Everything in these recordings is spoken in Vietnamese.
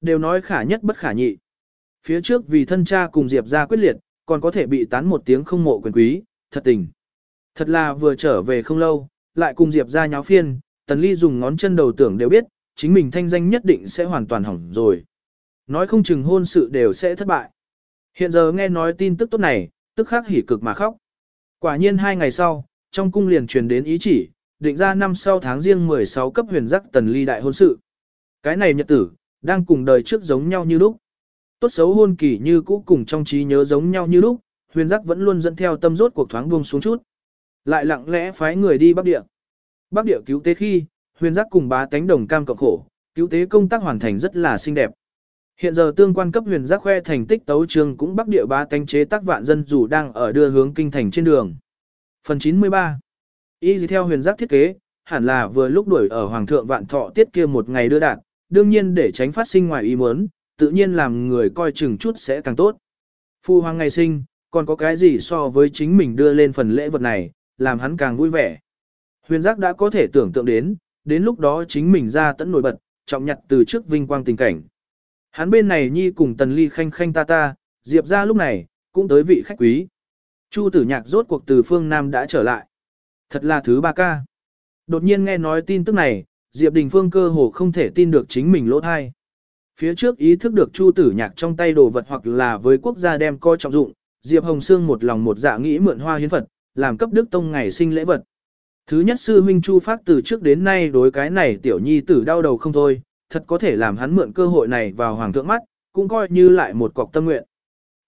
Đều nói khả nhất bất khả nhị. Phía trước vì thân cha cùng Diệp ra quyết liệt, còn có thể bị tán một tiếng không mộ quyền quý, thật tình. Thật là vừa trở về không lâu, lại cùng Diệp ra nháo phiên, Tần Ly dùng ngón chân đầu tưởng đều biết, chính mình thanh danh nhất định sẽ hoàn toàn hỏng rồi. Nói không chừng hôn sự đều sẽ thất bại. Hiện giờ nghe nói tin tức tốt này, tức khắc hỉ cực mà khóc. Quả nhiên hai ngày sau, trong cung liền truyền đến ý chỉ, định ra năm sau tháng riêng 16 cấp huyền giác Tần Ly đại hôn sự. Cái này nhật tử, đang cùng đời trước giống nhau như lúc. Tốt xấu hôn kỳ như cũ cùng trong trí nhớ giống nhau như lúc, huyền giác vẫn luôn dẫn theo tâm rốt cuộc thoáng buông xuống chút. Lại lặng lẽ phái người đi Bắc Địa. Bắc Địa cứu tế khi, huyền giác cùng bá tánh đồng cam cộng khổ, cứu tế công tác hoàn thành rất là xinh đẹp. Hiện giờ tương quan cấp huyền giác khoe thành tích tấu trường cũng Bắc Địa bá tánh chế tác vạn dân dù đang ở đưa hướng kinh thành trên đường. Phần 93 Y theo huyền giác thiết kế, hẳn là vừa lúc đuổi ở Hoàng thượng vạn thọ tiết kia một ngày đưa đạt, đương nhiên để tránh phát sinh ngoài ý muốn, tự nhiên làm người coi chừng chút sẽ càng tốt. Phu hoàng ngày sinh, còn có cái gì so với chính mình đưa lên phần lễ vật này, làm hắn càng vui vẻ. Huyền giác đã có thể tưởng tượng đến, đến lúc đó chính mình ra tận nổi bật, trọng nhặt từ trước vinh quang tình cảnh. Hắn bên này nhi cùng tần ly khanh khanh ta ta, diệp ra lúc này, cũng tới vị khách quý. Chu tử nhạc rốt cuộc từ phương Nam đã trở lại. Thật là thứ ba ca. Đột nhiên nghe nói tin tức này, Diệp Đình Phương cơ hồ không thể tin được chính mình lỗ thai. Phía trước ý thức được Chu Tử Nhạc trong tay đồ vật hoặc là với quốc gia đem coi trọng dụng, Diệp Hồng Sương một lòng một dạ nghĩ mượn hoa hiến Phật, làm cấp Đức Tông ngày sinh lễ vật. Thứ nhất sư huynh Chu Phát từ trước đến nay đối cái này tiểu nhi tử đau đầu không thôi, thật có thể làm hắn mượn cơ hội này vào hoàng thượng mắt, cũng coi như lại một cọc tâm nguyện.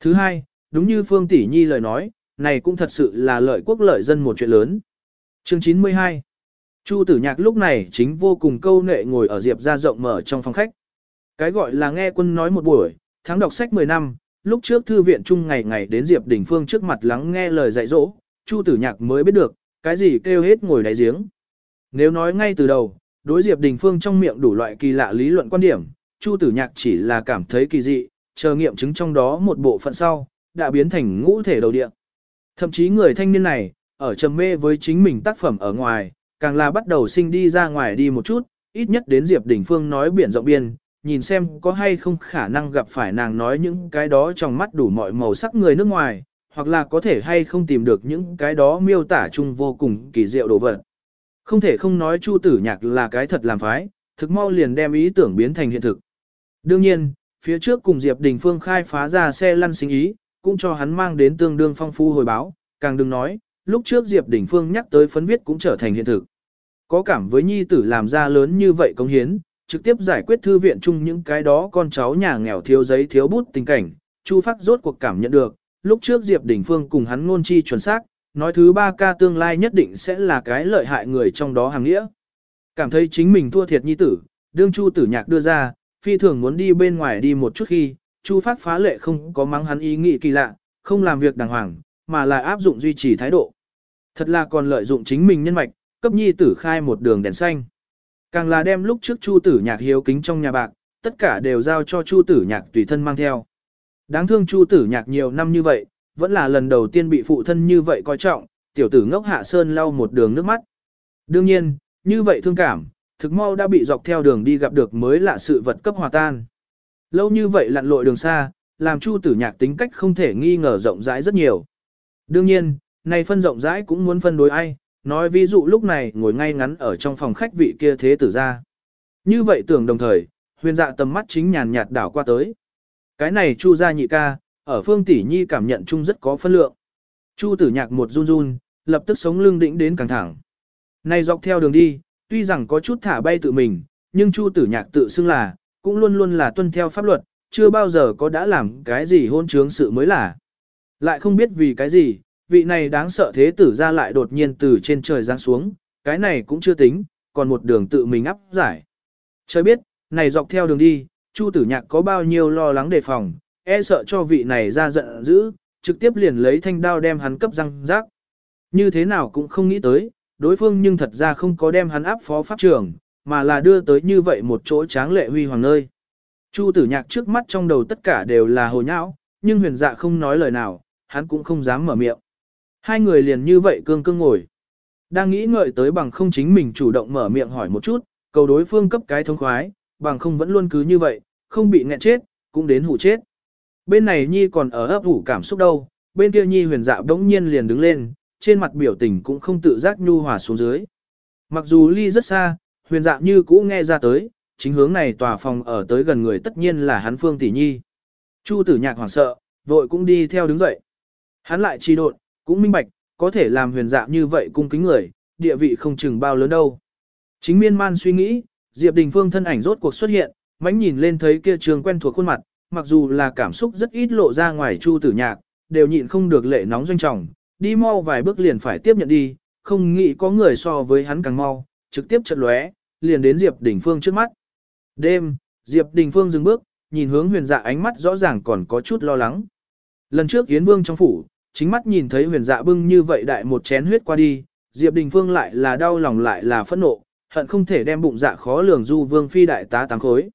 Thứ hai, đúng như Phương Tỷ Nhi lời nói, này cũng thật sự là lợi quốc lợi dân một chuyện lớn. Chương 92 Chu tử nhạc lúc này chính vô cùng câu nệ ngồi ở Diệp ra rộng mở trong phòng khách. Cái gọi là nghe quân nói một buổi, tháng đọc sách 10 năm, lúc trước thư viện chung ngày ngày đến Diệp Đình Phương trước mặt lắng nghe lời dạy dỗ, Chu tử nhạc mới biết được, cái gì kêu hết ngồi đáy giếng. Nếu nói ngay từ đầu, đối Diệp Đình Phương trong miệng đủ loại kỳ lạ lý luận quan điểm, Chu tử nhạc chỉ là cảm thấy kỳ dị, chờ nghiệm chứng trong đó một bộ phận sau, đã biến thành ngũ thể đầu địa. Thậm chí người thanh niên này, ở trầm mê với chính mình tác phẩm ở ngoài, càng là bắt đầu sinh đi ra ngoài đi một chút, ít nhất đến Diệp Đình Phương nói biển rộng biên, nhìn xem có hay không khả năng gặp phải nàng nói những cái đó trong mắt đủ mọi màu sắc người nước ngoài, hoặc là có thể hay không tìm được những cái đó miêu tả chung vô cùng kỳ diệu đồ vật. Không thể không nói Chu Tử Nhạc là cái thật làm phái, thực mau liền đem ý tưởng biến thành hiện thực. Đương nhiên, phía trước cùng Diệp Đình Phương khai phá ra xe lăn sinh ý, cũng cho hắn mang đến tương đương phong phú hồi báo, càng đừng nói, lúc trước Diệp Đình Phương nhắc tới phấn viết cũng trở thành hiện thực. Có cảm với nhi tử làm ra lớn như vậy công hiến, trực tiếp giải quyết thư viện chung những cái đó con cháu nhà nghèo thiếu giấy thiếu bút tình cảnh, Chu Phát rốt cuộc cảm nhận được, lúc trước Diệp Đình Phương cùng hắn ngôn chi chuẩn xác, nói thứ ba ca tương lai nhất định sẽ là cái lợi hại người trong đó hàng nghĩa. Cảm thấy chính mình thua thiệt nhi tử, đương Chu tử nhạc đưa ra, phi thường muốn đi bên ngoài đi một chút khi, Chu Phát phá lệ không có mắng hắn ý nghĩ kỳ lạ, không làm việc đàng hoàng, mà là áp dụng duy trì thái độ. Thật là còn lợi dụng chính mình nhân mạch, cấp nhi tử khai một đường đèn xanh. Càng là đem lúc trước Chu tử nhạc hiếu kính trong nhà bạc, tất cả đều giao cho Chu tử nhạc tùy thân mang theo. Đáng thương Chu tử nhạc nhiều năm như vậy, vẫn là lần đầu tiên bị phụ thân như vậy coi trọng, tiểu tử ngốc hạ sơn lau một đường nước mắt. Đương nhiên, như vậy thương cảm, thực mau đã bị dọc theo đường đi gặp được mới lạ sự vật cấp hòa tan. Lâu như vậy lặn lội đường xa, làm Chu tử nhạc tính cách không thể nghi ngờ rộng rãi rất nhiều. Đương nhiên, này phân rộng rãi cũng muốn phân đối ai, nói ví dụ lúc này ngồi ngay ngắn ở trong phòng khách vị kia thế tử ra. Như vậy tưởng đồng thời, huyền dạ tầm mắt chính nhàn nhạt đảo qua tới. Cái này chu gia nhị ca, ở phương tỷ nhi cảm nhận chung rất có phân lượng. Chu tử nhạc một run run, lập tức sống lưng đĩnh đến căng thẳng. Này dọc theo đường đi, tuy rằng có chút thả bay tự mình, nhưng chu tử nhạc tự xưng là, cũng luôn luôn là tuân theo pháp luật, chưa bao giờ có đã làm cái gì hôn trướng sự mới là. Lại không biết vì cái gì, vị này đáng sợ thế tử ra lại đột nhiên từ trên trời giáng xuống, cái này cũng chưa tính, còn một đường tự mình áp giải. Trời biết, này dọc theo đường đi, Chu tử nhạc có bao nhiêu lo lắng đề phòng, e sợ cho vị này ra giận dữ, trực tiếp liền lấy thanh đao đem hắn cấp răng rác. Như thế nào cũng không nghĩ tới, đối phương nhưng thật ra không có đem hắn áp phó pháp trưởng, mà là đưa tới như vậy một chỗ tráng lệ huy hoàng nơi. Chu tử nhạc trước mắt trong đầu tất cả đều là hồ nhão, nhưng huyền dạ không nói lời nào, hắn cũng không dám mở miệng. Hai người liền như vậy cương cương ngồi. Đang nghĩ ngợi tới bằng không chính mình chủ động mở miệng hỏi một chút, cầu đối phương cấp cái thông khoái, bằng không vẫn luôn cứ như vậy, không bị nghẹn chết, cũng đến hủ chết. Bên này Nhi còn ở ấp ủ cảm xúc đâu, bên kia Nhi huyền dạ đống nhiên liền đứng lên, trên mặt biểu tình cũng không tự giác nhu hòa xuống dưới. Mặc dù ly rất xa, huyền dạ như cũ nghe ra tới, chính hướng này tòa phòng ở tới gần người tất nhiên là hắn Phương Tỷ Nhi. Chu tử nhạc hoảng sợ, vội cũng đi theo đứng dậy. Hắn lại chi độn, cũng minh bạch, có thể làm huyền dạ như vậy cung kính người, địa vị không chừng bao lớn đâu. Chính miên man suy nghĩ, Diệp Đình Phương thân ảnh rốt cuộc xuất hiện, mánh nhìn lên thấy kia trường quen thuộc khuôn mặt, mặc dù là cảm xúc rất ít lộ ra ngoài chu tử nhạc, đều nhịn không được lệ nóng doanh trọng, đi mau vài bước liền phải tiếp nhận đi, không nghĩ có người so với hắn càng mau, trực tiếp chật lóe, liền đến Diệp Đình Phương trước mắt. Đêm, Diệp Đình Phương dừng bước, nhìn hướng huyền dạ ánh mắt rõ ràng còn có chút lo lắng. Lần trước Yến Vương trong phủ, chính mắt nhìn thấy huyền dạ bưng như vậy đại một chén huyết qua đi, Diệp Đình Phương lại là đau lòng lại là phẫn nộ, hận không thể đem bụng dạ khó lường du vương phi đại tá tăng khối.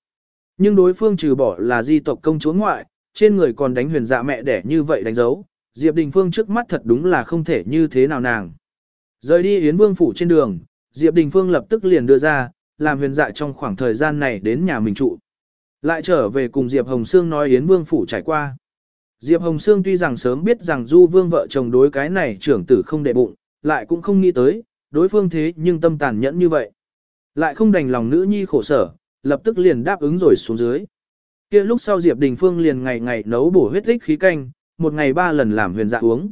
Nhưng đối phương trừ bỏ là di tộc công chúa ngoại, trên người còn đánh huyền dạ mẹ đẻ như vậy đánh dấu, Diệp Đình Phương trước mắt thật đúng là không thể như thế nào nàng. Rời đi Yến Vương phủ trên đường, Diệp Đình Phương lập tức liền đưa ra, làm huyền dạ trong khoảng thời gian này đến nhà mình trụ. Lại trở về cùng Diệp Hồng Sương nói Yến Vương phủ trải qua. Diệp Hồng Sương tuy rằng sớm biết rằng Du Vương vợ chồng đối cái này trưởng tử không đệ bụng, lại cũng không nghĩ tới, đối phương thế nhưng tâm tàn nhẫn như vậy. Lại không đành lòng nữ nhi khổ sở, lập tức liền đáp ứng rồi xuống dưới. Kia lúc sau Diệp Đình Phương liền ngày ngày nấu bổ huyết tích khí canh, một ngày ba lần làm huyền dạ uống.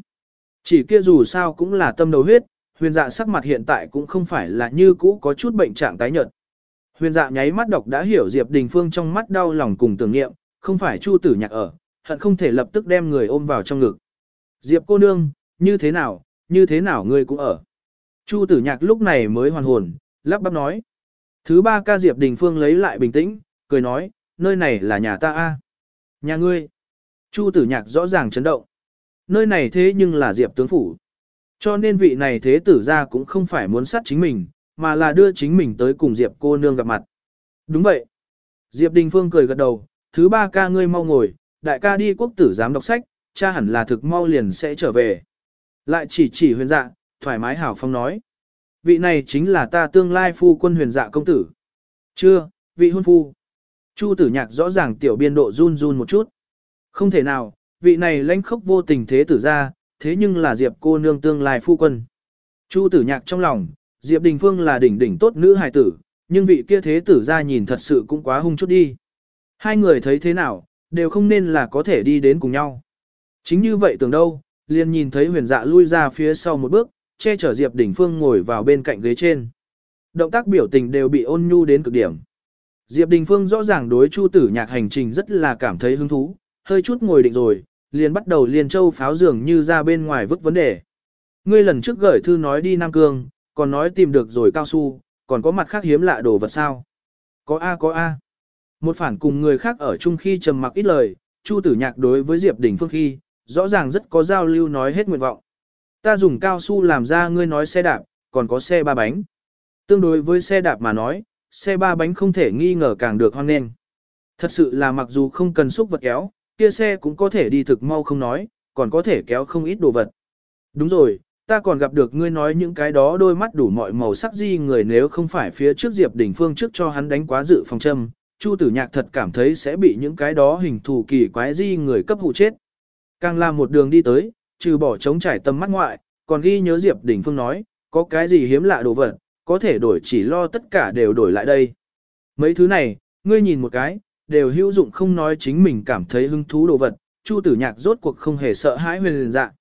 Chỉ kia dù sao cũng là tâm đầu huyết, huyền dạ sắc mặt hiện tại cũng không phải là như cũ có chút bệnh trạng tái nhợt. Huyền dạ nháy mắt độc đã hiểu Diệp Đình Phương trong mắt đau lòng cùng tưởng niệm, không phải Chu Tử Nhạc ở, hận không thể lập tức đem người ôm vào trong ngực. Diệp cô nương, như thế nào, như thế nào ngươi cũng ở. Chu Tử Nhạc lúc này mới hoàn hồn, lắp bắp nói. Thứ ba ca Diệp Đình Phương lấy lại bình tĩnh, cười nói, nơi này là nhà ta a, Nhà ngươi. Chu Tử Nhạc rõ ràng chấn động. Nơi này thế nhưng là Diệp tướng phủ. Cho nên vị này thế tử ra cũng không phải muốn sát chính mình, mà là đưa chính mình tới cùng Diệp cô nương gặp mặt. Đúng vậy. Diệp Đình Phương cười gật đầu, thứ ba ca ngươi mau ngồi, đại ca đi quốc tử giám đọc sách, cha hẳn là thực mau liền sẽ trở về. Lại chỉ chỉ huyền dạ, thoải mái hảo phong nói. Vị này chính là ta tương lai phu quân huyền dạ công tử. Chưa, vị hôn phu. Chu tử nhạc rõ ràng tiểu biên độ run run một chút. Không thể nào, vị này lãnh khốc vô tình thế tử ra, thế nhưng là Diệp cô nương tương lai phu quân. Chu tử nhạc trong lòng, Diệp Đình Phương là đỉnh đỉnh tốt nữ hài tử, nhưng vị kia thế tử ra nhìn thật sự cũng quá hung chút đi. Hai người thấy thế nào, đều không nên là có thể đi đến cùng nhau. Chính như vậy tưởng đâu, liền nhìn thấy huyền dạ lui ra phía sau một bước, che chở Diệp Đình Phương ngồi vào bên cạnh ghế trên. Động tác biểu tình đều bị ôn nhu đến cực điểm. Diệp Đình Phương rõ ràng đối Chu Tử Nhạc hành trình rất là cảm thấy hứng thú, hơi chút ngồi định rồi, liền bắt đầu liền châu pháo dường như ra bên ngoài vứt vấn đề. Ngươi lần trước gửi thư nói đi Nam Cương, còn nói tìm được rồi cao su, còn có mặt khác hiếm lạ đồ vật sao? Có A có A. Một phản cùng người khác ở chung khi trầm mặc ít lời, Chu Tử Nhạc đối với Diệp Đình Phương khi, rõ ràng rất có giao lưu nói hết nguyện vọng. Ta dùng cao su làm ra ngươi nói xe đạp, còn có xe ba bánh. Tương đối với xe đạp mà nói, xe ba bánh không thể nghi ngờ càng được hoan nghênh. Thật sự là mặc dù không cần xúc vật kéo, kia xe cũng có thể đi thực mau không nói, còn có thể kéo không ít đồ vật. Đúng rồi, ta còn gặp được ngươi nói những cái đó đôi mắt đủ mọi màu sắc gì người nếu không phải phía trước Diệp Đình Phương trước cho hắn đánh quá dự phòng châm, Chu Tử Nhạc thật cảm thấy sẽ bị những cái đó hình thù kỳ quái di người cấp hụ chết. Càng làm một đường đi tới, trừ bỏ trống trải tâm mắt ngoại, còn ghi nhớ Diệp Đình Phương nói, có cái gì hiếm lạ đồ vật, có thể đổi chỉ lo tất cả đều đổi lại đây. Mấy thứ này, ngươi nhìn một cái, đều hữu dụng không nói chính mình cảm thấy hứng thú đồ vật, Chu Tử Nhạc rốt cuộc không hề sợ hãi huyền dạ.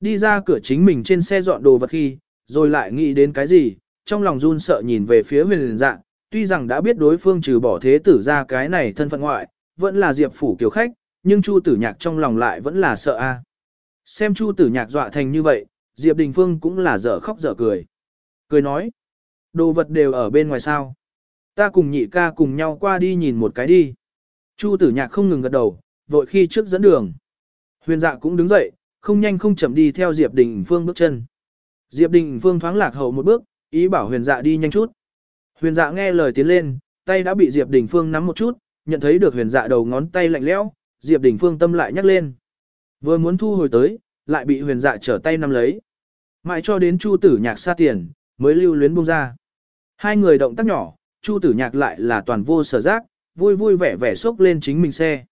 Đi ra cửa chính mình trên xe dọn đồ vật khi, rồi lại nghĩ đến cái gì, trong lòng run sợ nhìn về phía huyền dạ, tuy rằng đã biết đối phương trừ bỏ thế tử ra cái này thân phận ngoại, vẫn là Diệp phủ kiều khách, nhưng Chu Tử Nhạc trong lòng lại vẫn là sợ a. À. Xem Chu Tử Nhạc dọa thành như vậy, Diệp Đình Phương cũng là dở khóc dở cười. Cười nói, đồ vật đều ở bên ngoài sao. Ta cùng nhị ca cùng nhau qua đi nhìn một cái đi. Chu Tử Nhạc không ngừng gật đầu, vội khi trước dẫn đường. Huyền dạ cũng đứng dậy, không nhanh không chậm đi theo Diệp Đình Phương bước chân. Diệp Đình Phương thoáng lạc hậu một bước, ý bảo huyền dạ đi nhanh chút. Huyền dạ nghe lời tiến lên, tay đã bị Diệp Đình Phương nắm một chút, nhận thấy được huyền dạ đầu ngón tay lạnh lẽo, Diệp Đình Phương tâm lại nhắc lên. Vừa muốn thu hồi tới, lại bị huyền dạ trở tay nắm lấy. Mãi cho đến Chu Tử Nhạc xa tiền, mới lưu luyến buông ra. Hai người động tác nhỏ, Chu Tử Nhạc lại là toàn vô sở giác, vui vui vẻ vẻ xốc lên chính mình xe.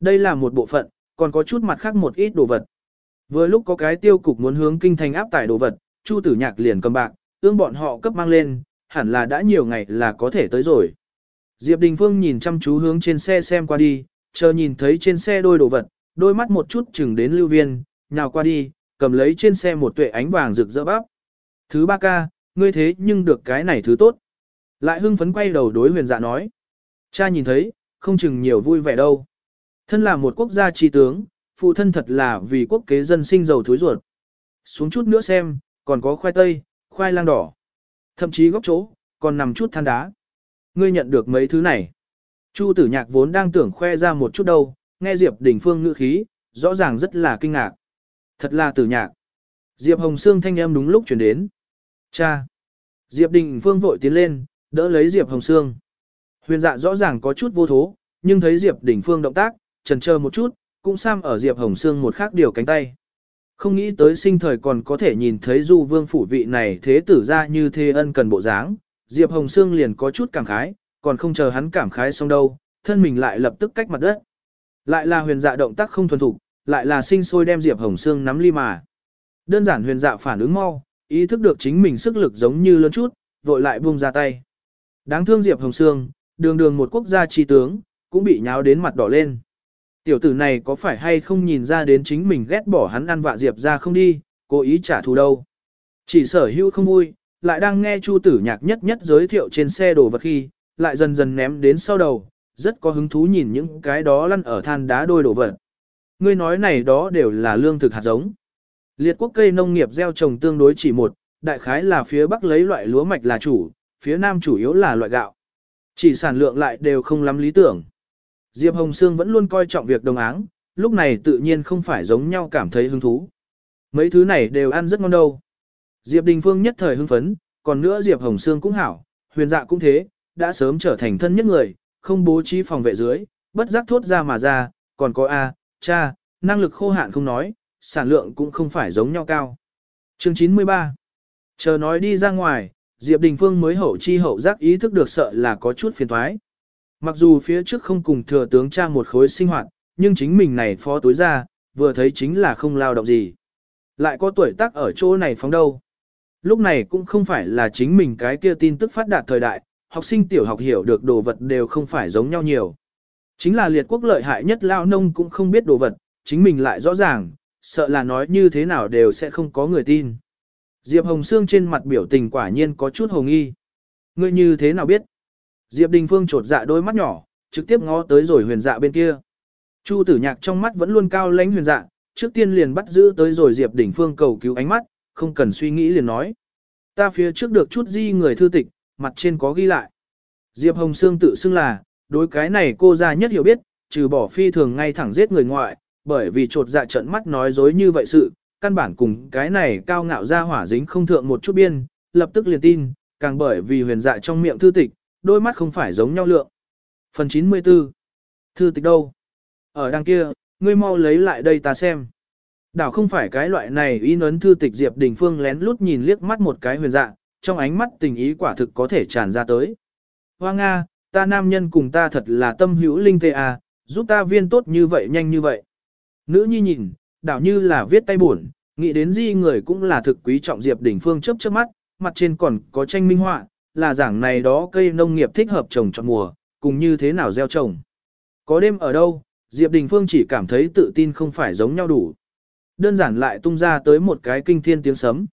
Đây là một bộ phận, còn có chút mặt khác một ít đồ vật. Vừa lúc có cái tiêu cục muốn hướng kinh thành áp tải đồ vật, Chu Tử Nhạc liền cầm bạc, ương bọn họ cấp mang lên, hẳn là đã nhiều ngày là có thể tới rồi. Diệp Đình Phương nhìn chăm chú hướng trên xe xem qua đi, chờ nhìn thấy trên xe đôi đồ vật, đôi mắt một chút chừng đến lưu viên, nhào qua đi, cầm lấy trên xe một tuệ ánh vàng rực rỡ bắp. Thứ ba ca, ngươi thế nhưng được cái này thứ tốt. Lại hưng phấn quay đầu đối huyền dạ nói. Cha nhìn thấy, không chừng nhiều vui vẻ đâu. Thân là một quốc gia tri tướng, phụ thân thật là vì quốc kế dân sinh giàu thối ruột. Xuống chút nữa xem, còn có khoai tây, khoai lang đỏ. Thậm chí góc chỗ, còn nằm chút than đá. Ngươi nhận được mấy thứ này. Chu tử nhạc vốn đang tưởng khoe ra một chút đâu, nghe Diệp Đình Phương ngữ khí, rõ ràng rất là kinh ngạc. Thật là tử nhạc. Diệp Hồng Sương thanh em đúng lúc chuyển đến. Cha. Diệp Đình Phương vội tiến lên, đỡ lấy Diệp Hồng Sương. Huyền dạ rõ ràng có chút vô thố, nhưng thấy Diệp Đình Phương động tác, trần chờ một chút, cũng sam ở Diệp Hồng Sương một khác điều cánh tay. Không nghĩ tới sinh thời còn có thể nhìn thấy du vương phủ vị này thế tử ra như thế ân cần bộ dáng, Diệp Hồng Sương liền có chút cảm khái, còn không chờ hắn cảm khái xong đâu, thân mình lại lập tức cách mặt đất. Lại là huyền dạ động tác không thuần thục, lại là sinh sôi đem Diệp Hồng Sương nắm ly mà. Đơn giản huyền dạ phản ứng mau, ý thức được chính mình sức lực giống như lớn chút, vội lại buông ra tay. Đáng thương Diệp Hồng Sương, đường đường một quốc gia chi tướng, cũng bị nháo đến mặt đỏ lên. Tiểu tử này có phải hay không nhìn ra đến chính mình ghét bỏ hắn ăn vạ Diệp ra không đi, cố ý trả thù đâu. Chỉ sở hữu không vui, lại đang nghe Chu tử nhạc nhất nhất giới thiệu trên xe đồ vật khi, lại dần dần ném đến sau đầu, rất có hứng thú nhìn những cái đó lăn ở than đá đôi đồ vật. Ngươi nói này đó đều là lương thực hạt giống. Liệt quốc cây nông nghiệp gieo trồng tương đối chỉ một, đại khái là phía bắc lấy loại lúa mạch là chủ, phía nam chủ yếu là loại gạo. Chỉ sản lượng lại đều không lắm lý tưởng. Diệp Hồng Sương vẫn luôn coi trọng việc đồng áng, lúc này tự nhiên không phải giống nhau cảm thấy hứng thú. Mấy thứ này đều ăn rất ngon đâu. Diệp Đình Phương nhất thời hưng phấn, còn nữa Diệp Hồng Sương cũng hảo, huyền dạ cũng thế, đã sớm trở thành thân nhất người, không bố trí phòng vệ dưới, bất giác thốt ra mà ra, còn có A, cha, năng lực khô hạn không nói, sản lượng cũng không phải giống nhau cao. Chương 93 Chờ nói đi ra ngoài, Diệp Đình Phương mới hậu chi hậu giác ý thức được sợ là có chút phiền thoái. Mặc dù phía trước không cùng thừa tướng cha một khối sinh hoạt, nhưng chính mình này phó tối ra, vừa thấy chính là không lao động gì. Lại có tuổi tác ở chỗ này phóng đâu. Lúc này cũng không phải là chính mình cái kia tin tức phát đạt thời đại, học sinh tiểu học hiểu được đồ vật đều không phải giống nhau nhiều. Chính là liệt quốc lợi hại nhất lao nông cũng không biết đồ vật, chính mình lại rõ ràng, sợ là nói như thế nào đều sẽ không có người tin. Diệp Hồng Sương trên mặt biểu tình quả nhiên có chút hồng nghi. Ngươi như thế nào biết? Diệp Đình Phương trột dạ đôi mắt nhỏ, trực tiếp ngó tới rồi huyền dạ bên kia. Chu tử nhạc trong mắt vẫn luôn cao lãnh huyền dạ, trước tiên liền bắt giữ tới rồi Diệp Đình Phương cầu cứu ánh mắt, không cần suy nghĩ liền nói. Ta phía trước được chút di người thư tịch, mặt trên có ghi lại. Diệp Hồng Sương tự xưng là, đối cái này cô ra nhất hiểu biết, trừ bỏ phi thường ngay thẳng giết người ngoại, bởi vì trột dạ trận mắt nói dối như vậy sự, căn bản cùng cái này cao ngạo ra hỏa dính không thượng một chút biên, lập tức liền tin, càng bởi vì huyền dạ trong miệng thư tịch, đôi mắt không phải giống nhau lượng. Phần 94 Thư tịch đâu? Ở đằng kia, ngươi mau lấy lại đây ta xem. Đảo không phải cái loại này in nấn thư tịch Diệp Đình Phương lén lút nhìn liếc mắt một cái huyền dạ, trong ánh mắt tình ý quả thực có thể tràn ra tới. Hoa Nga, ta nam nhân cùng ta thật là tâm hữu linh tê à, giúp ta viên tốt như vậy nhanh như vậy. Nữ nhi nhìn, đảo như là viết tay buồn, nghĩ đến di người cũng là thực quý trọng Diệp Đình Phương chớp chớp mắt, mặt trên còn có tranh minh họa, là giảng này đó cây nông nghiệp thích hợp trồng trọt mùa, cùng như thế nào gieo trồng. Có đêm ở đâu, Diệp Đình Phương chỉ cảm thấy tự tin không phải giống nhau đủ. Đơn giản lại tung ra tới một cái kinh thiên tiếng sấm.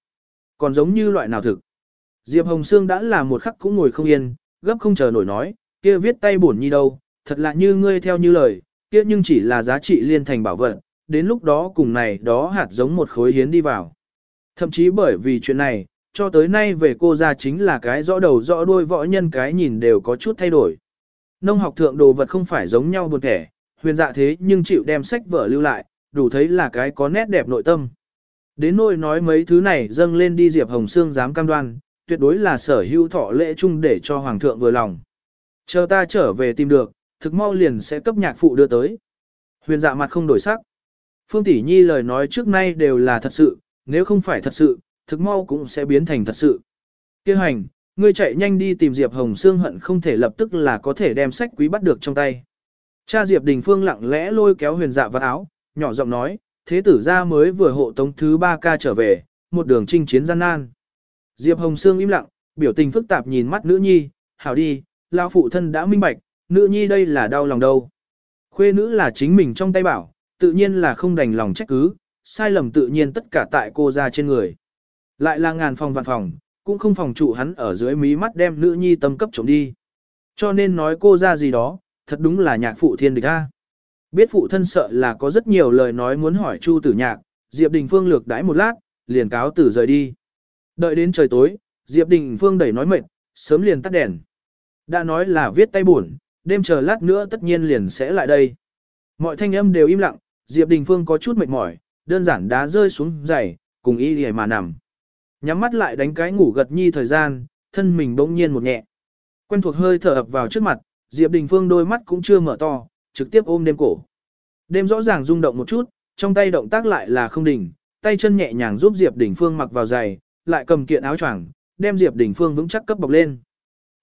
Còn giống như loại nào thực. Diệp Hồng Sương đã là một khắc cũng ngồi không yên, gấp không chờ nổi nói, kia viết tay bổn nhi đâu, thật là như ngươi theo như lời, kia nhưng chỉ là giá trị liên thành bảo vật, đến lúc đó cùng này đó hạt giống một khối hiến đi vào. Thậm chí bởi vì chuyện này, cho tới nay về cô ra chính là cái rõ đầu rõ đuôi võ nhân cái nhìn đều có chút thay đổi. Nông học thượng đồ vật không phải giống nhau buồn thẻ, huyền dạ thế nhưng chịu đem sách vở lưu lại, đủ thấy là cái có nét đẹp nội tâm. Đến nỗi nói mấy thứ này dâng lên đi Diệp Hồng Sương dám cam đoan, tuyệt đối là sở hữu thọ lễ chung để cho Hoàng thượng vừa lòng. Chờ ta trở về tìm được, thực mau liền sẽ cấp nhạc phụ đưa tới. Huyền dạ mặt không đổi sắc. Phương Tỷ Nhi lời nói trước nay đều là thật sự, nếu không phải thật sự, thực mau cũng sẽ biến thành thật sự. Kêu hành, Ngươi chạy nhanh đi tìm Diệp Hồng Sương hận không thể lập tức là có thể đem sách quý bắt được trong tay. Cha Diệp Đình Phương lặng lẽ lôi kéo huyền dạ vào áo, nhỏ giọng nói, thế tử gia mới vừa hộ tống thứ ba ca trở về, một đường chinh chiến gian nan. Diệp Hồng Sương im lặng, biểu tình phức tạp nhìn mắt nữ nhi, hảo đi, lao phụ thân đã minh bạch, nữ nhi đây là đau lòng đâu. Khuê nữ là chính mình trong tay bảo, tự nhiên là không đành lòng trách cứ, sai lầm tự nhiên tất cả tại cô ra trên người. Lại là ngàn phòng vạn phòng, cũng không phòng trụ hắn ở dưới mí mắt đem nữ nhi tâm cấp trộm đi. Cho nên nói cô ra gì đó, thật đúng là nhạc phụ thiên địch a. Biết phụ thân sợ là có rất nhiều lời nói muốn hỏi Chu tử nhạc, Diệp Đình Phương lược đãi một lát, liền cáo tử rời đi. Đợi đến trời tối, Diệp Đình Phương đẩy nói mệt, sớm liền tắt đèn. Đã nói là viết tay buồn, đêm chờ lát nữa tất nhiên liền sẽ lại đây. Mọi thanh âm đều im lặng, Diệp Đình Phương có chút mệt mỏi, đơn giản đá rơi xuống giày, cùng y lìa mà nằm. Nhắm mắt lại đánh cái ngủ gật nhi thời gian, thân mình bỗng nhiên một nhẹ. Quen thuộc hơi thở ập vào trước mặt, Diệp Đình Phương đôi mắt cũng chưa mở to, trực tiếp ôm đêm cổ. Đêm rõ ràng rung động một chút, trong tay động tác lại là không đỉnh, tay chân nhẹ nhàng giúp Diệp Đình Phương mặc vào giày, lại cầm kiện áo choàng, đem Diệp Đình Phương vững chắc cấp bọc lên.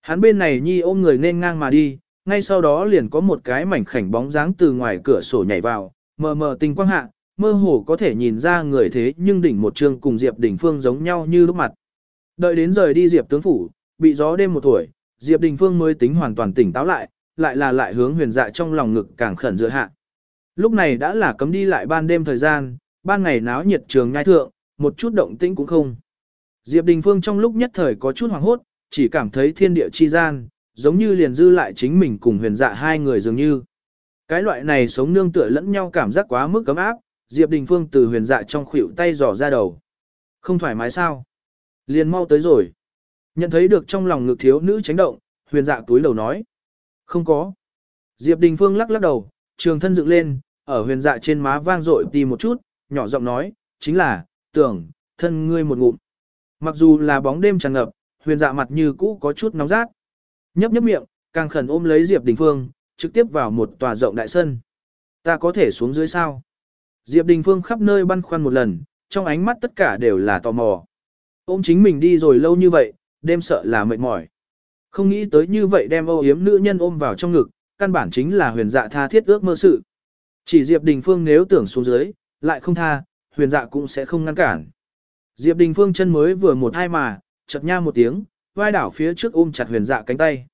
Hắn bên này nhi ôm người nên ngang mà đi, ngay sau đó liền có một cái mảnh khảnh bóng dáng từ ngoài cửa sổ nhảy vào, mờ mờ tình quang hạ, mơ hồ có thể nhìn ra người thế nhưng đỉnh một trương cùng Diệp Đình Phương giống nhau như lúc mặt. Đợi đến rời đi Diệp tướng phủ, bị gió đêm một tuổi, Diệp Đình Phương mới tính hoàn toàn tỉnh táo lại, lại là lại hướng huyền dạ trong lòng ngực càng khẩn dựa hạ. Lúc này đã là cấm đi lại ban đêm thời gian, ban ngày náo nhiệt trường ngai thượng, một chút động tĩnh cũng không. Diệp Đình Phương trong lúc nhất thời có chút hoảng hốt, chỉ cảm thấy thiên địa chi gian, giống như liền dư lại chính mình cùng huyền dạ hai người dường như. Cái loại này sống nương tựa lẫn nhau cảm giác quá mức cấm áp, Diệp Đình Phương từ huyền dạ trong khuỷu tay dò ra đầu. Không thoải mái sao? Liền mau tới rồi. Nhận thấy được trong lòng ngực thiếu nữ tránh động, huyền dạ túi đầu nói. Không có. Diệp Đình Phương lắc lắc đầu, trường thân dựng lên, ở huyền dạ trên má vang dội tìm một chút, nhỏ giọng nói, chính là, tưởng, thân ngươi một ngụm. Mặc dù là bóng đêm tràn ngập, huyền dạ mặt như cũ có chút nóng rát. Nhấp nhấp miệng, càng khẩn ôm lấy Diệp Đình Phương, trực tiếp vào một tòa rộng đại sân. Ta có thể xuống dưới sao? Diệp Đình Phương khắp nơi băn khoăn một lần, trong ánh mắt tất cả đều là tò mò. Ôm chính mình đi rồi lâu như vậy, đêm sợ là mệt mỏi. Không nghĩ tới như vậy đem âu yếm nữ nhân ôm vào trong ngực, căn bản chính là huyền dạ tha thiết ước mơ sự. Chỉ Diệp Đình Phương nếu tưởng xuống dưới, lại không tha, huyền dạ cũng sẽ không ngăn cản. Diệp Đình Phương chân mới vừa một hai mà, chợt nha một tiếng, vai đảo phía trước ôm chặt huyền dạ cánh tay.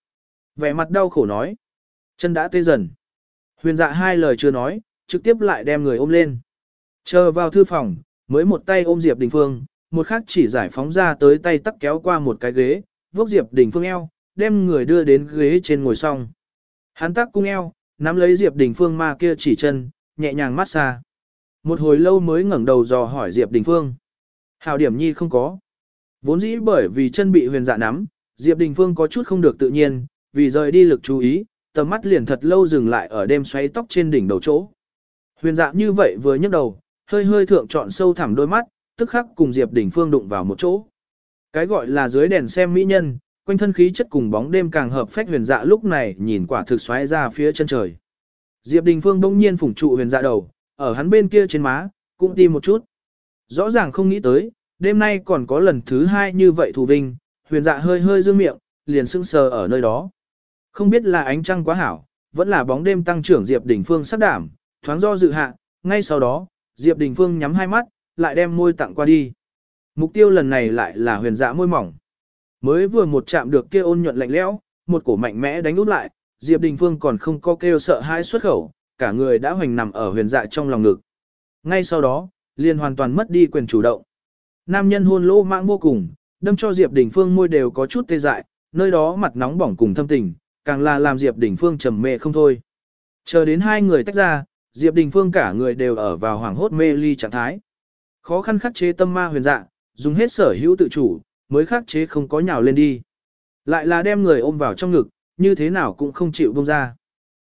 Vẻ mặt đau khổ nói. Chân đã tê dần. Huyền dạ hai lời chưa nói, trực tiếp lại đem người ôm lên. Chờ vào thư phòng, mới một tay ôm Diệp Đình Phương, một khác chỉ giải phóng ra tới tay tắc kéo qua một cái ghế, vốc Diệp Đình Phương eo, đem người đưa đến ghế trên ngồi xong. Hắn tắc cung eo, nắm lấy Diệp Đình Phương ma kia chỉ chân, nhẹ nhàng mát xa. Một hồi lâu mới ngẩng đầu dò hỏi Diệp Đình Phương. Hào điểm nhi không có. Vốn dĩ bởi vì chân bị huyền dạ nắm, Diệp Đình Phương có chút không được tự nhiên, vì rời đi lực chú ý, tầm mắt liền thật lâu dừng lại ở đêm xoáy tóc trên đỉnh đầu chỗ. Huyền dạ như vậy vừa nhấc đầu, hơi hơi thượng trọn sâu thẳm đôi mắt, tức khắc cùng Diệp Đình Phương đụng vào một chỗ. Cái gọi là dưới đèn xem mỹ nhân, quanh thân khí chất cùng bóng đêm càng hợp phách huyền dạ lúc này nhìn quả thực xoáy ra phía chân trời. Diệp Đình Phương bỗng nhiên phủng trụ huyền dạ đầu, ở hắn bên kia trên má, cũng tìm một chút. Rõ ràng không nghĩ tới, đêm nay còn có lần thứ hai như vậy thù vinh, huyền dạ hơi hơi dương miệng, liền sững sờ ở nơi đó. Không biết là ánh trăng quá hảo, vẫn là bóng đêm tăng trưởng Diệp Đình Phương sắc đảm, thoáng do dự hạ, ngay sau đó, Diệp Đình Phương nhắm hai mắt, lại đem môi tặng qua đi. Mục tiêu lần này lại là huyền dạ môi mỏng. Mới vừa một chạm được kia ôn nhuận lạnh lẽo, một cổ mạnh mẽ đánh út lại, Diệp Đình Phương còn không có kêu sợ hãi xuất khẩu, cả người đã hoành nằm ở huyền dạ trong lòng ngực. Ngay sau đó, liền hoàn toàn mất đi quyền chủ động. Nam nhân hôn lỗ mạng vô cùng, đâm cho Diệp Đình Phương môi đều có chút tê dại, nơi đó mặt nóng bỏng cùng thâm tình, càng là làm Diệp Đình Phương trầm mê không thôi. Chờ đến hai người tách ra, Diệp Đình Phương cả người đều ở vào hoàng hốt mê ly trạng thái. Khó khăn khắc chế tâm ma huyền dạ, dùng hết sở hữu tự chủ, mới khắc chế không có nhào lên đi. Lại là đem người ôm vào trong ngực, như thế nào cũng không chịu buông ra.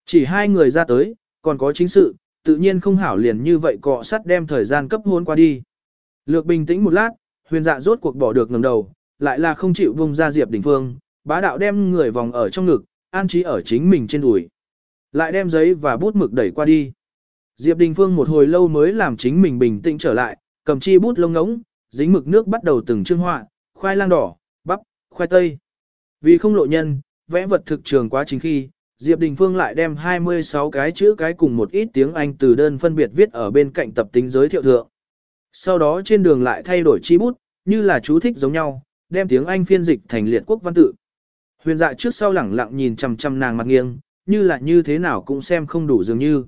Chỉ hai người ra tới, còn có chính sự, tự nhiên không hảo liền như vậy cọ sắt đem thời gian cấp hôn qua đi. Lược bình tĩnh một lát, huyền dạ rốt cuộc bỏ được ngẩng đầu, lại là không chịu buông ra Diệp Đình Phương, bá đạo đem người vòng ở trong ngực, an trí ở chính mình trên đùi. Lại đem giấy và bút mực đẩy qua đi. Diệp Đình Phương một hồi lâu mới làm chính mình bình tĩnh trở lại, cầm chi bút lông ngỗng, dính mực nước bắt đầu từng chương họa, khoai lang đỏ, bắp, khoai tây. Vì không lộ nhân, vẽ vật thực trường quá trình khi, Diệp Đình Phương lại đem 26 cái chữ cái cùng một ít tiếng Anh từ đơn phân biệt viết ở bên cạnh tập tính giới thiệu thượng. Sau đó trên đường lại thay đổi chi bút, như là chú thích giống nhau, đem tiếng Anh phiên dịch thành liệt quốc văn tự. Huyền dạ trước sau lẳng lặng nhìn chằm chằm nàng mặt nghiêng, như là như thế nào cũng xem không đủ dường như.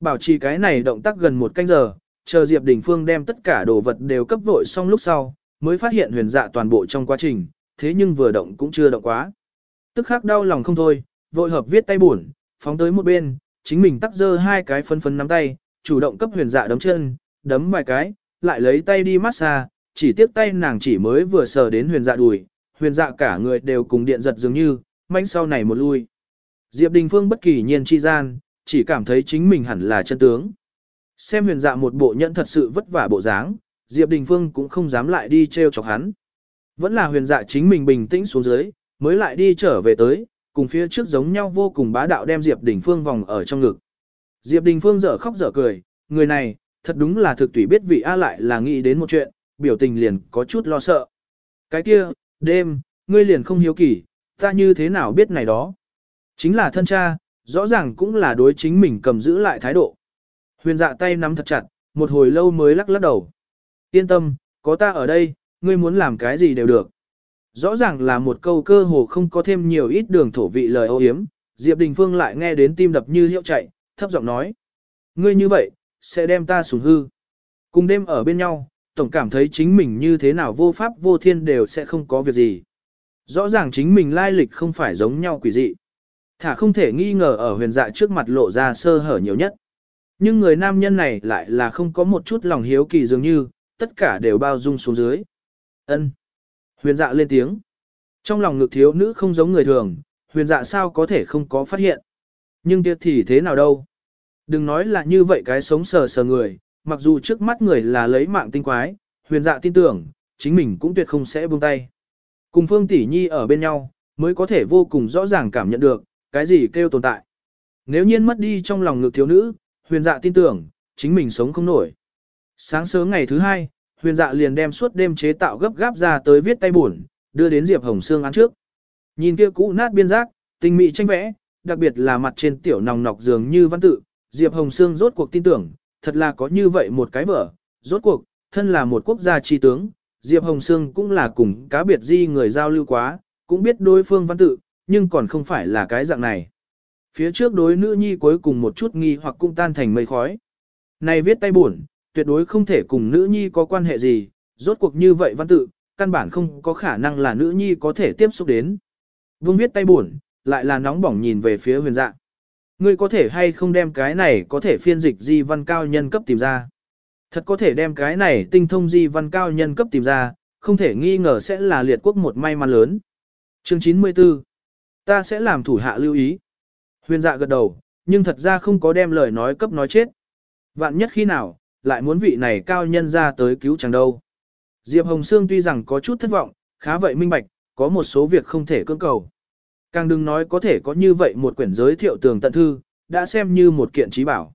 Bảo trì cái này động tác gần một canh giờ, chờ Diệp Đình Phương đem tất cả đồ vật đều cấp vội xong lúc sau, mới phát hiện huyền dạ toàn bộ trong quá trình, thế nhưng vừa động cũng chưa động quá. Tức khắc đau lòng không thôi, vội hợp viết tay buồn, phóng tới một bên, chính mình tắc dơ hai cái phân phân nắm tay, chủ động cấp huyền dạ đấm chân, đấm vài cái, lại lấy tay đi massage, chỉ tiếc tay nàng chỉ mới vừa sờ đến huyền dạ đùi, huyền dạ cả người đều cùng điện giật dường như, manh sau này một lui. Diệp Đình Phương bất kỳ nhiên chi gian, chỉ cảm thấy chính mình hẳn là chân tướng. Xem huyền dạ một bộ nhẫn thật sự vất vả bộ dáng, Diệp Đình Phương cũng không dám lại đi treo chọc hắn. Vẫn là huyền dạ chính mình bình tĩnh xuống dưới, mới lại đi trở về tới, cùng phía trước giống nhau vô cùng bá đạo đem Diệp Đình Phương vòng ở trong ngực. Diệp Đình Phương dở khóc dở cười, người này, thật đúng là thực tùy biết vị A lại là nghĩ đến một chuyện, biểu tình liền có chút lo sợ. Cái kia, đêm, ngươi liền không hiếu kỳ, ta như thế nào biết này đó. Chính là thân cha, rõ ràng cũng là đối chính mình cầm giữ lại thái độ. Huyền dạ tay nắm thật chặt, một hồi lâu mới lắc lắc đầu. Yên tâm, có ta ở đây, ngươi muốn làm cái gì đều được. Rõ ràng là một câu cơ hồ không có thêm nhiều ít đường thổ vị lời ô hiếm, Diệp Đình Phương lại nghe đến tim đập như hiệu chạy, thấp giọng nói. Ngươi như vậy, sẽ đem ta xuống hư. Cùng đêm ở bên nhau, tổng cảm thấy chính mình như thế nào vô pháp vô thiên đều sẽ không có việc gì. Rõ ràng chính mình lai lịch không phải giống nhau quỷ dị. Thả không thể nghi ngờ ở huyền dạ trước mặt lộ ra sơ hở nhiều nhất. Nhưng người nam nhân này lại là không có một chút lòng hiếu kỳ dường như, tất cả đều bao dung xuống dưới. Ân. Huyền dạ lên tiếng. Trong lòng ngực thiếu nữ không giống người thường, huyền dạ sao có thể không có phát hiện. Nhưng kia thì thế nào đâu. Đừng nói là như vậy cái sống sờ sờ người, mặc dù trước mắt người là lấy mạng tinh quái, huyền dạ tin tưởng, chính mình cũng tuyệt không sẽ buông tay. Cùng Phương Tỷ Nhi ở bên nhau, mới có thể vô cùng rõ ràng cảm nhận được, cái gì kêu tồn tại. Nếu nhiên mất đi trong lòng ngực thiếu nữ, huyền dạ tin tưởng, chính mình sống không nổi. Sáng sớm ngày thứ hai, huyền dạ liền đem suốt đêm chế tạo gấp gáp ra tới viết tay buồn, đưa đến Diệp Hồng Sương án trước. Nhìn kia cũ nát biên giác, tinh mỹ tranh vẽ, đặc biệt là mặt trên tiểu nòng nọc dường như văn tự, Diệp Hồng Sương rốt cuộc tin tưởng, thật là có như vậy một cái vở, rốt cuộc, thân là một quốc gia tri tướng, Diệp Hồng Sương cũng là cùng cá biệt di người giao lưu quá, cũng biết đối phương văn tự, nhưng còn không phải là cái dạng này. Phía trước đối nữ nhi cuối cùng một chút nghi hoặc cũng tan thành mây khói. Này viết tay buồn, tuyệt đối không thể cùng nữ nhi có quan hệ gì, rốt cuộc như vậy văn tự, căn bản không có khả năng là nữ nhi có thể tiếp xúc đến. Vương viết tay buồn, lại là nóng bỏng nhìn về phía huyền dạ. Ngươi có thể hay không đem cái này có thể phiên dịch di văn cao nhân cấp tìm ra. Thật có thể đem cái này tinh thông di văn cao nhân cấp tìm ra, không thể nghi ngờ sẽ là liệt quốc một may mắn lớn. Chương 94 Ta sẽ làm thủ hạ lưu ý. Huyền dạ gật đầu, nhưng thật ra không có đem lời nói cấp nói chết. Vạn nhất khi nào, lại muốn vị này cao nhân ra tới cứu chẳng đâu. Diệp Hồng Sương tuy rằng có chút thất vọng, khá vậy minh bạch, có một số việc không thể cưỡng cầu. Càng đừng nói có thể có như vậy một quyển giới thiệu tường tận thư, đã xem như một kiện trí bảo.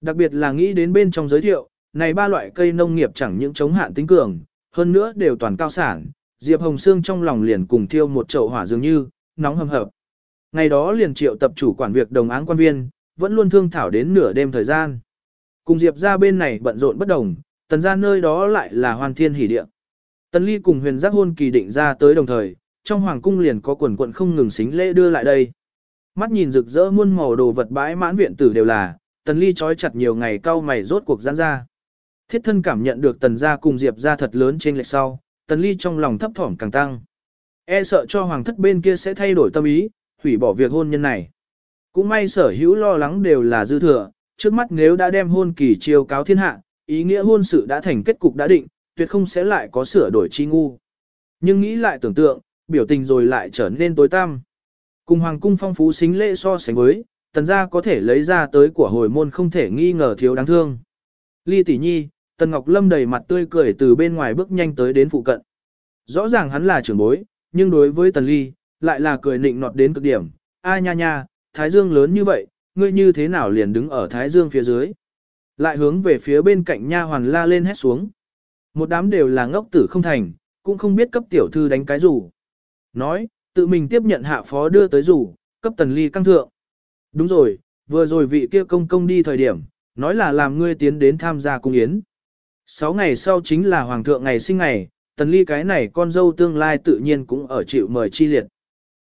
Đặc biệt là nghĩ đến bên trong giới thiệu, này ba loại cây nông nghiệp chẳng những chống hạn tính cường, hơn nữa đều toàn cao sản, Diệp Hồng Sương trong lòng liền cùng thiêu một chậu hỏa dường như, nóng hầm hập. Ngày đó liền triệu tập chủ quản việc đồng áng quan viên, vẫn luôn thương thảo đến nửa đêm thời gian. Cùng Diệp ra bên này bận rộn bất đồng, tần ra nơi đó lại là hoàn thiên hỷ địa. Tần ly cùng huyền giác hôn kỳ định ra tới đồng thời, trong hoàng cung liền có quần quận không ngừng xính lễ đưa lại đây. Mắt nhìn rực rỡ muôn màu đồ vật bãi mãn viện tử đều là, tần ly trói chặt nhiều ngày cau mày rốt cuộc giãn ra. Thiết thân cảm nhận được tần gia cùng diệp gia thật lớn trên lệch sau, tần ly trong lòng thấp thỏm càng tăng. E sợ cho hoàng thất bên kia sẽ thay đổi tâm ý, hủy bỏ việc hôn nhân này. Cũng may sở hữu lo lắng đều là dư thừa, trước mắt nếu đã đem hôn kỳ chiêu cáo thiên hạ, ý nghĩa hôn sự đã thành kết cục đã định, tuyệt không sẽ lại có sửa đổi chi ngu. Nhưng nghĩ lại tưởng tượng, biểu tình rồi lại trở nên tối tăm. Cùng hoàng cung phong phú xính lễ so sánh với, tần gia có thể lấy ra tới của hồi môn không thể nghi ngờ thiếu đáng thương. Ly tỷ nhi, tần ngọc lâm đầy mặt tươi cười từ bên ngoài bước nhanh tới đến phụ cận. Rõ ràng hắn là trưởng bối, nhưng đối với tần ly, lại là cười nịnh nọt đến cực điểm. A nha nha, thái dương lớn như vậy, ngươi như thế nào liền đứng ở thái dương phía dưới. Lại hướng về phía bên cạnh nha hoàn la lên hét xuống. Một đám đều là ngốc tử không thành, cũng không biết cấp tiểu thư đánh cái rủ. Nói, tự mình tiếp nhận hạ phó đưa tới rủ, cấp tần ly căng thượng. Đúng rồi, vừa rồi vị kia công công đi thời điểm, nói là làm ngươi tiến đến tham gia cung yến. Sáu ngày sau chính là hoàng thượng ngày sinh ngày, tần ly cái này con dâu tương lai tự nhiên cũng ở chịu mời chi liệt.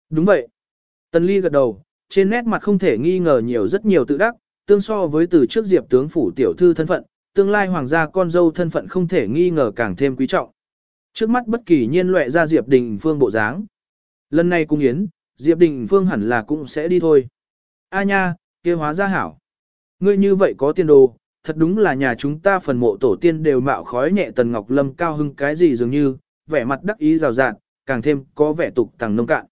Đúng vậy. Tần ly gật đầu, trên nét mặt không thể nghi ngờ nhiều rất nhiều tự đắc, tương so với từ trước diệp tướng phủ tiểu thư thân phận, tương lai hoàng gia con dâu thân phận không thể nghi ngờ càng thêm quý trọng. Trước mắt bất kỳ nhiên loại ra diệp đình phương bộ dáng. Lần này cung yến, diệp đình phương hẳn là cũng sẽ đi thôi. A nha, kia hóa ra hảo. Ngươi như vậy có tiền đồ, thật đúng là nhà chúng ta phần mộ tổ tiên đều mạo khói nhẹ Tần Ngọc Lâm cao hưng cái gì dường như, vẻ mặt đắc ý rào rạt, càng thêm có vẻ tục tàng nông cạn.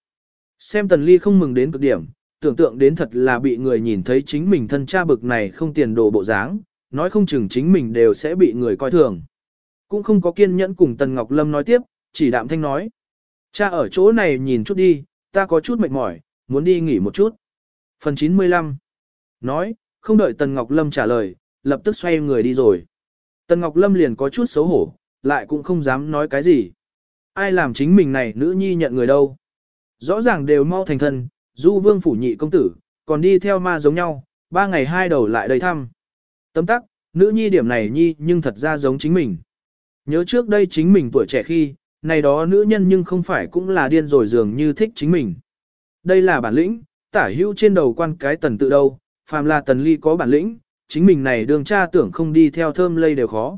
Xem Tần Ly không mừng đến cực điểm, tưởng tượng đến thật là bị người nhìn thấy chính mình thân cha bực này không tiền đồ bộ dáng, nói không chừng chính mình đều sẽ bị người coi thường. Cũng không có kiên nhẫn cùng Tần Ngọc Lâm nói tiếp, chỉ đạm thanh nói. Cha ở chỗ này nhìn chút đi, ta có chút mệt mỏi, muốn đi nghỉ một chút. Phần 95 Nói, không đợi Tần Ngọc Lâm trả lời, lập tức xoay người đi rồi. Tần Ngọc Lâm liền có chút xấu hổ, lại cũng không dám nói cái gì. Ai làm chính mình này nữ nhi nhận người đâu. Rõ ràng đều mau thành thân, du vương phủ nhị công tử, còn đi theo ma giống nhau, ba ngày hai đầu lại đầy thăm. Tấm tắc, nữ nhi điểm này nhi nhưng thật ra giống chính mình. Nhớ trước đây chính mình tuổi trẻ khi, này đó nữ nhân nhưng không phải cũng là điên rồi dường như thích chính mình. Đây là bản lĩnh, tả hữu trên đầu quan cái tần tự đâu, phàm là tần ly có bản lĩnh, chính mình này đường cha tưởng không đi theo thơm lây đều khó.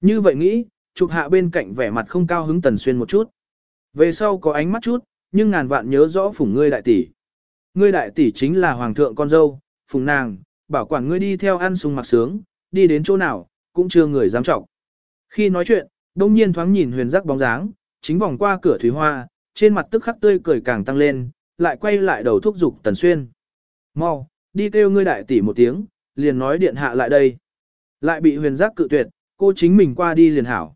Như vậy nghĩ, chụp hạ bên cạnh vẻ mặt không cao hứng tần xuyên một chút. Về sau có ánh mắt chút, nhưng ngàn vạn nhớ rõ phủng ngươi đại tỷ. Ngươi đại tỷ chính là hoàng thượng con dâu, phùng nàng, bảo quản ngươi đi theo ăn sung mặc sướng, đi đến chỗ nào, cũng chưa người dám trọng. Khi nói chuyện, đông nhiên thoáng nhìn huyền giác bóng dáng, chính vòng qua cửa thủy hoa, trên mặt tức khắc tươi cười càng tăng lên, lại quay lại đầu thúc giục tần xuyên. Mau, đi kêu ngươi đại tỷ một tiếng, liền nói điện hạ lại đây. Lại bị huyền giác cự tuyệt, cô chính mình qua đi liền hảo.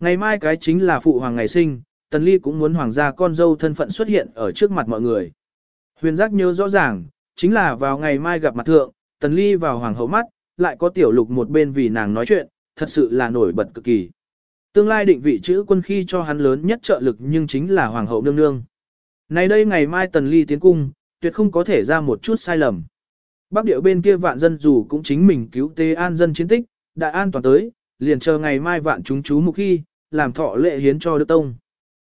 Ngày mai cái chính là phụ hoàng ngày sinh, tần ly cũng muốn hoàng gia con dâu thân phận xuất hiện ở trước mặt mọi người. Huyền giác nhớ rõ ràng, chính là vào ngày mai gặp mặt thượng, tần ly vào hoàng hậu mắt, lại có tiểu lục một bên vì nàng nói chuyện, thật sự là nổi bật cực kỳ. Tương lai định vị chữ quân khi cho hắn lớn nhất trợ lực nhưng chính là hoàng hậu nương nương. Này đây ngày mai tần ly tiến cung, tuyệt không có thể ra một chút sai lầm. Bắc điệu bên kia vạn dân dù cũng chính mình cứu tế an dân chiến tích, đã an toàn tới, liền chờ ngày mai vạn chúng chú mục khi, làm thọ lệ hiến cho Đức Tông.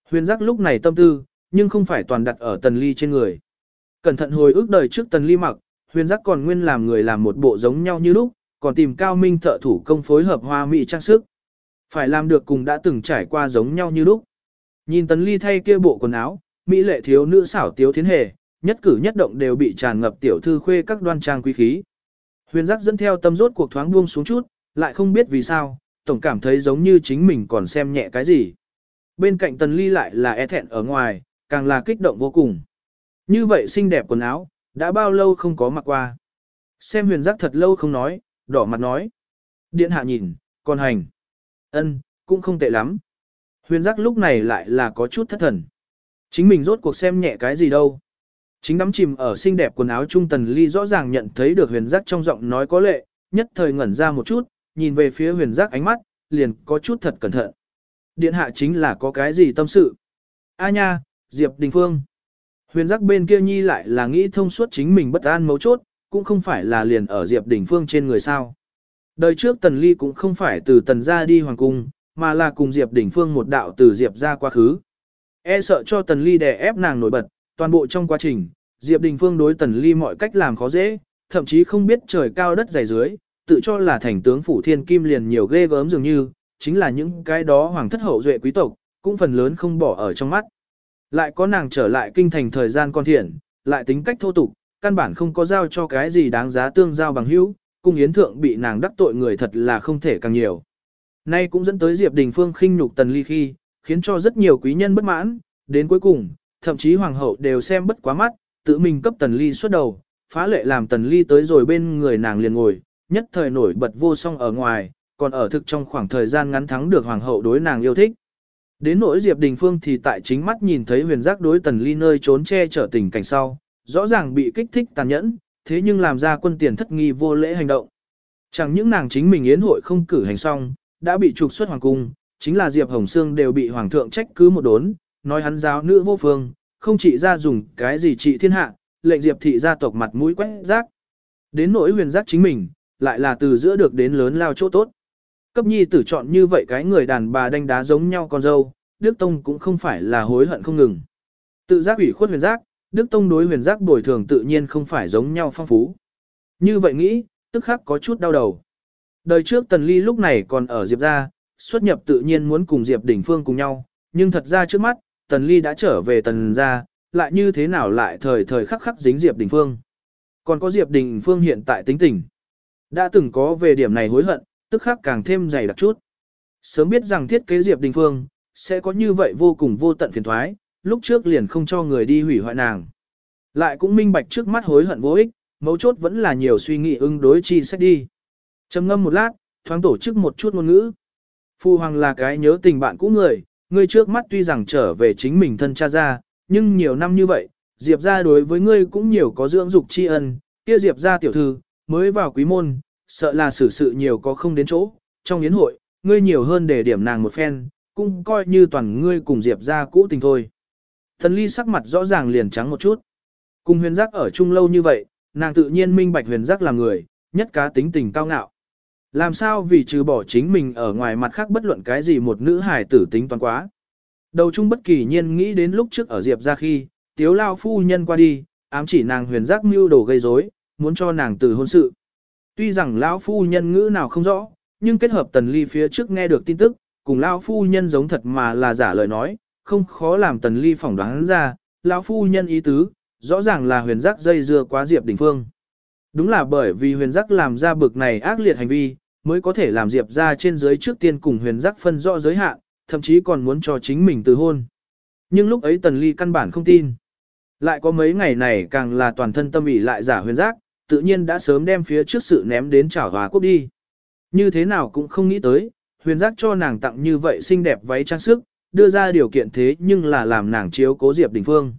Huyền giác lúc này tâm tư, nhưng không phải toàn đặt ở tần ly trên người. Cẩn thận hồi ước đời trước tần ly mặc, huyền giác còn nguyên làm người làm một bộ giống nhau như lúc, còn tìm cao minh thợ thủ công phối hợp hoa mỹ trang sức. Phải làm được cùng đã từng trải qua giống nhau như lúc. Nhìn tần ly thay kia bộ quần áo, mỹ lệ thiếu nữ xảo tiếu thiến hề, nhất cử nhất động đều bị tràn ngập tiểu thư khuê các đoan trang quý khí. Huyền giác dẫn theo tâm rốt cuộc thoáng buông xuống chút, lại không biết vì sao, tổng cảm thấy giống như chính mình còn xem nhẹ cái gì. Bên cạnh tần ly lại là e thẹn ở ngoài, càng là kích động vô cùng. Như vậy xinh đẹp quần áo, đã bao lâu không có mặc qua. Xem huyền giác thật lâu không nói, đỏ mặt nói. Điện hạ nhìn, còn hành. ân cũng không tệ lắm. Huyền giác lúc này lại là có chút thất thần. Chính mình rốt cuộc xem nhẹ cái gì đâu. Chính đắm chìm ở xinh đẹp quần áo trung tần ly rõ ràng nhận thấy được huyền giác trong giọng nói có lệ, nhất thời ngẩn ra một chút, nhìn về phía huyền giác ánh mắt, liền có chút thật cẩn thận. Điện hạ chính là có cái gì tâm sự. A nha, Diệp Đình Phương. Huyền giác bên kia nhi lại là nghĩ thông suốt chính mình bất an mấu chốt, cũng không phải là liền ở Diệp Đình Phương trên người sao. Đời trước Tần Ly cũng không phải từ Tần ra đi hoàng cung, mà là cùng Diệp Đình Phương một đạo từ Diệp ra quá khứ. E sợ cho Tần Ly đè ép nàng nổi bật, toàn bộ trong quá trình, Diệp Đình Phương đối Tần Ly mọi cách làm khó dễ, thậm chí không biết trời cao đất dày dưới, tự cho là thành tướng phủ thiên kim liền nhiều ghê gớm dường như, chính là những cái đó hoàng thất hậu duệ quý tộc, cũng phần lớn không bỏ ở trong mắt. Lại có nàng trở lại kinh thành thời gian con thiện, lại tính cách thô tục, căn bản không có giao cho cái gì đáng giá tương giao bằng hữu, cung yến thượng bị nàng đắc tội người thật là không thể càng nhiều. Nay cũng dẫn tới Diệp Đình Phương khinh nhục Tần Ly khi, khiến cho rất nhiều quý nhân bất mãn, đến cuối cùng, thậm chí hoàng hậu đều xem bất quá mắt, tự mình cấp Tần Ly xuất đầu, phá lệ làm Tần Ly tới rồi bên người nàng liền ngồi, nhất thời nổi bật vô song ở ngoài, còn ở thực trong khoảng thời gian ngắn thắng được hoàng hậu đối nàng yêu thích. Đến nỗi Diệp Đình Phương thì tại chính mắt nhìn thấy huyền giác đối Tần Ly nơi trốn che chở tình cảnh sau, rõ ràng bị kích thích tàn nhẫn, thế nhưng làm ra quân tiền thất nghi vô lễ hành động. Chẳng những nàng chính mình yến hội không cử hành xong, đã bị trục xuất hoàng cung, chính là Diệp Hồng Sương đều bị hoàng thượng trách cứ một đốn, nói hắn giáo nữ vô phương, không trị ra dùng cái gì trị thiên hạ, lệnh Diệp thị gia tộc mặt mũi quét rác. Đến nỗi huyền giác chính mình, lại là từ giữa được đến lớn lao chỗ tốt. Cấp nhi tử chọn như vậy cái người đàn bà đánh đá giống nhau con dâu, Đức Tông cũng không phải là hối hận không ngừng. Tự giác ủy khuất huyền giác, Đức Tông đối huyền giác bồi thường tự nhiên không phải giống nhau phong phú. Như vậy nghĩ, tức khắc có chút đau đầu. Đời trước Tần Ly lúc này còn ở Diệp gia, xuất nhập tự nhiên muốn cùng Diệp Đỉnh Phương cùng nhau, nhưng thật ra trước mắt, Tần Ly đã trở về Tần gia, lại như thế nào lại thời thời khắc khắc dính Diệp đình Phương. Còn có Diệp đình Phương hiện tại tính tình. Đã từng có về điểm này hối hận, tức khắc càng thêm dày đặc chút. Sớm biết rằng thiết kế Diệp Đình Phương, sẽ có như vậy vô cùng vô tận phiền thoái, lúc trước liền không cho người đi hủy hoại nàng. Lại cũng minh bạch trước mắt hối hận vô ích, mấu chốt vẫn là nhiều suy nghĩ ứng đối chi sách đi. trầm ngâm một lát, thoáng tổ chức một chút ngôn ngữ. Phu Hoàng là cái nhớ tình bạn cũ người, ngươi trước mắt tuy rằng trở về chính mình thân cha ra, nhưng nhiều năm như vậy, Diệp ra đối với ngươi cũng nhiều có dưỡng dục tri ân, kia Diệp ra tiểu thư, mới vào quý môn, sợ là xử sự nhiều có không đến chỗ, trong yến hội, ngươi nhiều hơn để điểm nàng một phen, cũng coi như toàn ngươi cùng Diệp ra cũ tình thôi. Thần ly sắc mặt rõ ràng liền trắng một chút. Cùng huyền giác ở chung lâu như vậy, nàng tự nhiên minh bạch huyền giác là người, nhất cá tính tình cao ngạo. Làm sao vì trừ bỏ chính mình ở ngoài mặt khác bất luận cái gì một nữ hài tử tính toán quá. Đầu chung bất kỳ nhiên nghĩ đến lúc trước ở Diệp ra khi, tiếu lao phu nhân qua đi, ám chỉ nàng huyền giác mưu đồ gây rối, muốn cho nàng từ hôn sự. Tuy rằng lão phu nhân ngữ nào không rõ, nhưng kết hợp tần ly phía trước nghe được tin tức, cùng lão phu nhân giống thật mà là giả lời nói, không khó làm tần ly phỏng đoán ra, lão phu nhân ý tứ, rõ ràng là huyền giác dây dưa quá Diệp Đình Phương. Đúng là bởi vì huyền giác làm ra bực này ác liệt hành vi, mới có thể làm Diệp ra trên dưới trước tiên cùng huyền giác phân rõ giới hạn, thậm chí còn muốn cho chính mình từ hôn. Nhưng lúc ấy tần ly căn bản không tin. Lại có mấy ngày này càng là toàn thân tâm ủy lại giả huyền giác, tự nhiên đã sớm đem phía trước sự ném đến chảo hòa quốc đi. Như thế nào cũng không nghĩ tới, huyền giác cho nàng tặng như vậy xinh đẹp váy trang sức, đưa ra điều kiện thế nhưng là làm nàng chiếu cố Diệp Đình Phương.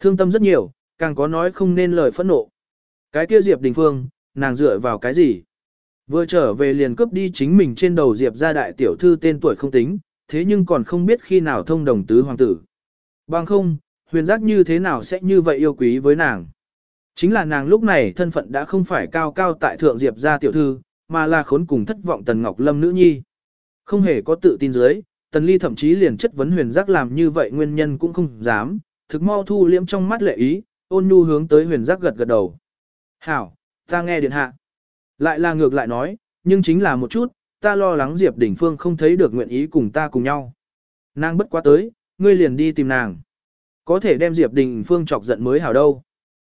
Thương tâm rất nhiều, càng có nói không nên lời phẫn nộ. Cái kia Diệp Đình Phương, nàng dựa vào cái gì? Vừa trở về liền cướp đi chính mình trên đầu Diệp Gia đại tiểu thư tên tuổi không tính, thế nhưng còn không biết khi nào thông đồng tứ hoàng tử. Bằng không, huyền giác như thế nào sẽ như vậy yêu quý với nàng. Chính là nàng lúc này thân phận đã không phải cao cao tại thượng diệp gia tiểu thư, mà là khốn cùng thất vọng Tần Ngọc Lâm nữ nhi. Không hề có tự tin dưới, Tần Ly thậm chí liền chất vấn huyền giác làm như vậy nguyên nhân cũng không dám, thực mau thu liễm trong mắt lệ ý, ôn nhu hướng tới huyền giác gật gật đầu. Hảo, ta nghe điện hạ. Lại là ngược lại nói, nhưng chính là một chút, ta lo lắng Diệp Đình Phương không thấy được nguyện ý cùng ta cùng nhau. Nàng bất quá tới, ngươi liền đi tìm nàng. Có thể đem Diệp Đình Phương chọc giận mới hảo đâu.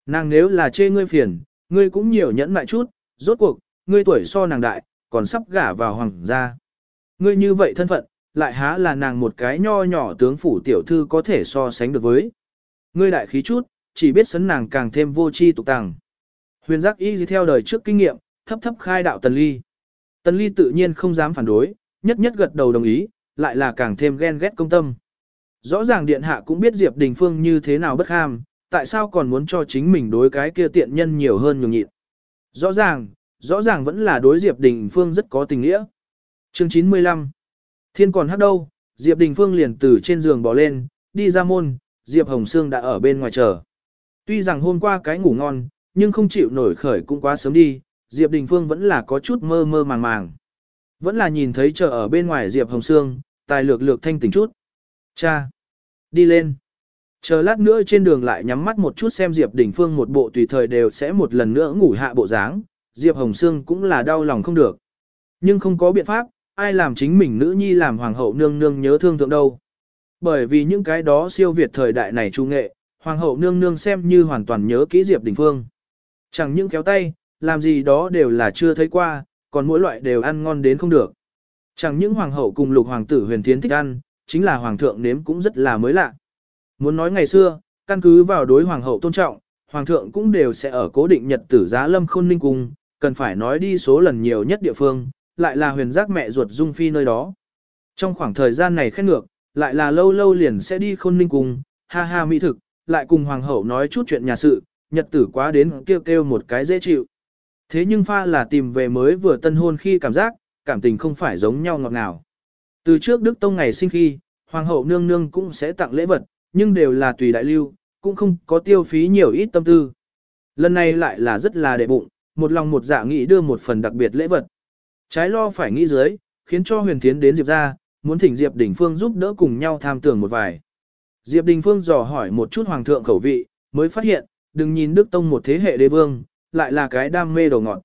Nàng nếu là chê ngươi phiền, ngươi cũng nhiều nhẫn lại chút, rốt cuộc, ngươi tuổi so nàng đại, còn sắp gả vào hoàng gia. Ngươi như vậy thân phận, lại há là nàng một cái nho nhỏ tướng phủ tiểu thư có thể so sánh được với. Ngươi đại khí chút, chỉ biết sấn nàng càng thêm vô chi tục tàng. Huyền giác y theo đời trước kinh nghiệm, thấp thấp khai đạo tần ly. Tần ly tự nhiên không dám phản đối, nhất nhất gật đầu đồng ý, lại là càng thêm ghen ghét công tâm. Rõ ràng điện hạ cũng biết Diệp Đình Phương như thế nào bất ham, tại sao còn muốn cho chính mình đối cái kia tiện nhân nhiều hơn nhường nhịn. Rõ ràng, rõ ràng vẫn là đối Diệp Đình Phương rất có tình nghĩa. Chương 95 Thiên còn hát đâu, Diệp Đình Phương liền từ trên giường bỏ lên, đi ra môn, Diệp Hồng Sương đã ở bên ngoài chờ. Tuy rằng hôm qua cái ngủ ngon, nhưng không chịu nổi khởi cũng quá sớm đi, Diệp Đình Phương vẫn là có chút mơ mơ màng màng. Vẫn là nhìn thấy chờ ở bên ngoài Diệp Hồng Sương, tài lược lược thanh tỉnh chút. Cha! Đi lên! Chờ lát nữa trên đường lại nhắm mắt một chút xem Diệp Đình Phương một bộ tùy thời đều sẽ một lần nữa ngủ hạ bộ dáng, Diệp Hồng Sương cũng là đau lòng không được. Nhưng không có biện pháp, ai làm chính mình nữ nhi làm hoàng hậu nương nương nhớ thương thượng đâu. Bởi vì những cái đó siêu việt thời đại này trung nghệ, hoàng hậu nương nương xem như hoàn toàn nhớ kỹ Diệp Đình Phương. Chẳng những kéo tay, làm gì đó đều là chưa thấy qua, còn mỗi loại đều ăn ngon đến không được. Chẳng những hoàng hậu cùng lục hoàng tử huyền thiến thích ăn, chính là hoàng thượng nếm cũng rất là mới lạ. Muốn nói ngày xưa, căn cứ vào đối hoàng hậu tôn trọng, hoàng thượng cũng đều sẽ ở cố định nhật tử giá lâm khôn ninh cung, cần phải nói đi số lần nhiều nhất địa phương, lại là huyền giác mẹ ruột dung phi nơi đó. Trong khoảng thời gian này khét ngược, lại là lâu lâu liền sẽ đi khôn ninh cung, ha ha mỹ thực, lại cùng hoàng hậu nói chút chuyện nhà sự, nhật tử quá đến kêu kêu một cái dễ chịu. Thế nhưng pha là tìm về mới vừa tân hôn khi cảm giác, cảm tình không phải giống nhau ngọt ngào. Từ trước Đức Tông ngày sinh khi, Hoàng hậu nương nương cũng sẽ tặng lễ vật, nhưng đều là tùy đại lưu, cũng không có tiêu phí nhiều ít tâm tư. Lần này lại là rất là đệ bụng, một lòng một dạ nghĩ đưa một phần đặc biệt lễ vật. Trái lo phải nghĩ dưới, khiến cho huyền thiến đến Diệp ra, muốn thỉnh Diệp Đình Phương giúp đỡ cùng nhau tham tưởng một vài. Diệp Đình Phương dò hỏi một chút hoàng thượng khẩu vị, mới phát hiện, đừng nhìn Đức Tông một thế hệ đế vương, lại là cái đam mê đồ ngọt.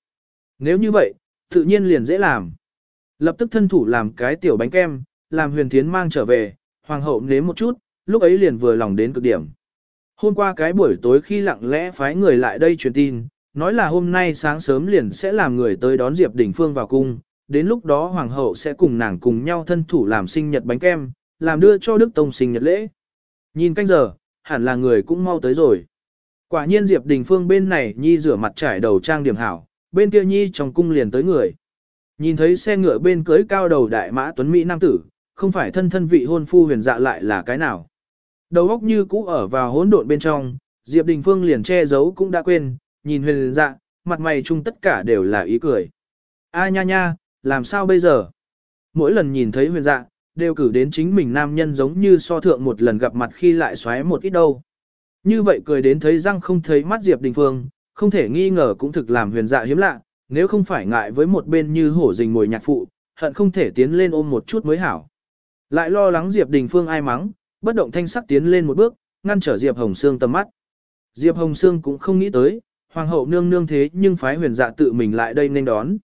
Nếu như vậy, tự nhiên liền dễ làm. Lập tức thân thủ làm cái tiểu bánh kem, làm huyền thiến mang trở về, hoàng hậu nếm một chút, lúc ấy liền vừa lòng đến cực điểm. Hôm qua cái buổi tối khi lặng lẽ phái người lại đây truyền tin, nói là hôm nay sáng sớm liền sẽ làm người tới đón Diệp Đình Phương vào cung, đến lúc đó hoàng hậu sẽ cùng nàng cùng nhau thân thủ làm sinh nhật bánh kem, làm đưa cho Đức Tông sinh nhật lễ. Nhìn canh giờ, hẳn là người cũng mau tới rồi. Quả nhiên Diệp Đình Phương bên này Nhi rửa mặt trải đầu trang điểm hảo, bên kia Nhi trong cung liền tới người. Nhìn thấy xe ngựa bên cưới cao đầu đại mã tuấn Mỹ Nam Tử, không phải thân thân vị hôn phu huyền dạ lại là cái nào. Đầu óc như cũ ở vào hỗn độn bên trong, Diệp Đình Phương liền che giấu cũng đã quên, nhìn huyền dạ, mặt mày chung tất cả đều là ý cười. A nha nha, làm sao bây giờ? Mỗi lần nhìn thấy huyền dạ, đều cử đến chính mình nam nhân giống như so thượng một lần gặp mặt khi lại xoáy một ít đâu. Như vậy cười đến thấy răng không thấy mắt Diệp Đình Phương, không thể nghi ngờ cũng thực làm huyền dạ hiếm lạ, nếu không phải ngại với một bên như hổ rình mồi nhạc phụ, hận không thể tiến lên ôm một chút mới hảo. Lại lo lắng Diệp Đình Phương ai mắng, bất động thanh sắc tiến lên một bước, ngăn trở Diệp Hồng Sương tầm mắt. Diệp Hồng Sương cũng không nghĩ tới, hoàng hậu nương nương thế nhưng phái huyền dạ tự mình lại đây nên đón.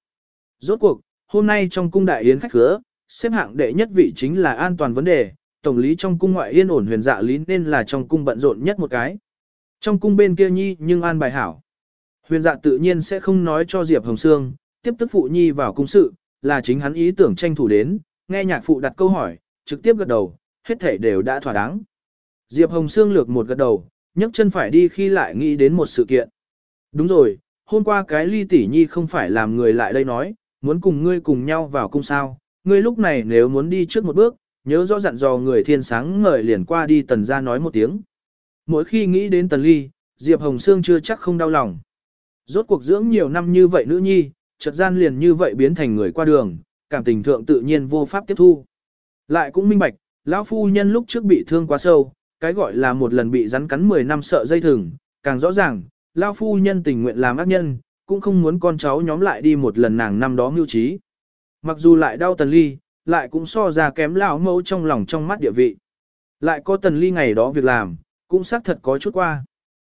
Rốt cuộc, hôm nay trong cung đại yến khách khứa, xếp hạng đệ nhất vị chính là an toàn vấn đề, tổng lý trong cung ngoại yên ổn huyền dạ lý nên là trong cung bận rộn nhất một cái. Trong cung bên kia nhi nhưng an bài hảo. Huyền dạ tự nhiên sẽ không nói cho Diệp Hồng Sương, tiếp tức phụ nhi vào cung sự, là chính hắn ý tưởng tranh thủ đến, nghe nhạc phụ đặt câu hỏi, trực tiếp gật đầu, hết thể đều đã thỏa đáng. Diệp Hồng Sương lược một gật đầu, nhấc chân phải đi khi lại nghĩ đến một sự kiện. Đúng rồi, hôm qua cái ly tỷ nhi không phải làm người lại đây nói, muốn cùng ngươi cùng nhau vào cung sao, ngươi lúc này nếu muốn đi trước một bước, nhớ rõ dặn dò người thiên sáng ngời liền qua đi tần ra nói một tiếng. Mỗi khi nghĩ đến tần ly, Diệp Hồng Sương chưa chắc không đau lòng. Rốt cuộc dưỡng nhiều năm như vậy nữ nhi, chợt gian liền như vậy biến thành người qua đường, cảm tình thượng tự nhiên vô pháp tiếp thu. Lại cũng minh bạch, lão phu nhân lúc trước bị thương quá sâu, cái gọi là một lần bị rắn cắn 10 năm sợ dây thừng, càng rõ ràng, lão phu nhân tình nguyện làm ác nhân, cũng không muốn con cháu nhóm lại đi một lần nàng năm đó mưu trí. Mặc dù lại đau tần ly, lại cũng so ra kém lão mẫu trong lòng trong mắt địa vị. Lại có tần ly ngày đó việc làm, cũng xác thật có chút qua.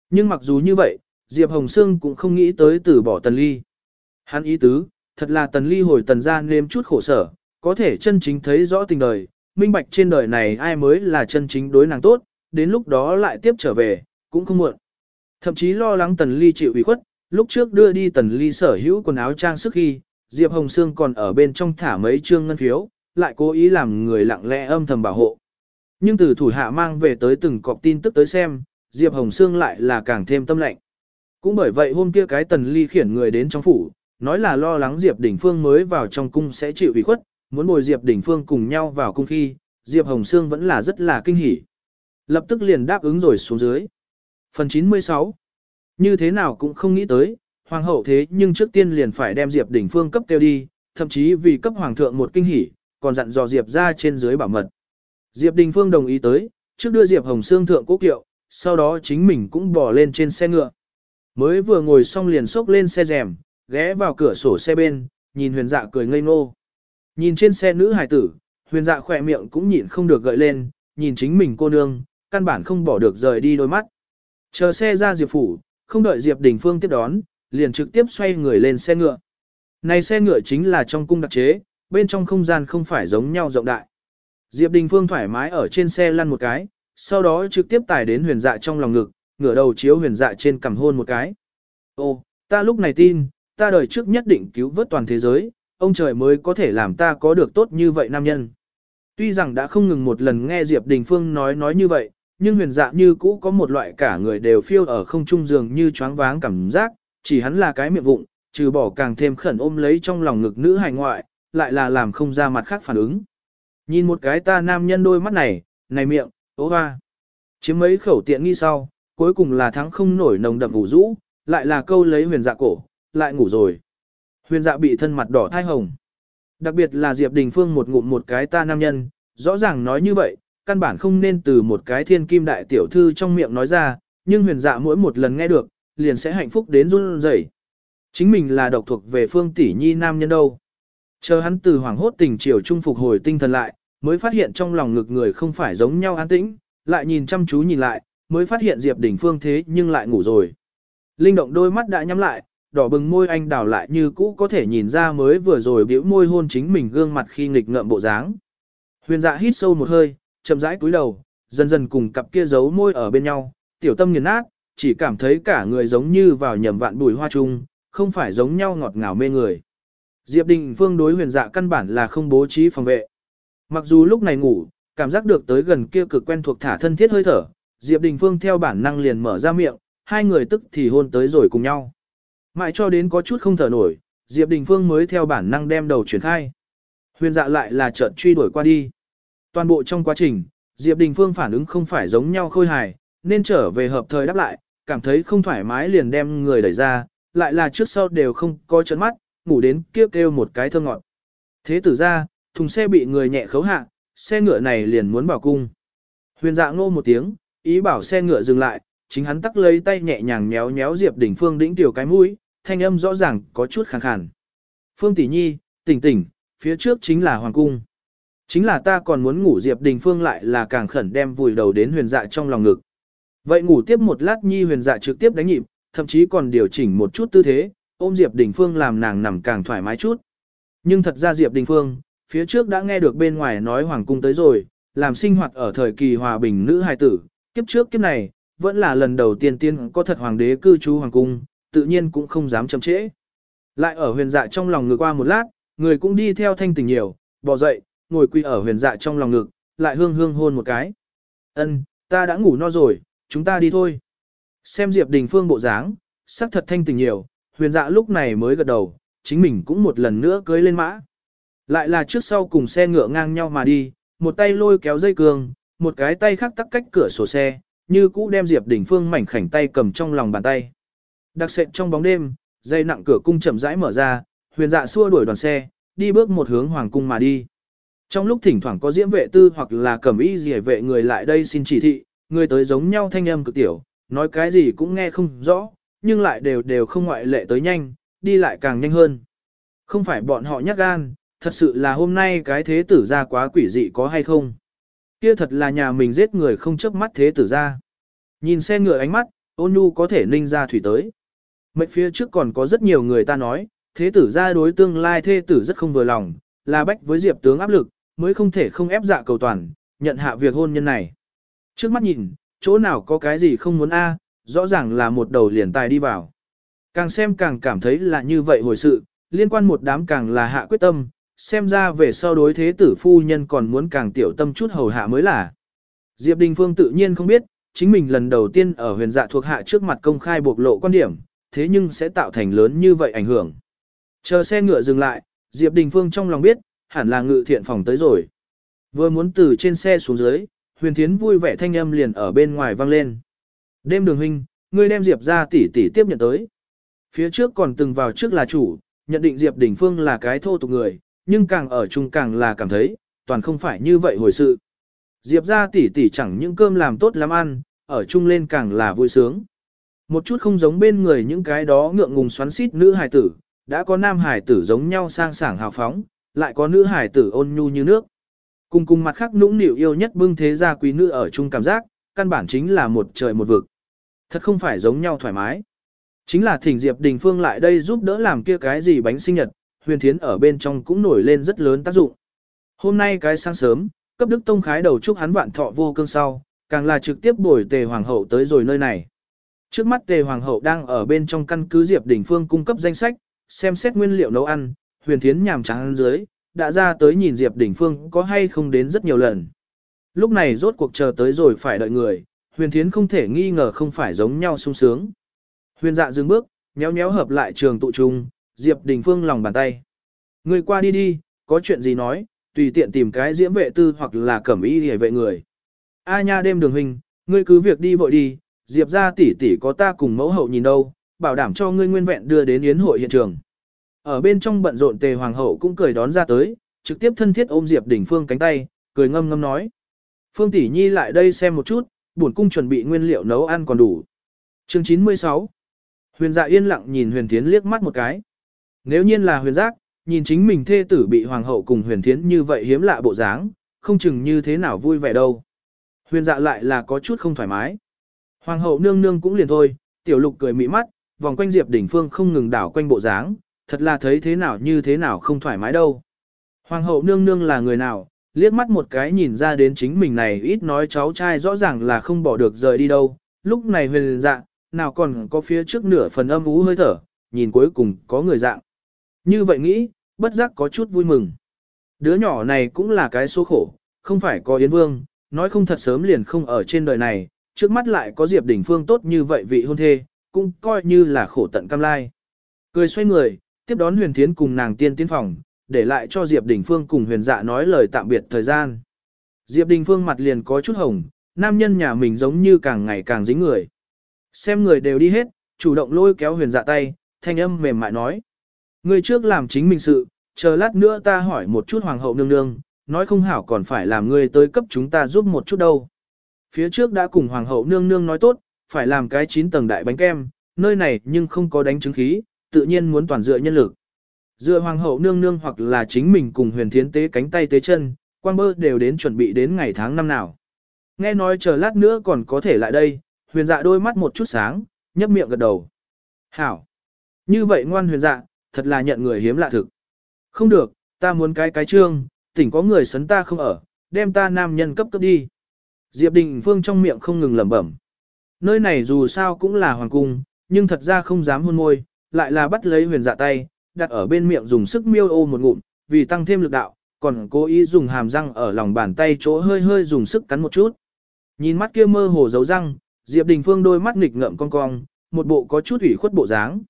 Nhưng mặc dù như vậy, Diệp Hồng Sương cũng không nghĩ tới từ bỏ tần ly. Hắn ý tứ, thật là tần ly hồi tần ra nếm chút khổ sở, có thể chân chính thấy rõ tình đời, minh bạch trên đời này ai mới là chân chính đối nàng tốt, đến lúc đó lại tiếp trở về, cũng không muộn. Thậm chí lo lắng tần ly chịu ủy khuất, lúc trước đưa đi tần ly sở hữu quần áo trang sức khi, Diệp Hồng Sương còn ở bên trong thả mấy trương ngân phiếu, lại cố ý làm người lặng lẽ âm thầm bảo hộ. Nhưng từ thủ hạ mang về tới từng cọc tin tức tới xem, Diệp Hồng Sương lại là càng thêm tâm lạnh. Cũng bởi vậy hôm kia cái tần ly khiển người đến trong phủ, nói là lo lắng Diệp Đình Phương mới vào trong cung sẽ chịu ủy khuất, muốn bồi Diệp Đình Phương cùng nhau vào cung khi, Diệp Hồng Sương vẫn là rất là kinh hỉ. Lập tức liền đáp ứng rồi xuống dưới. Phần 96 Như thế nào cũng không nghĩ tới, hoàng hậu thế nhưng trước tiên liền phải đem Diệp Đình Phương cấp kêu đi, thậm chí vì cấp hoàng thượng một kinh hỉ, còn dặn dò Diệp ra trên dưới bảo mật. Diệp Đình Phương đồng ý tới, trước đưa Diệp Hồng Sương thượng cố kiệu, sau đó chính mình cũng bỏ lên trên xe ngựa. Mới vừa ngồi xong liền xốc lên xe rèm, ghé vào cửa sổ xe bên, nhìn huyền dạ cười ngây ngô. Nhìn trên xe nữ hài tử, huyền dạ khỏe miệng cũng nhịn không được gợi lên, nhìn chính mình cô nương, căn bản không bỏ được rời đi đôi mắt. Chờ xe ra Diệp Phủ, không đợi Diệp Đình Phương tiếp đón, liền trực tiếp xoay người lên xe ngựa. Này xe ngựa chính là trong cung đặc chế, bên trong không gian không phải giống nhau rộng đại. Diệp Đình Phương thoải mái ở trên xe lăn một cái, sau đó trực tiếp tải đến huyền dạ trong lòng ngực, ngửa đầu chiếu huyền dạ trên cằm hôn một cái. Ô, ta lúc này tin, ta đời trước nhất định cứu vớt toàn thế giới, ông trời mới có thể làm ta có được tốt như vậy nam nhân. Tuy rằng đã không ngừng một lần nghe Diệp Đình Phương nói nói như vậy, nhưng huyền dạ như cũ có một loại cả người đều phiêu ở không trung giường như choáng váng cảm giác, chỉ hắn là cái miệng vụng, trừ bỏ càng thêm khẩn ôm lấy trong lòng ngực nữ hài ngoại, lại là làm không ra mặt khác phản ứng. Nhìn một cái ta nam nhân đôi mắt này, này miệng, ố hoa. Chiếm mấy khẩu tiện nghi sau, cuối cùng là thắng không nổi nồng đậm ngủ rũ, lại là câu lấy huyền dạ cổ, lại ngủ rồi. Huyền dạ bị thân mặt đỏ thai hồng. Đặc biệt là Diệp Đình Phương một ngụm một cái ta nam nhân, rõ ràng nói như vậy, căn bản không nên từ một cái thiên kim đại tiểu thư trong miệng nói ra, nhưng huyền dạ mỗi một lần nghe được, liền sẽ hạnh phúc đến run rẩy. Chính mình là độc thuộc về phương tỷ nhi nam nhân đâu. Chờ hắn từ hoàng hốt tình chiều trung phục hồi tinh thần lại, mới phát hiện trong lòng ngực người không phải giống nhau an tĩnh, lại nhìn chăm chú nhìn lại, mới phát hiện Diệp Đình Phương thế nhưng lại ngủ rồi. Linh động đôi mắt đã nhắm lại, đỏ bừng môi anh đào lại như cũ có thể nhìn ra mới vừa rồi biểu môi hôn chính mình gương mặt khi nghịch ngợm bộ dáng. Huyền dạ hít sâu một hơi, chậm rãi cúi đầu, dần dần cùng cặp kia giấu môi ở bên nhau, tiểu tâm nghiền nát, chỉ cảm thấy cả người giống như vào nhầm vạn bùi hoa chung, không phải giống nhau ngọt ngào mê người. Diệp Đình Phương đối huyền dạ căn bản là không bố trí phòng vệ. Mặc dù lúc này ngủ, cảm giác được tới gần kia cực quen thuộc thả thân thiết hơi thở, Diệp Đình Phương theo bản năng liền mở ra miệng, hai người tức thì hôn tới rồi cùng nhau. Mãi cho đến có chút không thở nổi, Diệp Đình Phương mới theo bản năng đem đầu chuyển khai. Huyền dạ lại là chợt truy đuổi qua đi. Toàn bộ trong quá trình, Diệp Đình Phương phản ứng không phải giống nhau khôi hài, nên trở về hợp thời đáp lại, cảm thấy không thoải mái liền đem người đẩy ra, lại là trước sau đều không có chấn mắt, ngủ đến kêu kêu một cái thơ ngọt. Thế tử ra, thùng xe bị người nhẹ khấu hạ, xe ngựa này liền muốn bảo cung. Huyền dạ ngô một tiếng, ý bảo xe ngựa dừng lại, chính hắn tắc lấy tay nhẹ nhàng méo méo Diệp Đình Phương đĩnh tiểu cái mũi, thanh âm rõ ràng có chút khàn khàn. Phương tỷ nhi, tỉnh tỉnh, phía trước chính là hoàng cung. Chính là ta còn muốn ngủ Diệp Đình Phương lại là càng khẩn đem vùi đầu đến huyền dạ trong lòng ngực. Vậy ngủ tiếp một lát nhi huyền dạ trực tiếp đánh nhịp, thậm chí còn điều chỉnh một chút tư thế, ôm Diệp Đình Phương làm nàng nằm càng thoải mái chút. Nhưng thật ra Diệp Đình Phương, phía trước đã nghe được bên ngoài nói hoàng cung tới rồi, làm sinh hoạt ở thời kỳ hòa bình nữ hài tử, kiếp trước kiếp này, vẫn là lần đầu tiên tiên có thật hoàng đế cư trú hoàng cung, tự nhiên cũng không dám chậm trễ. Lại ở huyền dạ trong lòng ngược qua một lát, người cũng đi theo thanh tình nhiều, bỏ dậy, ngồi quỳ ở huyền dạ trong lòng ngực, lại hương hương hôn một cái. Ân, ta đã ngủ no rồi, chúng ta đi thôi. Xem Diệp Đình Phương bộ dáng, sắc thật thanh tình nhiều, huyền dạ lúc này mới gật đầu, chính mình cũng một lần nữa cưới lên mã. Lại là trước sau cùng xe ngựa ngang nhau mà đi, một tay lôi kéo dây cương, một cái tay khác tắc cách cửa sổ xe, như cũ đem Diệp Đình Phương mảnh khảnh tay cầm trong lòng bàn tay. Đặc sệt trong bóng đêm, dây nặng cửa cung chậm rãi mở ra, huyền dạ xua đuổi đoàn xe, đi bước một hướng hoàng cung mà đi. Trong lúc thỉnh thoảng có diễm vệ tư hoặc là cẩm y gì vệ người lại đây xin chỉ thị, người tới giống nhau thanh âm cực tiểu, nói cái gì cũng nghe không rõ, nhưng lại đều đều không ngoại lệ tới nhanh, đi lại càng nhanh hơn. Không phải bọn họ nhát gan, thật sự là hôm nay cái thế tử ra quá quỷ dị có hay không. Kia thật là nhà mình giết người không chớp mắt thế tử ra. Nhìn xe ngựa ánh mắt, ôn nhu có thể ninh ra thủy tới. Mệnh phía trước còn có rất nhiều người ta nói, thế tử ra đối tương lai thế tử rất không vừa lòng, là bách với diệp tướng áp lực, mới không thể không ép dạ cầu toàn, nhận hạ việc hôn nhân này. Trước mắt nhìn, chỗ nào có cái gì không muốn a, rõ ràng là một đầu liền tài đi vào. Càng xem càng cảm thấy là như vậy hồi sự, liên quan một đám càng là hạ quyết tâm, xem ra về sau đối thế tử phu nhân còn muốn càng tiểu tâm chút hầu hạ mới là. Diệp Đình Phương tự nhiên không biết, chính mình lần đầu tiên ở huyền dạ thuộc hạ trước mặt công khai bộc lộ quan điểm, thế nhưng sẽ tạo thành lớn như vậy ảnh hưởng. Chờ xe ngựa dừng lại, Diệp Đình Phương trong lòng biết, hẳn là ngự thiện phòng tới rồi. Vừa muốn từ trên xe xuống dưới, huyền thiến vui vẻ thanh âm liền ở bên ngoài vang lên. Đêm đường huynh, ngươi đem Diệp ra tỷ tỷ tiếp nhận tới. Phía trước còn từng vào trước là chủ, nhận định Diệp Đình Phương là cái thô tục người, nhưng càng ở chung càng là cảm thấy, toàn không phải như vậy hồi sự. Diệp ra tỷ tỷ chẳng những cơm làm tốt lắm ăn, ở chung lên càng là vui sướng. Một chút không giống bên người những cái đó ngượng ngùng xoắn xít nữ hài tử, đã có nam hài tử giống nhau sang sảng hào phóng, lại có nữ hài tử ôn nhu như nước. Cùng cùng mặt khác nũng nịu yêu nhất bưng thế gia quý nữ ở chung cảm giác, căn bản chính là một trời một vực. Thật không phải giống nhau thoải mái. Chính là thỉnh Diệp Đình Phương lại đây giúp đỡ làm kia cái gì bánh sinh nhật, huyền thiến ở bên trong cũng nổi lên rất lớn tác dụng. Hôm nay cái sáng sớm, cấp đức tông khái đầu chúc hắn vạn thọ vô cương sau, càng là trực tiếp bồi tề hoàng hậu tới rồi nơi này. Trước mắt tề hoàng hậu đang ở bên trong căn cứ Diệp Đình Phương cung cấp danh sách, xem xét nguyên liệu nấu ăn, huyền thiến nhàm trắng dưới, đã ra tới nhìn Diệp Đình Phương có hay không đến rất nhiều lần. Lúc này rốt cuộc chờ tới rồi phải đợi người, huyền thiến không thể nghi ngờ không phải giống nhau sung sướng. Huyền dạ dừng bước, nhéo nhéo hợp lại trường tụ trung, Diệp Đình Phương lòng bàn tay. Người qua đi đi, có chuyện gì nói, tùy tiện tìm cái diễm vệ tư hoặc là cẩm y hề vệ người. A nha đêm đường hình, ngươi cứ việc đi vội đi, Diệp ra tỷ tỷ có ta cùng mẫu hậu nhìn đâu, bảo đảm cho ngươi nguyên vẹn đưa đến yến hội hiện trường. Ở bên trong bận rộn tề hoàng hậu cũng cười đón ra tới, trực tiếp thân thiết ôm Diệp Đình Phương cánh tay, cười ngâm ngâm nói. Phương Tỷ Nhi lại đây xem một chút, bổn cung chuẩn bị nguyên liệu nấu ăn còn đủ. Chương 96 Huyền dạ yên lặng nhìn huyền thiến liếc mắt một cái. Nếu nhiên là huyền giác, nhìn chính mình thê tử bị hoàng hậu cùng huyền thiến như vậy hiếm lạ bộ dáng, không chừng như thế nào vui vẻ đâu. Huyền dạ lại là có chút không thoải mái. Hoàng hậu nương nương cũng liền thôi, tiểu lục cười mỹ mắt, vòng quanh Diệp Đỉnh Phương không ngừng đảo quanh bộ dáng, thật là thấy thế nào như thế nào không thoải mái đâu. Hoàng hậu nương nương là người nào, liếc mắt một cái nhìn ra đến chính mình này ít nói cháu trai rõ ràng là không bỏ được rời đi đâu, lúc này huyền dạng nào còn có phía trước nửa phần âm ú hơi thở, nhìn cuối cùng có người dạng. Như vậy nghĩ, bất giác có chút vui mừng. Đứa nhỏ này cũng là cái số khổ, không phải có Yến Vương, nói không thật sớm liền không ở trên đời này, trước mắt lại có Diệp đình Phương tốt như vậy vị hôn thê, cũng coi như là khổ tận cam lai. Cười xoay người, tiếp đón huyền thiến cùng nàng tiên tiến phòng, để lại cho Diệp Đình Phương cùng huyền dạ nói lời tạm biệt thời gian. Diệp Đình Phương mặt liền có chút hồng, nam nhân nhà mình giống như càng ngày càng dính người. Xem người đều đi hết, chủ động lôi kéo huyền dạ tay, thanh âm mềm mại nói. Người trước làm chính mình sự, chờ lát nữa ta hỏi một chút hoàng hậu nương nương, nói không hảo còn phải làm người tới cấp chúng ta giúp một chút đâu. Phía trước đã cùng hoàng hậu nương nương nói tốt, phải làm cái chín tầng đại bánh kem, nơi này nhưng không có đánh chứng khí, tự nhiên muốn toàn dựa nhân lực. Dựa hoàng hậu nương nương hoặc là chính mình cùng huyền thiến tế cánh tay tế chân, quang bơ đều đến chuẩn bị đến ngày tháng năm nào. Nghe nói chờ lát nữa còn có thể lại đây, huyền dạ đôi mắt một chút sáng, nhấp miệng gật đầu. Hảo! Như vậy ngoan huyền dạ, thật là nhận người hiếm lạ thực. Không được, ta muốn cái cái trương, tỉnh có người sấn ta không ở, đem ta nam nhân cấp cấp đi. Diệp Đình Phương trong miệng không ngừng lẩm bẩm. Nơi này dù sao cũng là hoàng cung, nhưng thật ra không dám hôn môi, lại là bắt lấy huyền dạ tay, đặt ở bên miệng dùng sức miêu ô một ngụm, vì tăng thêm lực đạo, còn cố ý dùng hàm răng ở lòng bàn tay chỗ hơi hơi dùng sức cắn một chút. Nhìn mắt kia mơ hồ dấu răng, Diệp Đình Phương đôi mắt nghịch ngợm cong cong, một bộ có chút ủy khuất bộ dáng.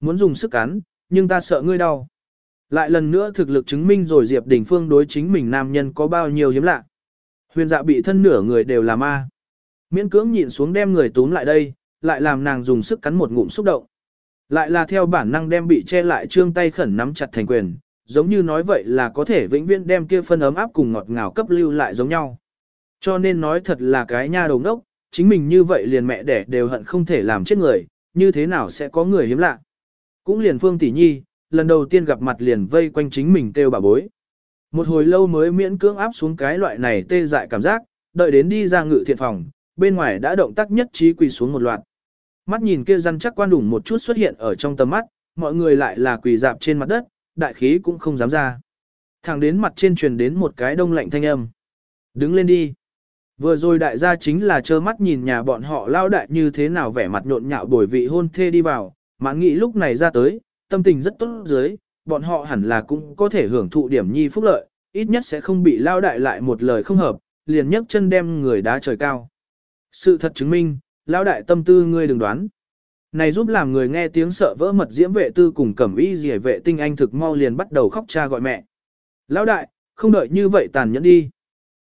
Muốn dùng sức cắn, nhưng ta sợ ngươi đau. Lại lần nữa thực lực chứng minh rồi Diệp Đình Phương đối chính mình nam nhân có bao nhiêu hiếm lạ. Huyền dạ bị thân nửa người đều là ma. Miễn cưỡng nhịn xuống đem người túm lại đây, lại làm nàng dùng sức cắn một ngụm xúc động. Lại là theo bản năng đem bị che lại trương tay khẩn nắm chặt thành quyền, giống như nói vậy là có thể vĩnh viễn đem kia phân ấm áp cùng ngọt ngào cấp lưu lại giống nhau. Cho nên nói thật là cái nha đầu đốc, chính mình như vậy liền mẹ đẻ đều hận không thể làm chết người, như thế nào sẽ có người hiếm lạ. Cũng liền phương tỷ nhi, lần đầu tiên gặp mặt liền vây quanh chính mình kêu bà bối. Một hồi lâu mới miễn cưỡng áp xuống cái loại này tê dại cảm giác, đợi đến đi ra ngự thiện phòng, bên ngoài đã động tác nhất trí quỳ xuống một loạt. Mắt nhìn kia răn chắc quan đủng một chút xuất hiện ở trong tầm mắt, mọi người lại là quỳ dạp trên mặt đất, đại khí cũng không dám ra. Thẳng đến mặt trên truyền đến một cái đông lạnh thanh âm. Đứng lên đi. Vừa rồi đại gia chính là trơ mắt nhìn nhà bọn họ lao đại như thế nào vẻ mặt nhộn nhạo bồi vị hôn thê đi vào, mãn nghĩ lúc này ra tới, tâm tình rất tốt dưới, bọn họ hẳn là cũng có thể hưởng thụ điểm nhi phúc lợi, ít nhất sẽ không bị lao đại lại một lời không hợp, liền nhấc chân đem người đá trời cao. Sự thật chứng minh, lão đại tâm tư ngươi đừng đoán. Này giúp làm người nghe tiếng sợ vỡ mật diễm vệ tư cùng cẩm y rỉa vệ tinh anh thực mau liền bắt đầu khóc cha gọi mẹ. Lão đại, không đợi như vậy tàn nhẫn đi.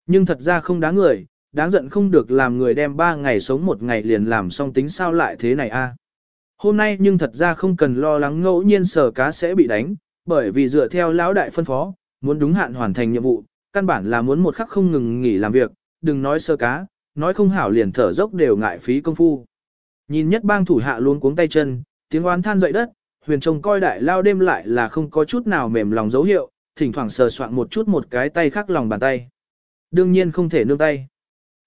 Nhưng thật ra không đáng người, đáng giận không được làm người đem ba ngày sống một ngày liền làm xong tính sao lại thế này a? Hôm nay nhưng thật ra không cần lo lắng ngẫu nhiên sở cá sẽ bị đánh, bởi vì dựa theo lão đại phân phó, muốn đúng hạn hoàn thành nhiệm vụ, căn bản là muốn một khắc không ngừng nghỉ làm việc, đừng nói sơ cá, nói không hảo liền thở dốc đều ngại phí công phu. Nhìn nhất bang thủ hạ luôn cuống tay chân, tiếng oán than dậy đất, huyền trông coi đại lao đêm lại là không có chút nào mềm lòng dấu hiệu, thỉnh thoảng sờ soạn một chút một cái tay khác lòng bàn tay. Đương nhiên không thể nương tay.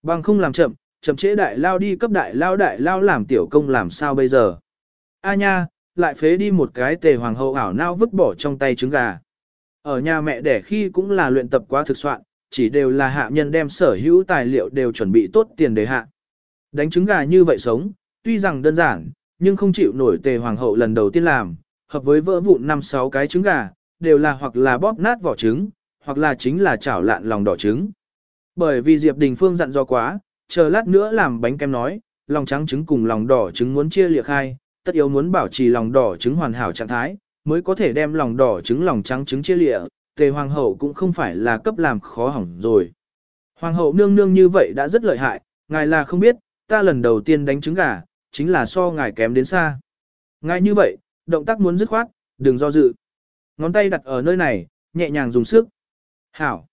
Bằng không làm chậm, chậm trễ đại lao đi cấp đại lao đại lao làm tiểu công làm sao bây giờ. A nha, lại phế đi một cái tề hoàng hậu ảo nao vứt bỏ trong tay trứng gà. Ở nhà mẹ đẻ khi cũng là luyện tập quá thực soạn, chỉ đều là hạ nhân đem sở hữu tài liệu đều chuẩn bị tốt tiền để hạ. Đánh trứng gà như vậy sống, tuy rằng đơn giản, nhưng không chịu nổi tề hoàng hậu lần đầu tiên làm, hợp với vỡ vụn 5-6 cái trứng gà, đều là hoặc là bóp nát vỏ trứng, hoặc là chính là chảo lạn lòng đỏ trứng. Bởi vì Diệp Đình Phương dặn do quá, chờ lát nữa làm bánh kem nói, lòng trắng trứng cùng lòng đỏ trứng muốn chia liệt hai tất yếu muốn bảo trì lòng đỏ trứng hoàn hảo trạng thái, mới có thể đem lòng đỏ trứng lòng trắng trứng chia lịa, tề hoàng hậu cũng không phải là cấp làm khó hỏng rồi. Hoàng hậu nương nương như vậy đã rất lợi hại, ngài là không biết, ta lần đầu tiên đánh trứng gà, chính là so ngài kém đến xa. Ngài như vậy, động tác muốn dứt khoát, đừng do dự. Ngón tay đặt ở nơi này, nhẹ nhàng dùng sức. Hảo.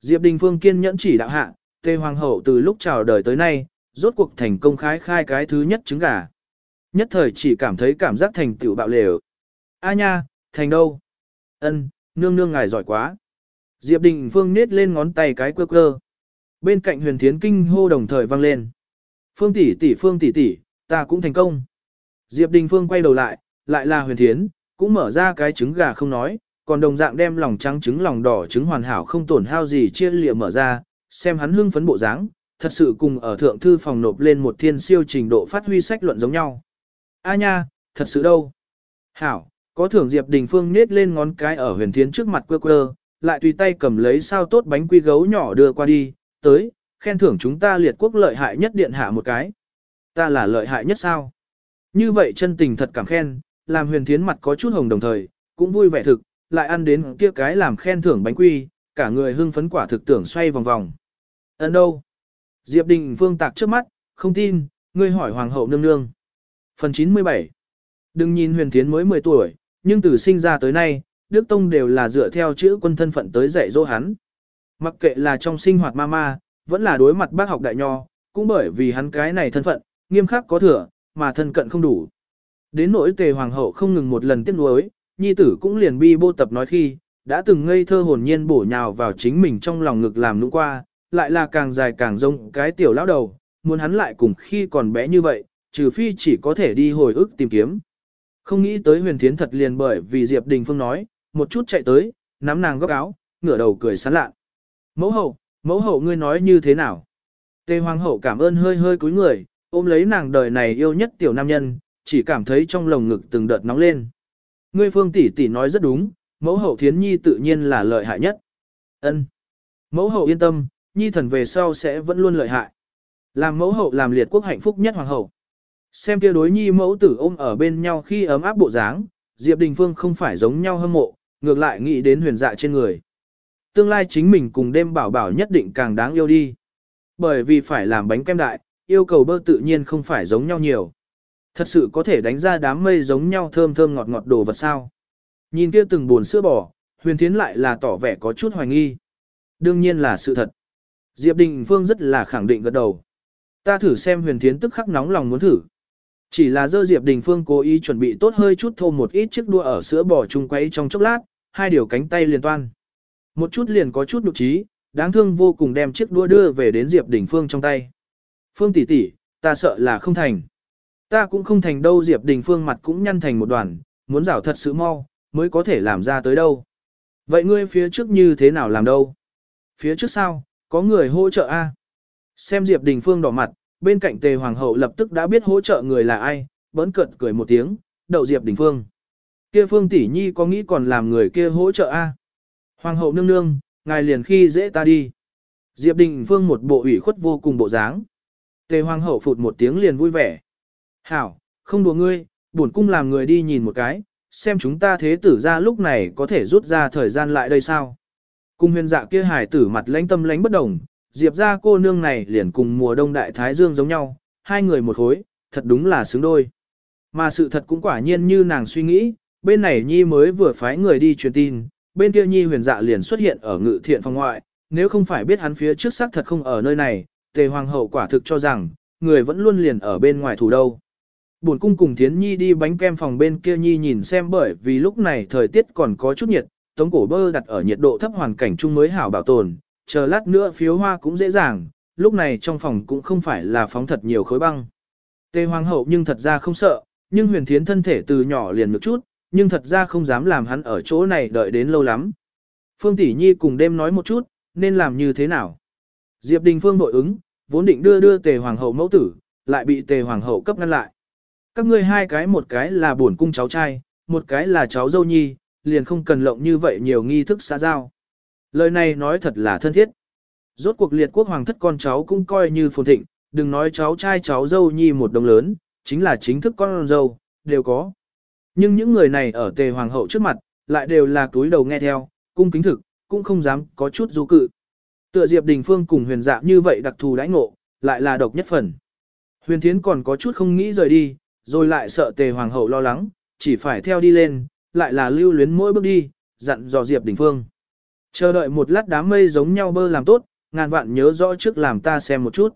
Diệp Đình Phương kiên nhẫn chỉ đạo hạ, Tề Hoàng hậu từ lúc chào đời tới nay, rốt cuộc thành công khái khai cái thứ nhất trứng gà. Nhất thời chỉ cảm thấy cảm giác thành tựu bạo lều. A nha, thành đâu? Ân, nương nương ngài giỏi quá. Diệp Đình Phương nết lên ngón tay cái quơ quơ. Bên cạnh huyền thiến kinh hô đồng thời vang lên. Phương tỷ tỷ phương tỷ tỷ, ta cũng thành công. Diệp Đình Phương quay đầu lại, lại là huyền thiến, cũng mở ra cái trứng gà không nói, còn đồng dạng đem lòng trắng trứng lòng đỏ trứng hoàn hảo không tổn hao gì chia lịa mở ra, xem hắn hưng phấn bộ dáng, thật sự cùng ở thượng thư phòng nộp lên một thiên siêu trình độ phát huy sách luận giống nhau. A nha, thật sự đâu? Hảo, có thưởng Diệp Đình Phương nết lên ngón cái ở huyền thiến trước mặt quơ quơ, lại tùy tay cầm lấy sao tốt bánh quy gấu nhỏ đưa qua đi, tới, khen thưởng chúng ta liệt quốc lợi hại nhất điện hạ một cái. Ta là lợi hại nhất sao? Như vậy chân tình thật cảm khen, làm huyền thiến mặt có chút hồng đồng thời, cũng vui vẻ thực, lại ăn đến kia cái làm khen thưởng bánh quy, cả người hưng phấn quả thực tưởng xoay vòng vòng. Ấn đâu? Diệp Đình Phương tạc trước mắt, không tin, ngươi hỏi Hoàng hậu nương nương. Phần 97 Đừng nhìn huyền thiến mới 10 tuổi, nhưng từ sinh ra tới nay, Đức Tông đều là dựa theo chữ quân thân phận tới dạy dỗ hắn. Mặc kệ là trong sinh hoạt mama, vẫn là đối mặt bác học đại nho, cũng bởi vì hắn cái này thân phận, nghiêm khắc có thừa, mà thân cận không đủ. Đến nỗi tề hoàng hậu không ngừng một lần tiết nuối, nhi tử cũng liền bi bô tập nói khi, đã từng ngây thơ hồn nhiên bổ nhào vào chính mình trong lòng ngực làm nũng qua, lại là càng dài càng rông cái tiểu lão đầu, muốn hắn lại cùng khi còn bé như vậy, trừ phi chỉ có thể đi hồi ức tìm kiếm. Không nghĩ tới huyền thiến thật liền bởi vì Diệp Đình Phương nói, một chút chạy tới, nắm nàng góc áo, ngửa đầu cười sán lạ. Mẫu hậu, mẫu hậu ngươi nói như thế nào? Tề hoàng hậu cảm ơn hơi hơi cúi người, ôm lấy nàng đời này yêu nhất tiểu nam nhân, chỉ cảm thấy trong lồng ngực từng đợt nóng lên. Ngươi phương tỷ tỷ nói rất đúng, mẫu hậu thiến nhi tự nhiên là lợi hại nhất. Ân, Mẫu hậu yên tâm, nhi thần về sau sẽ vẫn luôn lợi hại. Làm mẫu hậu làm liệt quốc hạnh phúc nhất hoàng hậu. Xem kia đối nhi mẫu tử ôm ở bên nhau khi ấm áp bộ dáng, Diệp Đình Phương không phải giống nhau hâm mộ, ngược lại nghĩ đến huyền dạ trên người. Tương lai chính mình cùng đêm bảo bảo nhất định càng đáng yêu đi. Bởi vì phải làm bánh kem đại, yêu cầu bơ tự nhiên không phải giống nhau nhiều. Thật sự có thể đánh ra đám mây giống nhau thơm thơm ngọt ngọt đồ vật sao. Nhìn kia từng buồn sữa bò, huyền thiến lại là tỏ vẻ có chút hoài nghi. Đương nhiên là sự thật. Diệp Đình Phương rất là khẳng định gật đầu. Ta thử xem huyền thiến tức khắc nóng lòng muốn thử. Chỉ là dơ Diệp Đình Phương cố ý chuẩn bị tốt hơi chút thô một ít chiếc đua ở sữa bò chung quấy trong chốc lát, hai điều cánh tay liền toan. Một chút liền có chút nhục trí, đáng thương vô cùng đem chiếc đua đưa về đến Diệp Đình Phương trong tay. Phương tỷ tỷ, ta sợ là không thành. Ta cũng không thành đâu Diệp Đình Phương mặt cũng nhăn thành một đoàn, muốn rảo thật sự mau, mới có thể làm ra tới đâu. Vậy ngươi phía trước như thế nào làm đâu? Phía trước sao, có người hỗ trợ a? Xem Diệp Đình Phương đỏ mặt, bên cạnh Tề Hoàng hậu lập tức đã biết hỗ trợ người là ai, bỡn cợt cười một tiếng, đậu Diệp Đình Phương. Kia Phương tỷ nhi có nghĩ còn làm người kia hỗ trợ a? Hoàng hậu nương nương, ngài liền khi dễ ta đi. Diệp Đình Phương một bộ ủy khuất vô cùng bộ dáng. Tề Hoàng hậu phụt một tiếng liền vui vẻ. Hảo, không đùa ngươi, bổn cung làm người đi nhìn một cái, xem chúng ta thế tử ra lúc này có thể rút ra thời gian lại đây sao. Cung huyền dạ kia hải tử mặt lãnh tâm lãnh bất đồng, diệp ra cô nương này liền cùng mùa đông đại thái dương giống nhau, hai người một khối, thật đúng là xứng đôi. Mà sự thật cũng quả nhiên như nàng suy nghĩ, bên này Nhi mới vừa phái người đi truyền tin, bên kia Nhi huyền dạ liền xuất hiện ở ngự thiện phòng ngoại, nếu không phải biết hắn phía trước xác thật không ở nơi này, tề hoàng hậu quả thực cho rằng, người vẫn luôn liền ở bên ngoài thủ đâu. Buồn cung cùng Thiến Nhi đi bánh kem phòng bên kia Nhi nhìn xem bởi vì lúc này thời tiết còn có chút nhiệt, tống cổ bơ đặt ở nhiệt độ thấp hoàn cảnh chung mới hảo bảo tồn, chờ lát nữa phiếu hoa cũng dễ dàng, lúc này trong phòng cũng không phải là phóng thật nhiều khối băng. Tề hoàng hậu nhưng thật ra không sợ, nhưng huyền thiến thân thể từ nhỏ liền một chút, nhưng thật ra không dám làm hắn ở chỗ này đợi đến lâu lắm. Phương Tỷ Nhi cùng đêm nói một chút, nên làm như thế nào. Diệp Đình Phương nội ứng, vốn định đưa đưa tề hoàng hậu mẫu tử, lại bị tề hoàng hậu cấp ngăn lại. Các ngươi hai cái một cái là bổn cung cháu trai, một cái là cháu dâu nhi, liền không cần lộng như vậy nhiều nghi thức xã giao. Lời này nói thật là thân thiết. Rốt cuộc liệt quốc hoàng thất con cháu cũng coi như phồn thịnh, đừng nói cháu trai cháu dâu nhi một đồng lớn, chính là chính thức con dâu, đều có. Nhưng những người này ở tề hoàng hậu trước mặt, lại đều là túi đầu nghe theo, cung kính thực, cũng không dám có chút du cự. Tựa Diệp Đình Phương cùng huyền dạ như vậy đặc thù đãi ngộ, lại là độc nhất phần. Huyền Thiến còn có chút không nghĩ rời đi, rồi lại sợ tề hoàng hậu lo lắng, chỉ phải theo đi lên, lại là lưu luyến mỗi bước đi, dặn dò Diệp Đình Phương. Chờ đợi một lát đám mây giống nhau bơ làm tốt, ngàn vạn nhớ rõ trước làm ta xem một chút.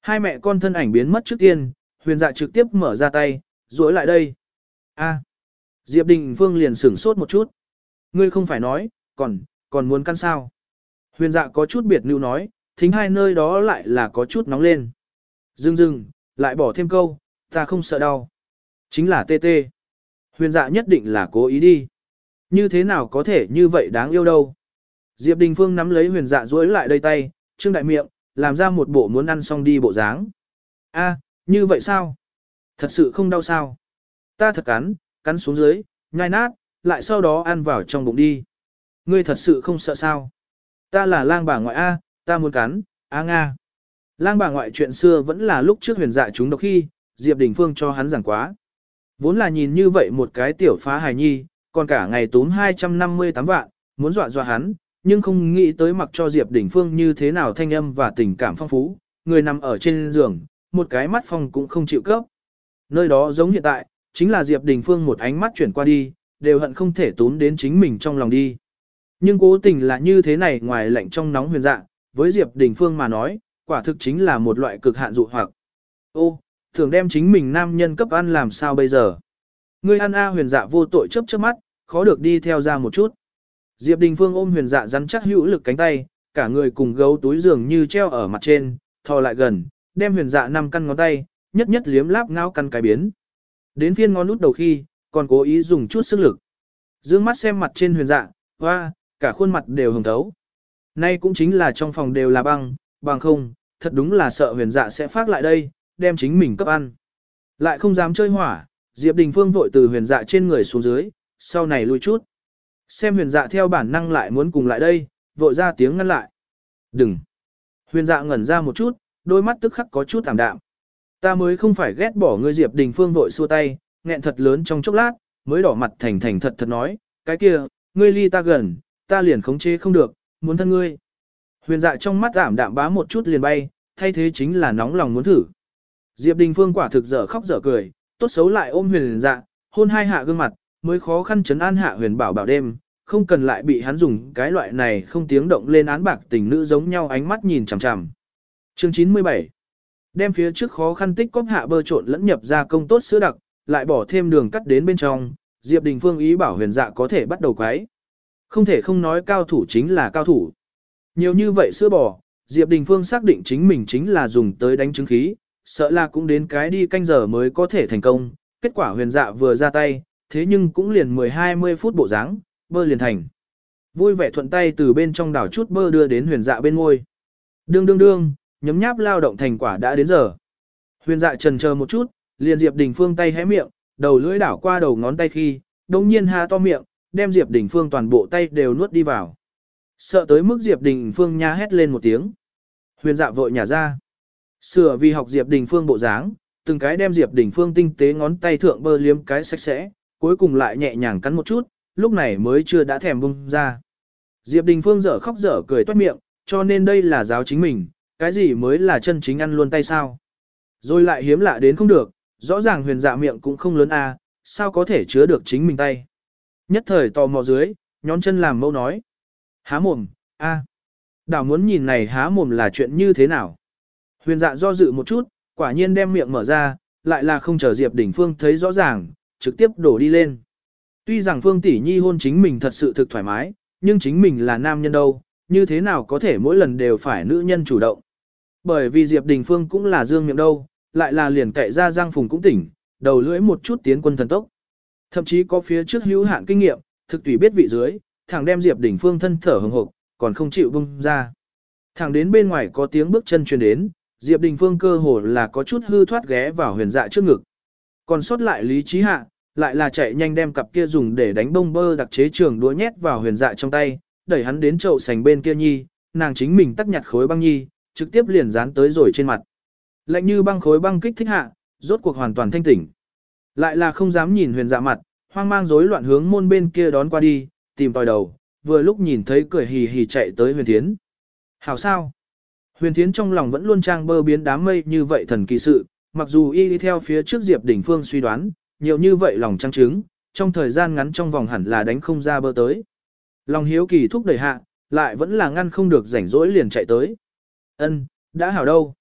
Hai mẹ con thân ảnh biến mất trước tiên, huyền dạ trực tiếp mở ra tay, duỗi lại đây. A. Diệp Đình Phương liền sửng sốt một chút. Ngươi không phải nói, còn, còn muốn căn sao. Huyền dạ có chút biệt lưu nói, thính hai nơi đó lại là có chút nóng lên. dừng dừng lại bỏ thêm câu, ta không sợ đau. Chính là tê tê. Huyền dạ nhất định là cố ý đi. Như thế nào có thể như vậy đáng yêu đâu. Diệp Đình Phương nắm lấy huyền dạ duỗi lại đây tay, trương đại miệng, làm ra một bộ muốn ăn xong đi bộ dáng. A, như vậy sao? Thật sự không đau sao? Ta thật cắn, cắn xuống dưới, nhai nát, lại sau đó ăn vào trong bụng đi. Ngươi thật sự không sợ sao? Ta là lang bà ngoại A, ta muốn cắn, A Nga. Lang bà ngoại chuyện xưa vẫn là lúc trước huyền dạ chúng độc khi, Diệp Đình Phương cho hắn giảng quá. Vốn là nhìn như vậy một cái tiểu phá hài nhi, còn cả ngày tốn 258 vạn, muốn dọa dọa hắn, nhưng không nghĩ tới mặc cho Diệp Đình Phương như thế nào thanh âm và tình cảm phong phú, người nằm ở trên giường, một cái mắt phong cũng không chịu cấp. Nơi đó giống hiện tại, chính là Diệp Đình Phương một ánh mắt chuyển qua đi, đều hận không thể tốn đến chính mình trong lòng đi. Nhưng cố tình là như thế này ngoài lạnh trong nóng huyền dạng, với Diệp Đình Phương mà nói, quả thực chính là một loại cực hạn dụ hoặc. Ô, thường đem chính mình nam nhân cấp ăn làm sao bây giờ? Ngươi ăn A huyền dạ vô tội chấp chớp mắt, khó được đi theo ra một chút. Diệp Đình Phương ôm huyền dạ rắn chắc hữu lực cánh tay, cả người cùng gấu túi giường như treo ở mặt trên, thò lại gần, đem huyền dạ năm căn ngón tay, nhất nhất liếm láp ngao căn cái biến. Đến phiên ngón út đầu khi, còn cố ý dùng chút sức lực. Dương mắt xem mặt trên huyền dạ, hoa, cả khuôn mặt đều hồng thấu. Nay cũng chính là trong phòng đều là băng, bằng không, thật đúng là sợ huyền dạ sẽ phát lại đây, đem chính mình cấp ăn. Lại không dám chơi hỏa, Diệp Đình Phương vội từ huyền dạ trên người xuống dưới, sau này lui chút. Xem huyền dạ theo bản năng lại muốn cùng lại đây, vội ra tiếng ngăn lại. Đừng! Huyền dạ ngẩn ra một chút, đôi mắt tức khắc có chút thảm đạm. Ta mới không phải ghét bỏ ngươi Diệp Đình Phương vội xua tay, nghẹn thật lớn trong chốc lát, mới đỏ mặt thành thành thật thật nói, cái kia, ngươi ly ta gần, ta liền khống chế không được, muốn thân ngươi. Huyền dạ trong mắt giảm đạm bá một chút liền bay, thay thế chính là nóng lòng muốn thử. Diệp Đình Phương quả thực dở khóc dở cười, tốt xấu lại ôm huyền dạ, hôn hai hạ gương mặt, mới khó khăn chấn an hạ huyền bảo bảo đêm, không cần lại bị hắn dùng cái loại này không tiếng động lên án bạc tình nữ giống nhau ánh mắt nhìn chằm chằm. Chương 97 Đem phía trước khó khăn tích cóp hạ bơ trộn lẫn nhập ra công tốt sữa đặc, lại bỏ thêm đường cắt đến bên trong, Diệp Đình Phương ý bảo huyền dạ có thể bắt đầu quấy. Không thể không nói cao thủ chính là cao thủ. Nhiều như vậy sữa bò, Diệp Đình Phương xác định chính mình chính là dùng tới đánh trứng khí, sợ là cũng đến cái đi canh giờ mới có thể thành công. Kết quả huyền dạ vừa ra tay, thế nhưng cũng liền 10-20 phút bộ dáng, bơ liền thành. Vui vẻ thuận tay từ bên trong đảo chút bơ đưa đến huyền dạ bên ngôi. Đương đương đương, nhấm nháp lao động thành quả đã đến giờ. Huyền dạ trần chờ một chút, liền Diệp Đình Phương tay hé miệng, đầu lưỡi đảo qua đầu ngón tay khi, đồng nhiên há to miệng, đem Diệp Đình Phương toàn bộ tay đều nuốt đi vào. Sợ tới mức Diệp Đình Phương nha hét lên một tiếng. Huyền dạ vội nhả ra. Sửa vì học Diệp Đình Phương bộ dáng, từng cái đem Diệp Đình Phương tinh tế ngón tay thượng bơ liếm cái sạch sẽ, cuối cùng lại nhẹ nhàng cắn một chút, lúc này mới chưa đã thèm bung ra. Diệp Đình Phương dở khóc dở cười toát miệng, cho nên đây là giáo chính mình, cái gì mới là chân chính ăn luôn tay sao. Rồi lại hiếm lạ đến không được, rõ ràng huyền dạ miệng cũng không lớn a, sao có thể chứa được chính mình tay. Nhất thời tò mò dưới, nhón chân làm mâu nói. Há mồm, a, Đảo muốn nhìn này há mồm là chuyện như thế nào. Huyền dạ do dự một chút, quả nhiên đem miệng mở ra, lại là không chờ Diệp Đình Phương thấy rõ ràng, trực tiếp đổ đi lên. Tuy rằng Phương Tỷ Nhi hôn chính mình thật sự thực thoải mái, nhưng chính mình là nam nhân đâu, như thế nào có thể mỗi lần đều phải nữ nhân chủ động. Bởi vì Diệp Đình Phương cũng là dương miệng đâu, lại là liền cậy ra Giang Phùng cũng tỉnh, đầu lưỡi một chút tiến quân thần tốc. Thậm chí có phía trước hữu hạn kinh nghiệm, thực tùy biết vị dưới, thẳng đem Diệp Đình Phương thân thở hừng hực, còn không chịu bung ra. Thẳng đến bên ngoài có tiếng bước chân truyền đến, Diệp Đình Phương cơ hồ là có chút hư thoát ghé vào huyền dạ trước ngực. Còn sót lại lý trí hạ, lại là chạy nhanh đem cặp kia dùng để đánh bông bơ đặc chế trường đũa nhét vào huyền dạ trong tay, đẩy hắn đến chậu sành bên kia nhi, nàng chính mình tắt nhặt khối băng nhi, trực tiếp liền dán tới rồi trên mặt. Lạnh như băng khối băng kích thích hạ, rốt cuộc hoàn toàn thanh tỉnh. Lại là không dám nhìn huyền dạ mặt, hoang mang rối loạn hướng môn bên kia đón qua đi, tìm tòi đầu, vừa lúc nhìn thấy cười hì hì chạy tới huyền thiến. Hảo sao? Huyền thiến trong lòng vẫn luôn trang bơ biến đám mây như vậy thần kỳ sự, mặc dù y đi theo phía trước Diệp Đỉnh Phương suy đoán, nhiều như vậy lòng trăng trứng, trong thời gian ngắn trong vòng hẳn là đánh không ra bơ tới. Lòng hiếu kỳ thúc đẩy hạ, lại vẫn là ngăn không được rảnh rỗi liền chạy tới. Ân, đã hảo đâu.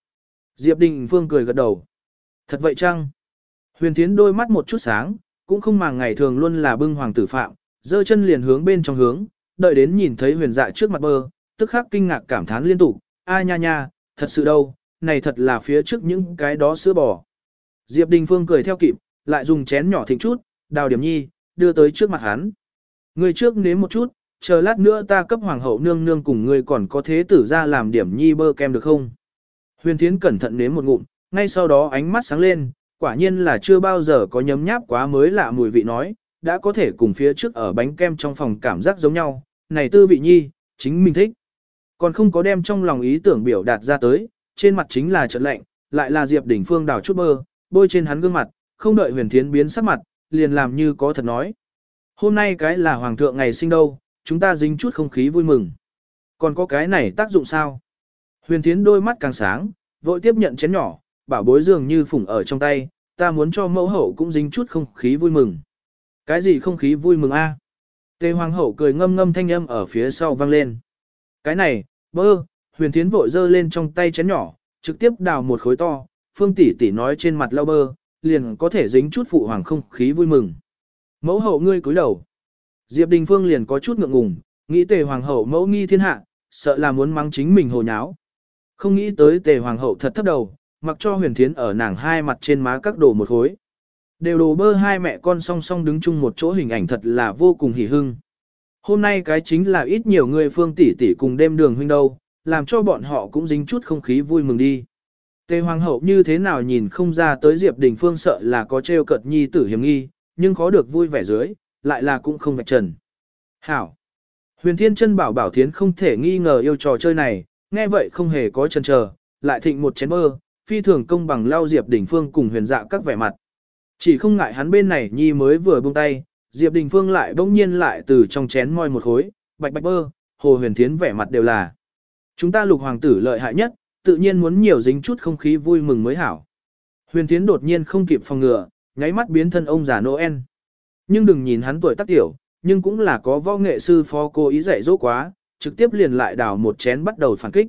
Diệp Đình Phương cười gật đầu. Thật vậy chăng? Huyền Thiến đôi mắt một chút sáng, cũng không màng ngày thường luôn là bưng hoàng tử phạm, giơ chân liền hướng bên trong hướng, đợi đến nhìn thấy huyền dạ trước mặt bơ, tức khắc kinh ngạc cảm thán liên tục, a nha nha, thật sự đâu, này thật là phía trước những cái đó sữa bò. Diệp Đình Phương cười theo kịp, lại dùng chén nhỏ thịnh chút, đào điểm nhi, đưa tới trước mặt hắn. Người trước nếm một chút, chờ lát nữa ta cấp hoàng hậu nương nương cùng ngươi còn có thế tử ra làm điểm nhi bơ kem được không? Huyền Thiến cẩn thận nếm một ngụm, ngay sau đó ánh mắt sáng lên, quả nhiên là chưa bao giờ có nhấm nháp quá mới lạ mùi vị nói, đã có thể cùng phía trước ở bánh kem trong phòng cảm giác giống nhau, này tư vị nhi, chính mình thích. Còn không có đem trong lòng ý tưởng biểu đạt ra tới, trên mặt chính là trận lạnh, lại là Diệp Đỉnh Phương đào chút bơ, bôi trên hắn gương mặt, không đợi huyền thiến biến sắc mặt, liền làm như có thật nói. Hôm nay cái là hoàng thượng ngày sinh đâu, chúng ta dính chút không khí vui mừng. Còn có cái này tác dụng sao? Huyền thiến đôi mắt càng sáng, vội tiếp nhận chén nhỏ, bảo bối dường như phủng ở trong tay, ta muốn cho mẫu hậu cũng dính chút không khí vui mừng. Cái gì không khí vui mừng a? Tề hoàng hậu cười ngâm ngâm thanh âm ở phía sau vang lên. Cái này, bơ, huyền thiến vội giơ lên trong tay chén nhỏ, trực tiếp đào một khối to, phương tỷ tỷ nói trên mặt lau bơ, liền có thể dính chút phụ hoàng không khí vui mừng. Mẫu hậu ngươi cúi đầu. Diệp Đình Phương liền có chút ngượng ngùng, nghĩ tề hoàng hậu mẫu nghi thiên hạ, sợ là muốn mắng chính mình hồ nháo. Không nghĩ tới tề hoàng hậu thật thấp đầu, mặc cho huyền thiến ở nàng hai mặt trên má các đổ một khối. Đều đồ bơ hai mẹ con song song đứng chung một chỗ hình ảnh thật là vô cùng hỉ hưng. Hôm nay cái chính là ít nhiều người phương tỷ tỷ cùng đêm đường huynh đâu, làm cho bọn họ cũng dính chút không khí vui mừng đi. Tề hoàng hậu như thế nào nhìn không ra tới Diệp Đình Phương sợ là có trêu cợt nhi tử hiểm nghi, nhưng khó được vui vẻ dưới, lại là cũng không vạch trần. Hảo! Huyền Thiên chân bảo bảo thiến không thể nghi ngờ yêu trò chơi này, nghe vậy không hề có chần chờ, lại thịnh một chén bơ, phi thường công bằng lao Diệp Đình Phương cùng huyền dạ các vẻ mặt. Chỉ không ngại hắn bên này nhi mới vừa buông tay, Diệp Đình Phương lại bỗng nhiên lại từ trong chén moi một khối, bạch bạch bơ, hồ huyền thiến vẻ mặt đều là. Chúng ta lục hoàng tử lợi hại nhất, tự nhiên muốn nhiều dính chút không khí vui mừng mới hảo. Huyền thiến đột nhiên không kịp phòng ngừa, nháy mắt biến thân ông già Noel. Nhưng đừng nhìn hắn tuổi tác tiểu, nhưng cũng là có võ nghệ sư phó cô ý dạy dỗ quá, trực tiếp liền lại đào một chén bắt đầu phản kích.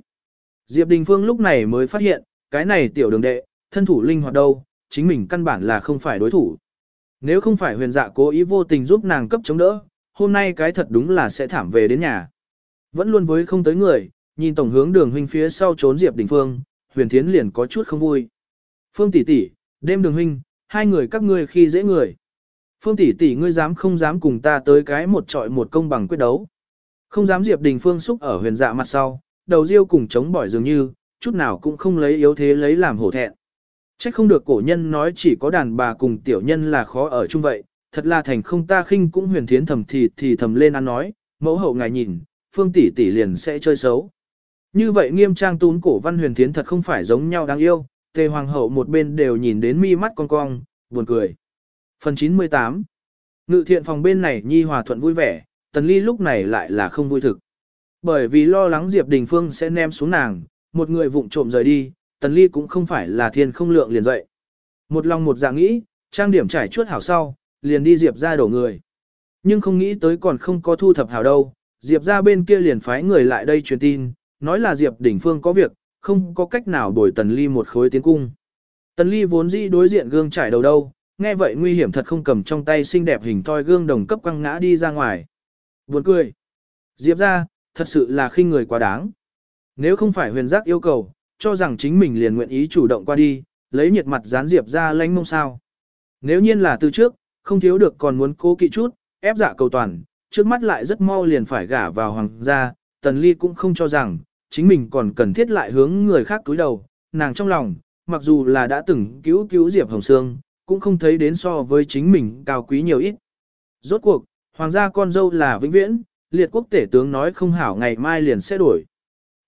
Diệp Đình Phương lúc này mới phát hiện, cái này tiểu đường đệ, thân thủ linh hoạt đâu, chính mình căn bản là không phải đối thủ. Nếu không phải huyền dạ cố ý vô tình giúp nàng cấp chống đỡ, hôm nay cái thật đúng là sẽ thảm về đến nhà. Vẫn luôn với không tới người, nhìn tổng hướng đường huynh phía sau trốn Diệp Đình Phương, huyền thiến liền có chút không vui. Phương tỷ tỷ, đêm đường huynh, hai người các ngươi khi dễ người. Phương tỷ tỷ ngươi dám không dám cùng ta tới cái một trọi một công bằng quyết đấu. Không dám Diệp Đình Phương xúc ở huyền dạ mặt sau, đầu riêu cùng chống bỏi dường như, chút nào cũng không lấy yếu thế lấy làm hổ thẹn. Trách không được cổ nhân nói chỉ có đàn bà cùng tiểu nhân là khó ở chung vậy, thật là thành không ta khinh cũng huyền thiến thầm thì thì thầm lên ăn nói, mẫu hậu ngài nhìn, phương tỷ tỷ liền sẽ chơi xấu. Như vậy nghiêm trang tún cổ văn huyền thiến thật không phải giống nhau đáng yêu, tề hoàng hậu một bên đều nhìn đến mi mắt con cong, buồn cười. Phần 98 Ngự thiện phòng bên này nhi hòa thuận vui vẻ, tần ly lúc này lại là không vui thực. Bởi vì lo lắng Diệp Đình Phương sẽ ném xuống nàng, một người vụng trộm rời đi, tần ly cũng không phải là thiên không lượng liền dậy. Một lòng một dạng nghĩ, trang điểm trải chuốt hảo sau, liền đi Diệp ra đổ người. Nhưng không nghĩ tới còn không có thu thập hảo đâu, Diệp ra bên kia liền phái người lại đây truyền tin, nói là Diệp đỉnh phương có việc, không có cách nào đổi tần ly một khối tiến cung. Tần ly vốn dĩ đối diện gương trải đầu đâu, nghe vậy nguy hiểm thật không cầm trong tay xinh đẹp hình toi gương đồng cấp quăng ngã đi ra ngoài. Buồn cười. Diệp ra, thật sự là khinh người quá đáng. Nếu không phải huyền giác yêu cầu, cho rằng chính mình liền nguyện ý chủ động qua đi, lấy nhiệt mặt gián diệp ra lánh mông sao. Nếu nhiên là từ trước, không thiếu được còn muốn cố kỵ chút, ép dạ cầu toàn, trước mắt lại rất mau liền phải gả vào hoàng gia, tần ly cũng không cho rằng, chính mình còn cần thiết lại hướng người khác túi đầu, nàng trong lòng, mặc dù là đã từng cứu cứu Diệp Hồng Sương, cũng không thấy đến so với chính mình cao quý nhiều ít. Rốt cuộc, hoàng gia con dâu là vĩnh viễn, liệt quốc tể tướng nói không hảo ngày mai liền sẽ đổi.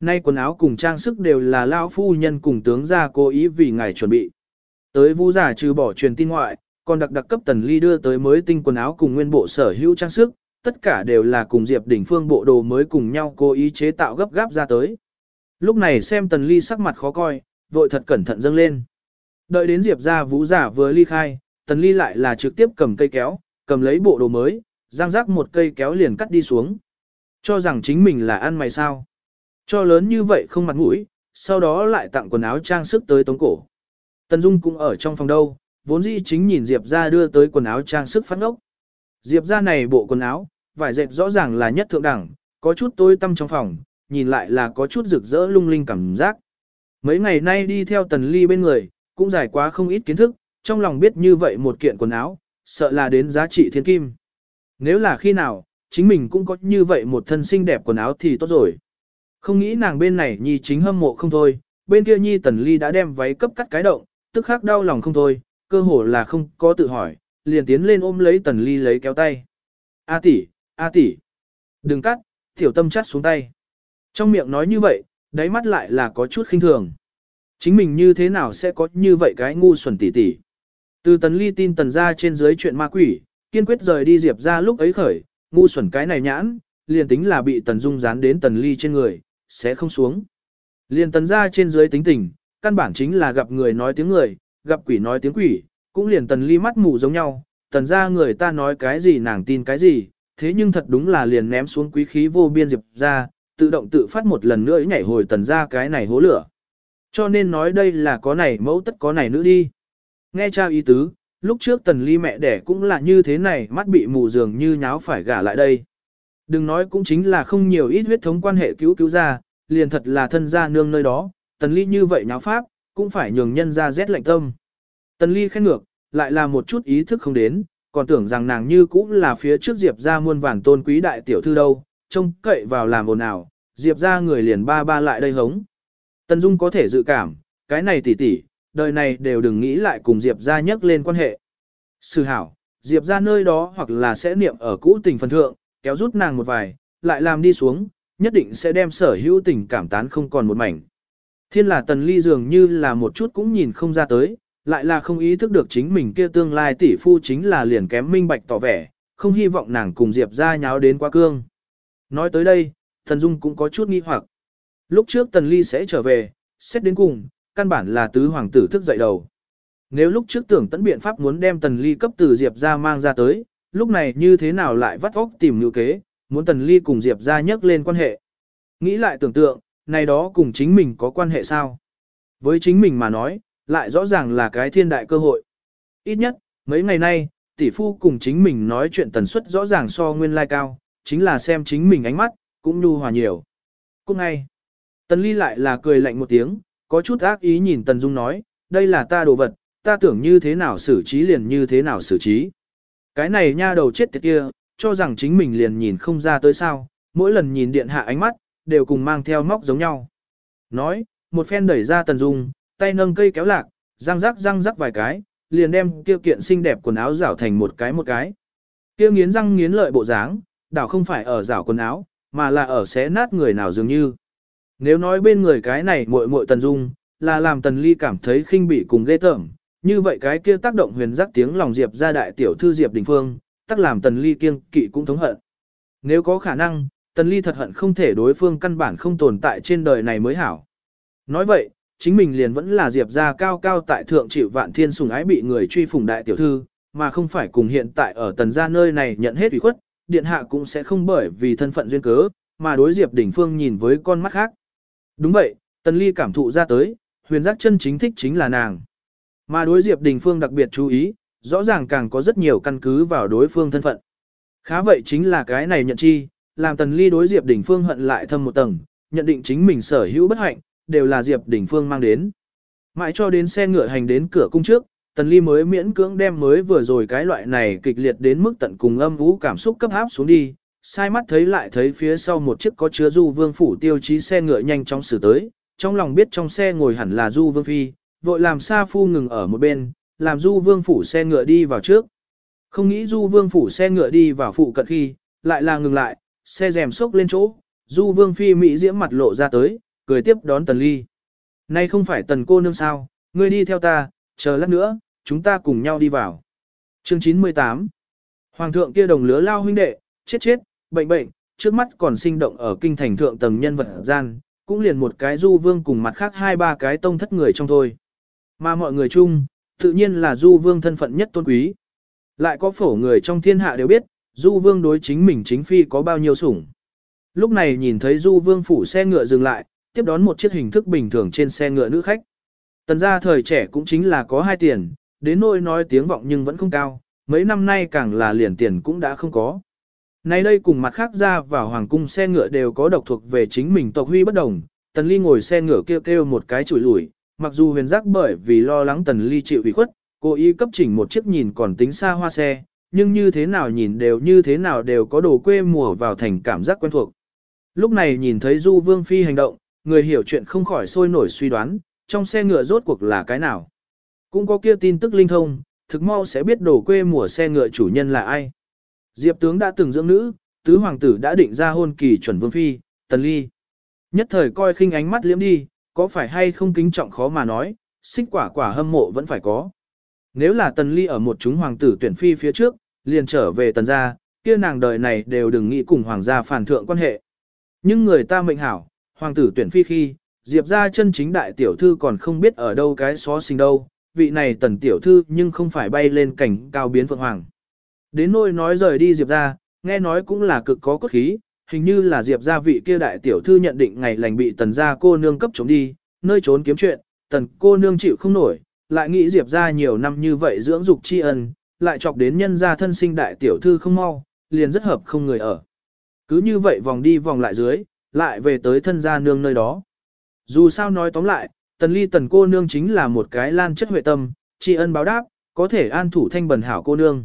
Nay quần áo cùng trang sức đều là lão phu nhân cùng tướng gia cố ý vì ngài chuẩn bị. Tới vũ giả trừ bỏ truyền tin ngoại, còn đặc đặc cấp tần ly đưa tới mới tinh quần áo cùng nguyên bộ sở hữu trang sức, tất cả đều là cùng Diệp Đỉnh Phương bộ đồ mới cùng nhau cố ý chế tạo gấp gáp ra tới. Lúc này xem tần ly sắc mặt khó coi, vội thật cẩn thận dâng lên. Đợi đến Diệp ra vũ giả vừa ly khai, tần ly lại là trực tiếp cầm cây kéo, cầm lấy bộ đồ mới, giang rác một cây kéo liền cắt đi xuống. Cho rằng chính mình là ăn mày sao. Cho lớn như vậy không mặt mũi, sau đó lại tặng quần áo trang sức tới tống cổ. Tần Dung cũng ở trong phòng đâu, vốn dĩ chính nhìn Diệp ra đưa tới quần áo trang sức phát ngốc. Diệp ra này bộ quần áo, vải dệt rõ ràng là nhất thượng đẳng, có chút tối tăm trong phòng, nhìn lại là có chút rực rỡ lung linh cảm giác. Mấy ngày nay đi theo tần ly bên người, cũng giải quá không ít kiến thức, trong lòng biết như vậy một kiện quần áo, sợ là đến giá trị thiên kim. Nếu là khi nào, chính mình cũng có như vậy một thân xinh đẹp quần áo thì tốt rồi. Không nghĩ nàng bên này nhi chính hâm mộ không thôi, bên kia nhi tần ly đã đem váy cấp cắt cái động, tức khắc đau lòng không thôi, cơ hồ là không có tự hỏi, liền tiến lên ôm lấy tần ly lấy kéo tay. A tỷ, A tỷ, đừng cắt, tiểu tâm chắt xuống tay. Trong miệng nói như vậy, đáy mắt lại là có chút khinh thường. Chính mình như thế nào sẽ có như vậy cái ngu xuẩn tỷ tỷ. Từ tần ly tin tần ra trên dưới chuyện ma quỷ, kiên quyết rời đi diệp ra lúc ấy khởi, ngu xuẩn cái này nhãn, liền tính là bị tần dung dán đến tần ly trên người, sẽ không xuống. Liền tần ra trên dưới tính tình, căn bản chính là gặp người nói tiếng người, gặp quỷ nói tiếng quỷ, cũng liền tần ly mắt mù giống nhau, tần ra người ta nói cái gì nàng tin cái gì, thế nhưng thật đúng là liền ném xuống quý khí vô biên diệp ra, tự động tự phát một lần nữa nhảy hồi tần ra cái này hố lửa. Cho nên nói đây là có này mẫu tất có này nữ đi. Nghe cha ý tứ, lúc trước tần ly mẹ đẻ cũng là như thế này mắt bị mù dường như nháo phải gả lại đây. Đừng nói cũng chính là không nhiều ít huyết thống quan hệ cứu cứu ra, liền thật là thân gia nương nơi đó, tần ly như vậy nháo pháp, cũng phải nhường nhân ra rét lạnh tâm. Tần ly khen ngược, lại là một chút ý thức không đến, còn tưởng rằng nàng như cũng là phía trước Diệp ra muôn vàng tôn quý đại tiểu thư đâu, trông cậy vào làm ồn ào, Diệp ra người liền ba ba lại đây hống. Tần Dung có thể dự cảm, cái này tỷ tỷ, đời này đều đừng nghĩ lại cùng Diệp ra nhắc lên quan hệ. Sư hảo, Diệp ra nơi đó hoặc là sẽ niệm ở cũ tình phần thượng, kéo rút nàng một vài, lại làm đi xuống, nhất định sẽ đem sở hữu tình cảm tán không còn một mảnh. Thiên là tần ly dường như là một chút cũng nhìn không ra tới, lại là không ý thức được chính mình kia tương lai tỷ phu chính là liền kém minh bạch tỏ vẻ, không hy vọng nàng cùng Diệp ra nháo đến quá cương. Nói tới đây, Tần Dung cũng có chút nghi hoặc. Lúc trước Tần Ly sẽ trở về, xét đến cùng, căn bản là tứ hoàng tử thức dậy đầu. Nếu lúc trước tưởng tấn biện pháp muốn đem Tần Ly cấp từ Diệp ra mang ra tới, lúc này như thế nào lại vắt óc tìm nữ kế, muốn Tần Ly cùng Diệp ra nhắc lên quan hệ. Nghĩ lại tưởng tượng, này đó cùng chính mình có quan hệ sao? Với chính mình mà nói, lại rõ ràng là cái thiên đại cơ hội. Ít nhất, mấy ngày nay, tỷ phu cùng chính mình nói chuyện tần suất rõ ràng so nguyên lai cao, chính là xem chính mình ánh mắt, cũng nhu hòa nhiều. Cũng ngay, tần ly lại là cười lạnh một tiếng, có chút ác ý nhìn tần dung nói, đây là ta đồ vật, ta tưởng như thế nào xử trí liền như thế nào xử trí. Cái này nha đầu chết tiệt kia, cho rằng chính mình liền nhìn không ra tới sao, mỗi lần nhìn điện hạ ánh mắt, đều cùng mang theo móc giống nhau. Nói, một phen đẩy ra tần dung, tay nâng cây kéo lạc, răng rắc răng rắc vài cái, liền đem kia kiện xinh đẹp quần áo rảo thành một cái một cái. Kia nghiến răng nghiến lợi bộ dáng, đảo không phải ở rảo quần áo, mà là ở xé nát người nào dường như. Nếu nói bên người cái này muội muội tần dung, là làm tần ly cảm thấy khinh bỉ cùng ghê tởm, như vậy cái kia tác động huyền giác tiếng lòng Diệp ra đại tiểu thư Diệp Đình Phương, tác làm tần ly kiêng kỵ cũng thống hận. Nếu có khả năng, tần ly thật hận không thể đối phương căn bản không tồn tại trên đời này mới hảo. Nói vậy, chính mình liền vẫn là Diệp gia cao cao tại thượng chịu vạn thiên sùng ái bị người truy phủng đại tiểu thư, mà không phải cùng hiện tại ở tần gia nơi này nhận hết ủy khuất, điện hạ cũng sẽ không bởi vì thân phận duyên cớ, mà đối Diệp Đỉnh Phương nhìn với con mắt khác. Đúng vậy, tần ly cảm thụ ra tới, huyền giác chân chính thích chính là nàng. Mà đối Diệp Đình Phương đặc biệt chú ý, rõ ràng càng có rất nhiều căn cứ vào đối phương thân phận. Khá vậy chính là cái này nhận chi, làm tần ly đối Diệp Đình Phương hận lại thâm một tầng, nhận định chính mình sở hữu bất hạnh, đều là Diệp Đình Phương mang đến. Mãi cho đến xe ngựa hành đến cửa cung trước, Tần Ly mới miễn cưỡng đem mới vừa rồi cái loại này kịch liệt đến mức tận cùng âm vũ cảm xúc cấp áp xuống đi, sai mắt thấy lại thấy phía sau một chiếc có chứa Du Vương phủ tiêu chí xe ngựa nhanh chóng xử tới, trong lòng biết trong xe ngồi hẳn là Du Vương phi, vội làm Sa Phu ngừng ở một bên, làm Du Vương phủ xe ngựa đi vào trước. Không nghĩ Du Vương phủ xe ngựa đi vào phụ cận khi, lại là ngừng lại, xe rèm sốc lên chỗ, Du Vương phi mỹ diễm mặt lộ ra tới, cười tiếp đón Tần Ly. Nay không phải Tần cô nương sao, ngươi đi theo ta, chờ lát nữa, chúng ta cùng nhau đi vào. Chương 98 Hoàng thượng kia đồng lứa lao huynh đệ, chết chết, bệnh bệnh, trước mắt còn sinh động ở kinh thành thượng tầng nhân vật gian, cũng liền một cái du vương cùng mặt khác hai ba cái tông thất người trong thôi. Mà mọi người chung, tự nhiên là du vương thân phận nhất tôn quý. Lại có phổ người trong thiên hạ đều biết, du vương đối chính mình chính phi có bao nhiêu sủng. Lúc này nhìn thấy du vương phủ xe ngựa dừng lại, tiếp đón một chiếc hình thức bình thường trên xe ngựa nữ khách. Tần gia thời trẻ cũng chính là có hai tiền, đến nỗi nói tiếng vọng nhưng vẫn không cao, mấy năm nay càng là liền tiền cũng đã không có. Nay đây cùng mặt khác ra vào hoàng cung xe ngựa đều có độc thuộc về chính mình tộc huy bất đồng, tần ly ngồi xe ngựa kêu kêu một cái chùi lủi, mặc dù huyền giác bởi vì lo lắng tần ly chịu ủy khuất, cố ý cấp chỉnh một chiếc nhìn còn tính xa hoa xe, nhưng như thế nào nhìn đều như thế nào đều có đồ quê mùa vào thành cảm giác quen thuộc. Lúc này nhìn thấy Du Vương Phi hành động, người hiểu chuyện không khỏi sôi nổi suy đoán, trong xe ngựa rốt cuộc là cái nào. Cũng có kia tin tức linh thông, thực mau sẽ biết đồ quê mùa xe ngựa chủ nhân là ai. Diệp tướng đã từng dưỡng nữ, tứ hoàng tử đã định ra hôn kỳ chuẩn vương phi, tần ly. Nhất thời coi khinh ánh mắt liếm đi, có phải hay không kính trọng khó mà nói, xích quả quả hâm mộ vẫn phải có. Nếu là tần ly ở một chúng hoàng tử tuyển phi phía trước, liền trở về tần gia, kia nàng đời này đều đừng nghĩ cùng hoàng gia phản thượng quan hệ. Nhưng người ta mệnh hảo, hoàng tử tuyển phi khi, diệp ra chân chính đại tiểu thư còn không biết ở đâu cái xó sinh đâu, vị này tần tiểu thư nhưng không phải bay lên cảnh cao biến phượng hoàng. Đến nôi nói rời đi diệp ra, nghe nói cũng là cực có cốt khí, hình như là diệp ra vị kia đại tiểu thư nhận định ngày lành bị tần gia cô nương cấp chống đi, nơi trốn kiếm chuyện, tần cô nương chịu không nổi, lại nghĩ diệp ra nhiều năm như vậy dưỡng dục tri ân, lại chọc đến nhân gia thân sinh đại tiểu thư không mau, liền rất hợp không người ở. Cứ như vậy vòng đi vòng lại dưới, lại về tới thân gia nương nơi đó. Dù sao nói tóm lại, tần ly tần cô nương chính là một cái lan chất huệ tâm, tri ân báo đáp, có thể an thủ thanh bần hảo cô nương.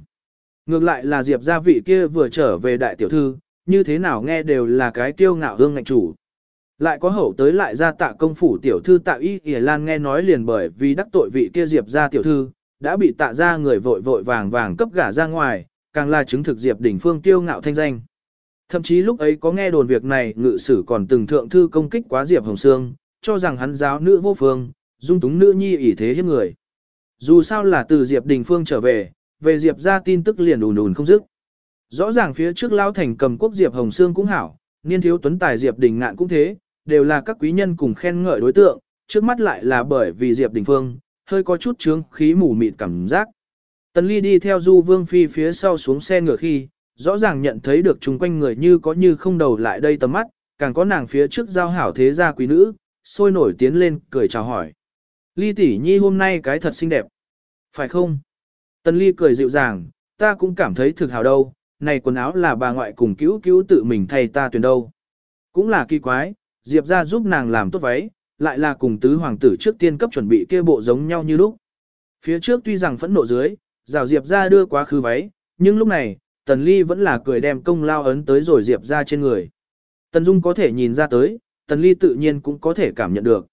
Ngược lại là diệp gia vị kia vừa trở về đại tiểu thư, như thế nào nghe đều là cái tiêu ngạo hương ngạnh chủ. Lại có hậu tới lại ra tạ công phủ tiểu thư tạ y kìa lan nghe nói liền bởi vì đắc tội vị kia diệp gia tiểu thư, đã bị tạ ra người vội vội vàng vàng cấp gả ra ngoài, càng là chứng thực diệp đỉnh phương tiêu ngạo thanh danh. Thậm chí lúc ấy có nghe đồn việc này ngự sử còn từng thượng thư công kích quá diệp hồng sương, cho rằng hắn giáo nữ vô phương, dung túng nữ nhi ỷ thế hiếp người. Dù sao là từ diệp đình phương trở về, về diệp ra tin tức liền ùn ùn không dứt. Rõ ràng phía trước lao thành cầm quốc diệp hồng sương cũng hảo, niên thiếu tuấn tài diệp đình ngạn cũng thế, đều là các quý nhân cùng khen ngợi đối tượng, trước mắt lại là bởi vì Diệp Đình Phương, hơi có chút trướng khí mù mịt cảm giác. Tần Ly đi theo Du Vương Phi phía sau xuống xe ngựa khi, rõ ràng nhận thấy được chung quanh người như có như không đầu lại đây tầm mắt, càng có nàng phía trước giao hảo thế gia quý nữ, sôi nổi tiến lên, cười chào hỏi. Ly tỷ nhi hôm nay cái thật xinh đẹp. Phải không? Tần Ly cười dịu dàng, ta cũng cảm thấy thực hào đâu, này quần áo là bà ngoại cùng cứu cứu tự mình thay ta tuyển đâu. Cũng là kỳ quái, Diệp ra giúp nàng làm tốt váy, lại là cùng tứ hoàng tử trước tiên cấp chuẩn bị kia bộ giống nhau như lúc. Phía trước tuy rằng phẫn nộ dưới, rào Diệp ra đưa quá khứ váy, nhưng lúc này, Tần Ly vẫn là cười đem công lao ấn tới rồi Diệp ra trên người. Tần Dung có thể nhìn ra tới, Tần Ly tự nhiên cũng có thể cảm nhận được.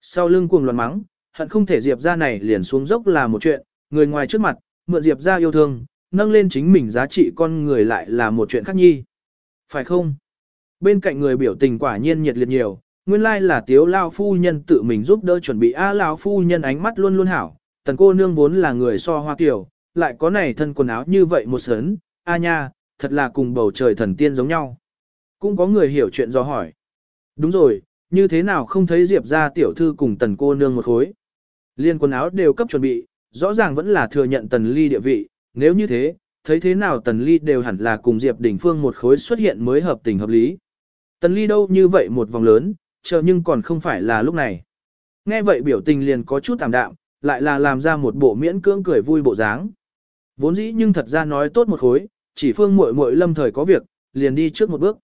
Sau lưng cuồng loạn mắng, hận không thể Diệp ra này liền xuống dốc là một chuyện, người ngoài trước mặt, mượn Diệp ra yêu thương, nâng lên chính mình giá trị con người lại là một chuyện khác nhi. Phải không? Bên cạnh người biểu tình quả nhiên nhiệt liệt nhiều, nguyên lai là tiếu lao phu nhân tự mình giúp đỡ chuẩn bị a lao phu nhân ánh mắt luôn luôn hảo, tần cô nương vốn là người so hoa kiểu, lại có này thân quần áo như vậy một sớn, a nha, thật là cùng bầu trời thần tiên giống nhau. Cũng có người hiểu chuyện do hỏi. Đúng rồi, như thế nào không thấy Diệp ra tiểu thư cùng tần cô nương một khối. Liên quần áo đều cấp chuẩn bị, rõ ràng vẫn là thừa nhận tần ly địa vị, nếu như thế, thấy thế nào tần ly đều hẳn là cùng Diệp đỉnh phương một khối xuất hiện mới hợp tình hợp lý. Tần ly đâu như vậy một vòng lớn, chờ nhưng còn không phải là lúc này. Nghe vậy biểu tình liền có chút tạm đạm, lại là làm ra một bộ miễn cưỡng cười vui bộ dáng. Vốn dĩ nhưng thật ra nói tốt một khối, chỉ phương muội muội lâm thời có việc, liền đi trước một bước.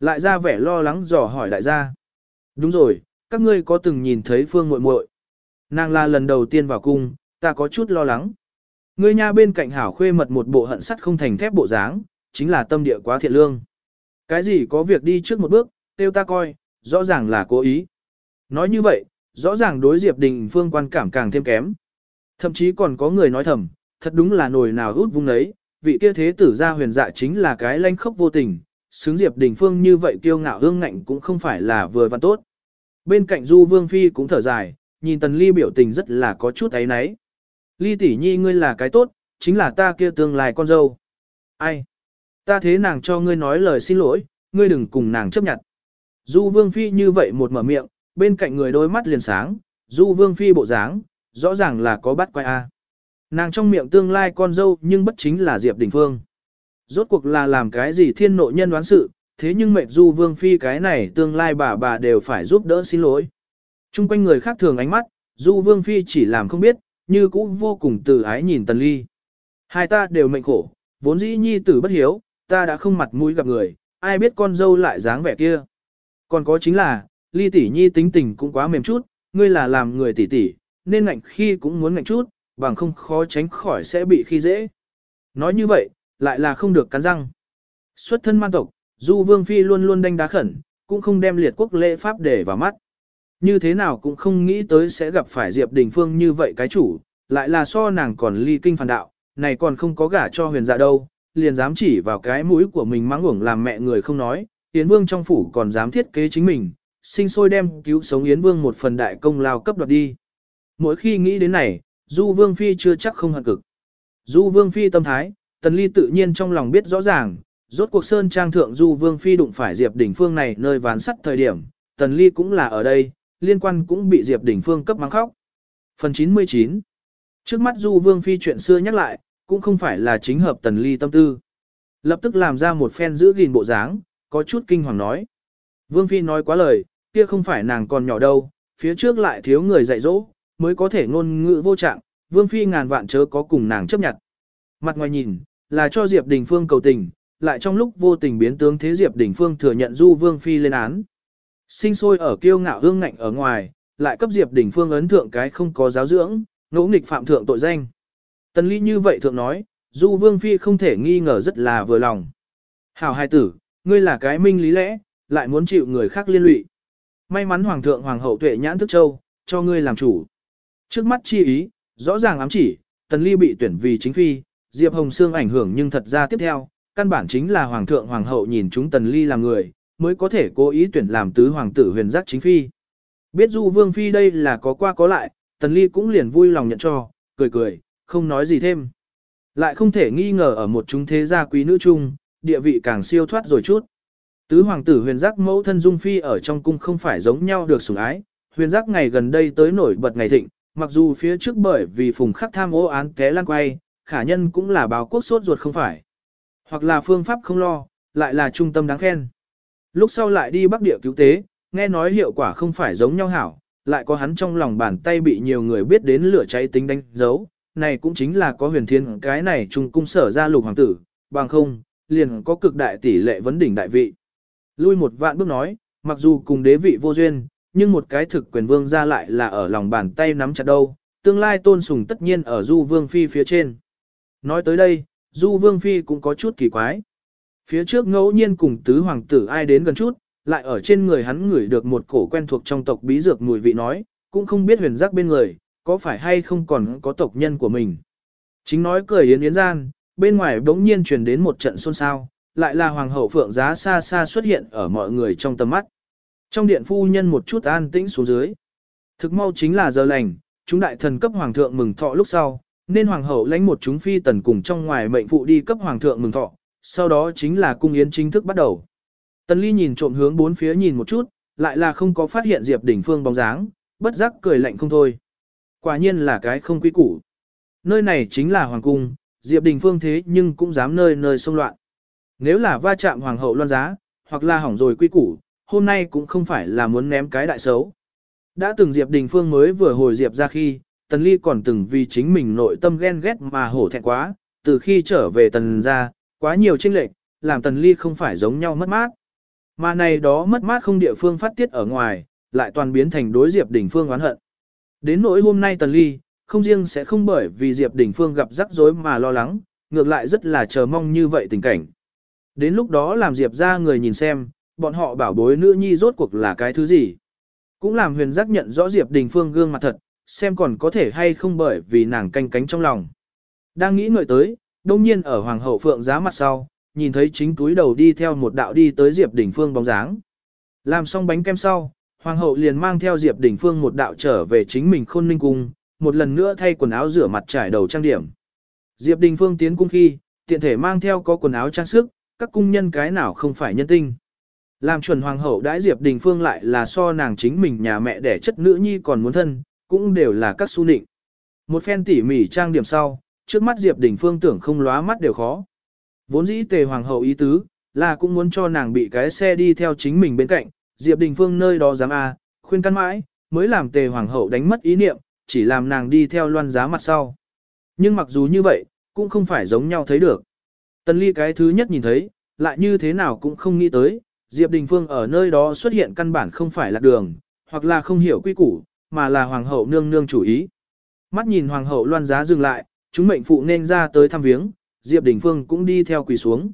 Lại ra vẻ lo lắng dò hỏi đại gia. Đúng rồi, các ngươi có từng nhìn thấy phương muội muội? Nàng là lần đầu tiên vào cung, ta có chút lo lắng. Ngươi nha bên cạnh hảo khuê mật một bộ hận sắt không thành thép bộ dáng, chính là tâm địa quá thiện lương. Cái gì có việc đi trước một bước, tiêu ta coi, rõ ràng là cố ý. Nói như vậy, rõ ràng đối Diệp Đình Phương quan cảm càng thêm kém. Thậm chí còn có người nói thầm, thật đúng là nồi nào út vung đấy, vị kia thế tử gia huyền dạ chính là cái lanh khốc vô tình, xứng Diệp Đình Phương như vậy kiêu ngạo hương ngạnh cũng không phải là vừa văn tốt. Bên cạnh Du Vương Phi cũng thở dài, nhìn Tần Ly biểu tình rất là có chút ấy náy. Ly tỷ nhi ngươi là cái tốt, chính là ta kia tương lai con dâu. Ai? Ta thế nàng cho ngươi nói lời xin lỗi, ngươi đừng cùng nàng chấp nhận. Du Vương Phi như vậy một mở miệng, bên cạnh người đôi mắt liền sáng, Du Vương Phi bộ dáng, rõ ràng là có bắt quay A. Nàng trong miệng tương lai con dâu nhưng bất chính là Diệp Đình Phương. Rốt cuộc là làm cái gì thiên nội nhân đoán sự, thế nhưng mệt du vương phi cái này tương lai bà bà đều phải giúp đỡ xin lỗi. Trung quanh người khác thường ánh mắt, du vương phi chỉ làm không biết, như cũ vô cùng từ ái nhìn tần ly. Hai ta đều mệnh khổ, vốn dĩ nhi tử bất hiếu, ta đã không mặt mũi gặp người, ai biết con dâu lại dáng vẻ kia. Còn có chính là, ly tỷ nhi tính tình cũng quá mềm chút, ngươi là làm người tỷ tỷ, nên ngạnh khi cũng muốn ngạnh chút, bằng không khó tránh khỏi sẽ bị khi dễ. Nói như vậy, lại là không được cắn răng. Xuất thân man tộc, Du Vương Phi luôn luôn đánh đá khẩn, cũng không đem liệt quốc lễ pháp để vào mắt. Như thế nào cũng không nghĩ tới sẽ gặp phải Diệp Đình Phương như vậy cái chủ, lại là so nàng còn ly kinh phản đạo, này còn không có gả cho huyền dạ đâu, liền dám chỉ vào cái mũi của mình mắng uổng làm mẹ người không nói, Yến Vương trong phủ còn dám thiết kế chính mình, sinh sôi đem cứu sống Yến Vương một phần đại công lao cấp đoạt đi. Mỗi khi nghĩ đến này, Du Vương Phi chưa chắc không hận cực. Du Vương Phi tâm thái, Tần Ly tự nhiên trong lòng biết rõ ràng, rốt cuộc Sơn Trang Thượng Du Vương Phi đụng phải Diệp Đỉnh Phương này nơi ván sắt thời điểm, Tần Ly cũng là ở đây, liên quan cũng bị Diệp Đỉnh Phương cấp mắng khóc. Phần 99 Trước mắt Du Vương Phi chuyện xưa nhắc lại, cũng không phải là chính hợp Tần Ly tâm tư. Lập tức làm ra một phen giữ gìn bộ dáng, có chút kinh hoàng nói. Vương Phi nói quá lời, kia không phải nàng còn nhỏ đâu, phía trước lại thiếu người dạy dỗ, mới có thể ngôn ngữ vô trạng, Vương Phi ngàn vạn chớ có cùng nàng chấp nhận. Mặt ngoài nhìn, là cho Diệp Đình Phương cầu tình, lại trong lúc vô tình biến tướng thế Diệp Đình Phương thừa nhận Du Vương Phi lên án. Sinh sôi ở kiêu ngạo hương ngạnh ở ngoài, lại cấp Diệp Đình Phương ấn thượng cái không có giáo dưỡng, ngỗ nghịch phạm thượng tội danh. Tần Ly như vậy thượng nói, Du Vương Phi không thể nghi ngờ rất là vừa lòng. Hảo hai tử, ngươi là cái minh lý lẽ, lại muốn chịu người khác liên lụy. May mắn Hoàng thượng Hoàng hậu tuệ nhãn thức châu, cho ngươi làm chủ. Trước mắt chi ý, rõ ràng ám chỉ, Tần Ly bị tuyển vì chính phi, Diệp Hồng Sương ảnh hưởng nhưng thật ra tiếp theo, căn bản chính là Hoàng thượng Hoàng hậu nhìn chúng Tần Ly làm người, mới có thể cố ý tuyển làm tứ hoàng tử huyền giác chính phi. Biết Du Vương Phi đây là có qua có lại, Tần Ly cũng liền vui lòng nhận cho, cười cười, không nói gì thêm. Lại không thể nghi ngờ ở một chúng thế gia quý nữ chung, địa vị càng siêu thoát rồi chút. Tứ hoàng tử huyền giác mẫu thân Dung Phi ở trong cung không phải giống nhau được sủng ái, huyền giác ngày gần đây tới nổi bật ngày thịnh, mặc dù phía trước bởi vì phùng khắc tham ô án té lan quay, khả nhân cũng là báo quốc sốt ruột không phải. Hoặc là phương pháp không lo, lại là trung tâm đáng khen. Lúc sau lại đi bắc địa cứu tế, nghe nói hiệu quả không phải giống nhau hảo, lại có hắn trong lòng bàn tay bị nhiều người biết đến lửa cháy tính đánh dấu, này cũng chính là có huyền thiên cái này trung cung sở ra lục hoàng tử, bằng không, liền có cực đại tỷ lệ vấn đỉnh đại vị. Lui một vạn bước nói, mặc dù cùng đế vị vô duyên, nhưng một cái thực quyền vương ra lại là ở lòng bàn tay nắm chặt đâu, tương lai tôn sùng tất nhiên ở du vương phi phía trên. Nói tới đây, du vương phi cũng có chút kỳ quái. Phía trước ngẫu nhiên cùng tứ hoàng tử ai đến gần chút, lại ở trên người hắn ngửi được một cổ quen thuộc trong tộc bí dược mùi vị nói, cũng không biết huyền giác bên người, có phải hay không còn có tộc nhân của mình. Chính nói cười yến yến gian, bên ngoài bỗng nhiên truyền đến một trận xôn xao, lại là hoàng hậu phượng giá xa xa xuất hiện ở mọi người trong tầm mắt. Trong điện phu nhân một chút an tĩnh xuống dưới. Thực mau chính là giờ lành, chúng đại thần cấp hoàng thượng mừng thọ lúc sau, nên hoàng hậu lãnh một chúng phi tần cùng trong ngoài mệnh phụ đi cấp hoàng thượng mừng thọ, sau đó chính là cung yến chính thức bắt đầu. Tần Ly nhìn trộm hướng bốn phía nhìn một chút, lại là không có phát hiện Diệp Đỉnh Phương bóng dáng, bất giác cười lạnh không thôi. Quả nhiên là cái không quý củ. Nơi này chính là hoàng cung, Diệp Đình Phương thế nhưng cũng dám nơi nơi xông loạn. Nếu là va chạm hoàng hậu loan giá, hoặc là hỏng rồi quy củ, hôm nay cũng không phải là muốn ném cái đại xấu. Đã từng Diệp Đình Phương mới vừa hồi Diệp ra khi, Tần Ly còn từng vì chính mình nội tâm ghen ghét mà hổ thẹn quá, từ khi trở về Tần ra, quá nhiều tranh lệch, làm Tần Ly không phải giống nhau mất mát. Mà này đó mất mát không địa phương phát tiết ở ngoài, lại toàn biến thành đối Diệp Đình Phương oán hận. Đến nỗi hôm nay Tần Ly, không riêng sẽ không bởi vì Diệp Đình Phương gặp rắc rối mà lo lắng, ngược lại rất là chờ mong như vậy tình cảnh. Đến lúc đó làm Diệp ra người nhìn xem, bọn họ bảo bối nữ nhi rốt cuộc là cái thứ gì. Cũng làm huyền giác nhận rõ Diệp Đình Phương gương mặt thật, xem còn có thể hay không bởi vì nàng canh cánh trong lòng. Đang nghĩ ngợi tới, đông nhiên ở Hoàng hậu Phượng giá mặt sau, nhìn thấy chính túi đầu đi theo một đạo đi tới Diệp Đình Phương bóng dáng. Làm xong bánh kem sau, Hoàng hậu liền mang theo Diệp Đình Phương một đạo trở về chính mình khôn ninh cung, một lần nữa thay quần áo rửa mặt trải đầu trang điểm. Diệp Đình Phương tiến cung khi, tiện thể mang theo có quần áo trang sức, các cung nhân cái nào không phải nhân tinh. Làm chuẩn hoàng hậu đãi Diệp Đình Phương lại là so nàng chính mình nhà mẹ đẻ chất nữ nhi còn muốn thân, cũng đều là các su nịnh. Một phen tỉ mỉ trang điểm sau, trước mắt Diệp Đình Phương tưởng không lóa mắt đều khó. Vốn dĩ tề hoàng hậu ý tứ, là cũng muốn cho nàng bị cái xe đi theo chính mình bên cạnh, Diệp Đình Phương nơi đó dám a, khuyên căn mãi, mới làm tề hoàng hậu đánh mất ý niệm, chỉ làm nàng đi theo loan giá mặt sau. Nhưng mặc dù như vậy, cũng không phải giống nhau thấy được. Tần ly cái thứ nhất nhìn thấy, lại như thế nào cũng không nghĩ tới, Diệp Đình Phương ở nơi đó xuất hiện căn bản không phải là đường, hoặc là không hiểu quy củ, mà là hoàng hậu nương nương chủ ý. Mắt nhìn hoàng hậu loan giá dừng lại, chúng mệnh phụ nên ra tới thăm viếng, Diệp Đình Phương cũng đi theo quỳ xuống.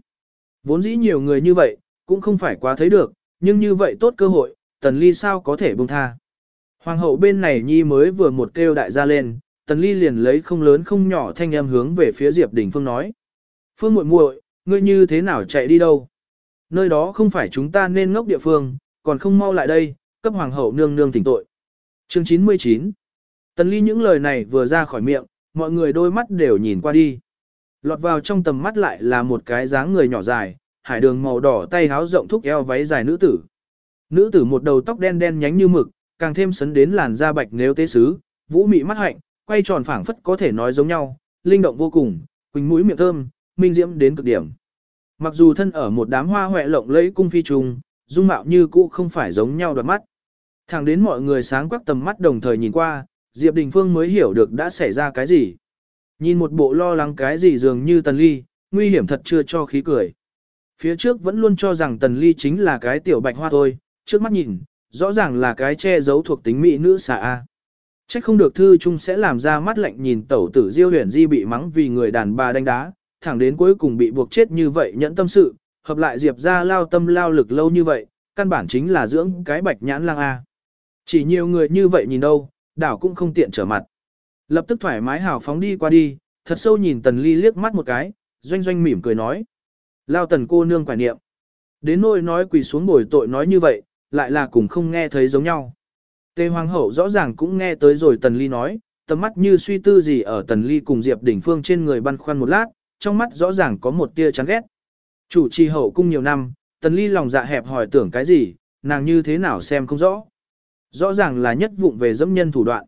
Vốn dĩ nhiều người như vậy, cũng không phải quá thấy được, nhưng như vậy tốt cơ hội, tần ly sao có thể buông tha. Hoàng hậu bên này nhi mới vừa một kêu đại gia lên, tần ly liền lấy không lớn không nhỏ thanh âm hướng về phía Diệp Đình Phương nói. Phương muội muội, ngươi như thế nào chạy đi đâu? Nơi đó không phải chúng ta nên ngốc địa phương, còn không mau lại đây, cấp hoàng hậu nương nương thỉnh tội. Chương 99 Tần ly những lời này vừa ra khỏi miệng, mọi người đôi mắt đều nhìn qua đi. Lọt vào trong tầm mắt lại là một cái dáng người nhỏ dài, hải đường màu đỏ tay háo rộng thúc eo váy dài nữ tử. Nữ tử một đầu tóc đen đen nhánh như mực, càng thêm sấn đến làn da bạch nếu tế sứ, vũ mị mắt hạnh, quay tròn phảng phất có thể nói giống nhau, linh động vô cùng, quỳnh mũi miệng thơm, minh diễm đến cực điểm. Mặc dù thân ở một đám hoa hoẹ lộng lẫy cung phi trùng, dung mạo như cũ không phải giống nhau đoạt mắt. Thẳng đến mọi người sáng quắc tầm mắt đồng thời nhìn qua, Diệp Đình Phương mới hiểu được đã xảy ra cái gì. Nhìn một bộ lo lắng cái gì dường như tần ly, nguy hiểm thật chưa cho khí cười. Phía trước vẫn luôn cho rằng tần ly chính là cái tiểu bạch hoa thôi, trước mắt nhìn, rõ ràng là cái che giấu thuộc tính mỹ nữ xà A. Trách không được thư chung sẽ làm ra mắt lạnh nhìn tẩu tử diêu huyền di bị mắng vì người đàn bà đánh đá, thẳng đến cuối cùng bị buộc chết như vậy nhẫn tâm sự, hợp lại diệp ra lao tâm lao lực lâu như vậy, căn bản chính là dưỡng cái bạch nhãn lang A. Chỉ nhiều người như vậy nhìn đâu, đảo cũng không tiện trở mặt. Lập tức thoải mái hào phóng đi qua đi, thật sâu nhìn tần ly liếc mắt một cái, doanh doanh mỉm cười nói. Lao tần cô nương quả niệm. Đến nỗi nói quỳ xuống bồi tội nói như vậy, lại là cùng không nghe thấy giống nhau. Tề Hoàng hậu rõ ràng cũng nghe tới rồi Tần Ly nói, tầm mắt như suy tư gì ở Tần Ly cùng Diệp Đỉnh Phương trên người băn khoăn một lát, trong mắt rõ ràng có một tia chán ghét. Chủ trì hậu cung nhiều năm, Tần Ly lòng dạ hẹp hỏi tưởng cái gì, nàng như thế nào xem không rõ. Rõ ràng là nhất vụng về dẫm nhân thủ đoạn.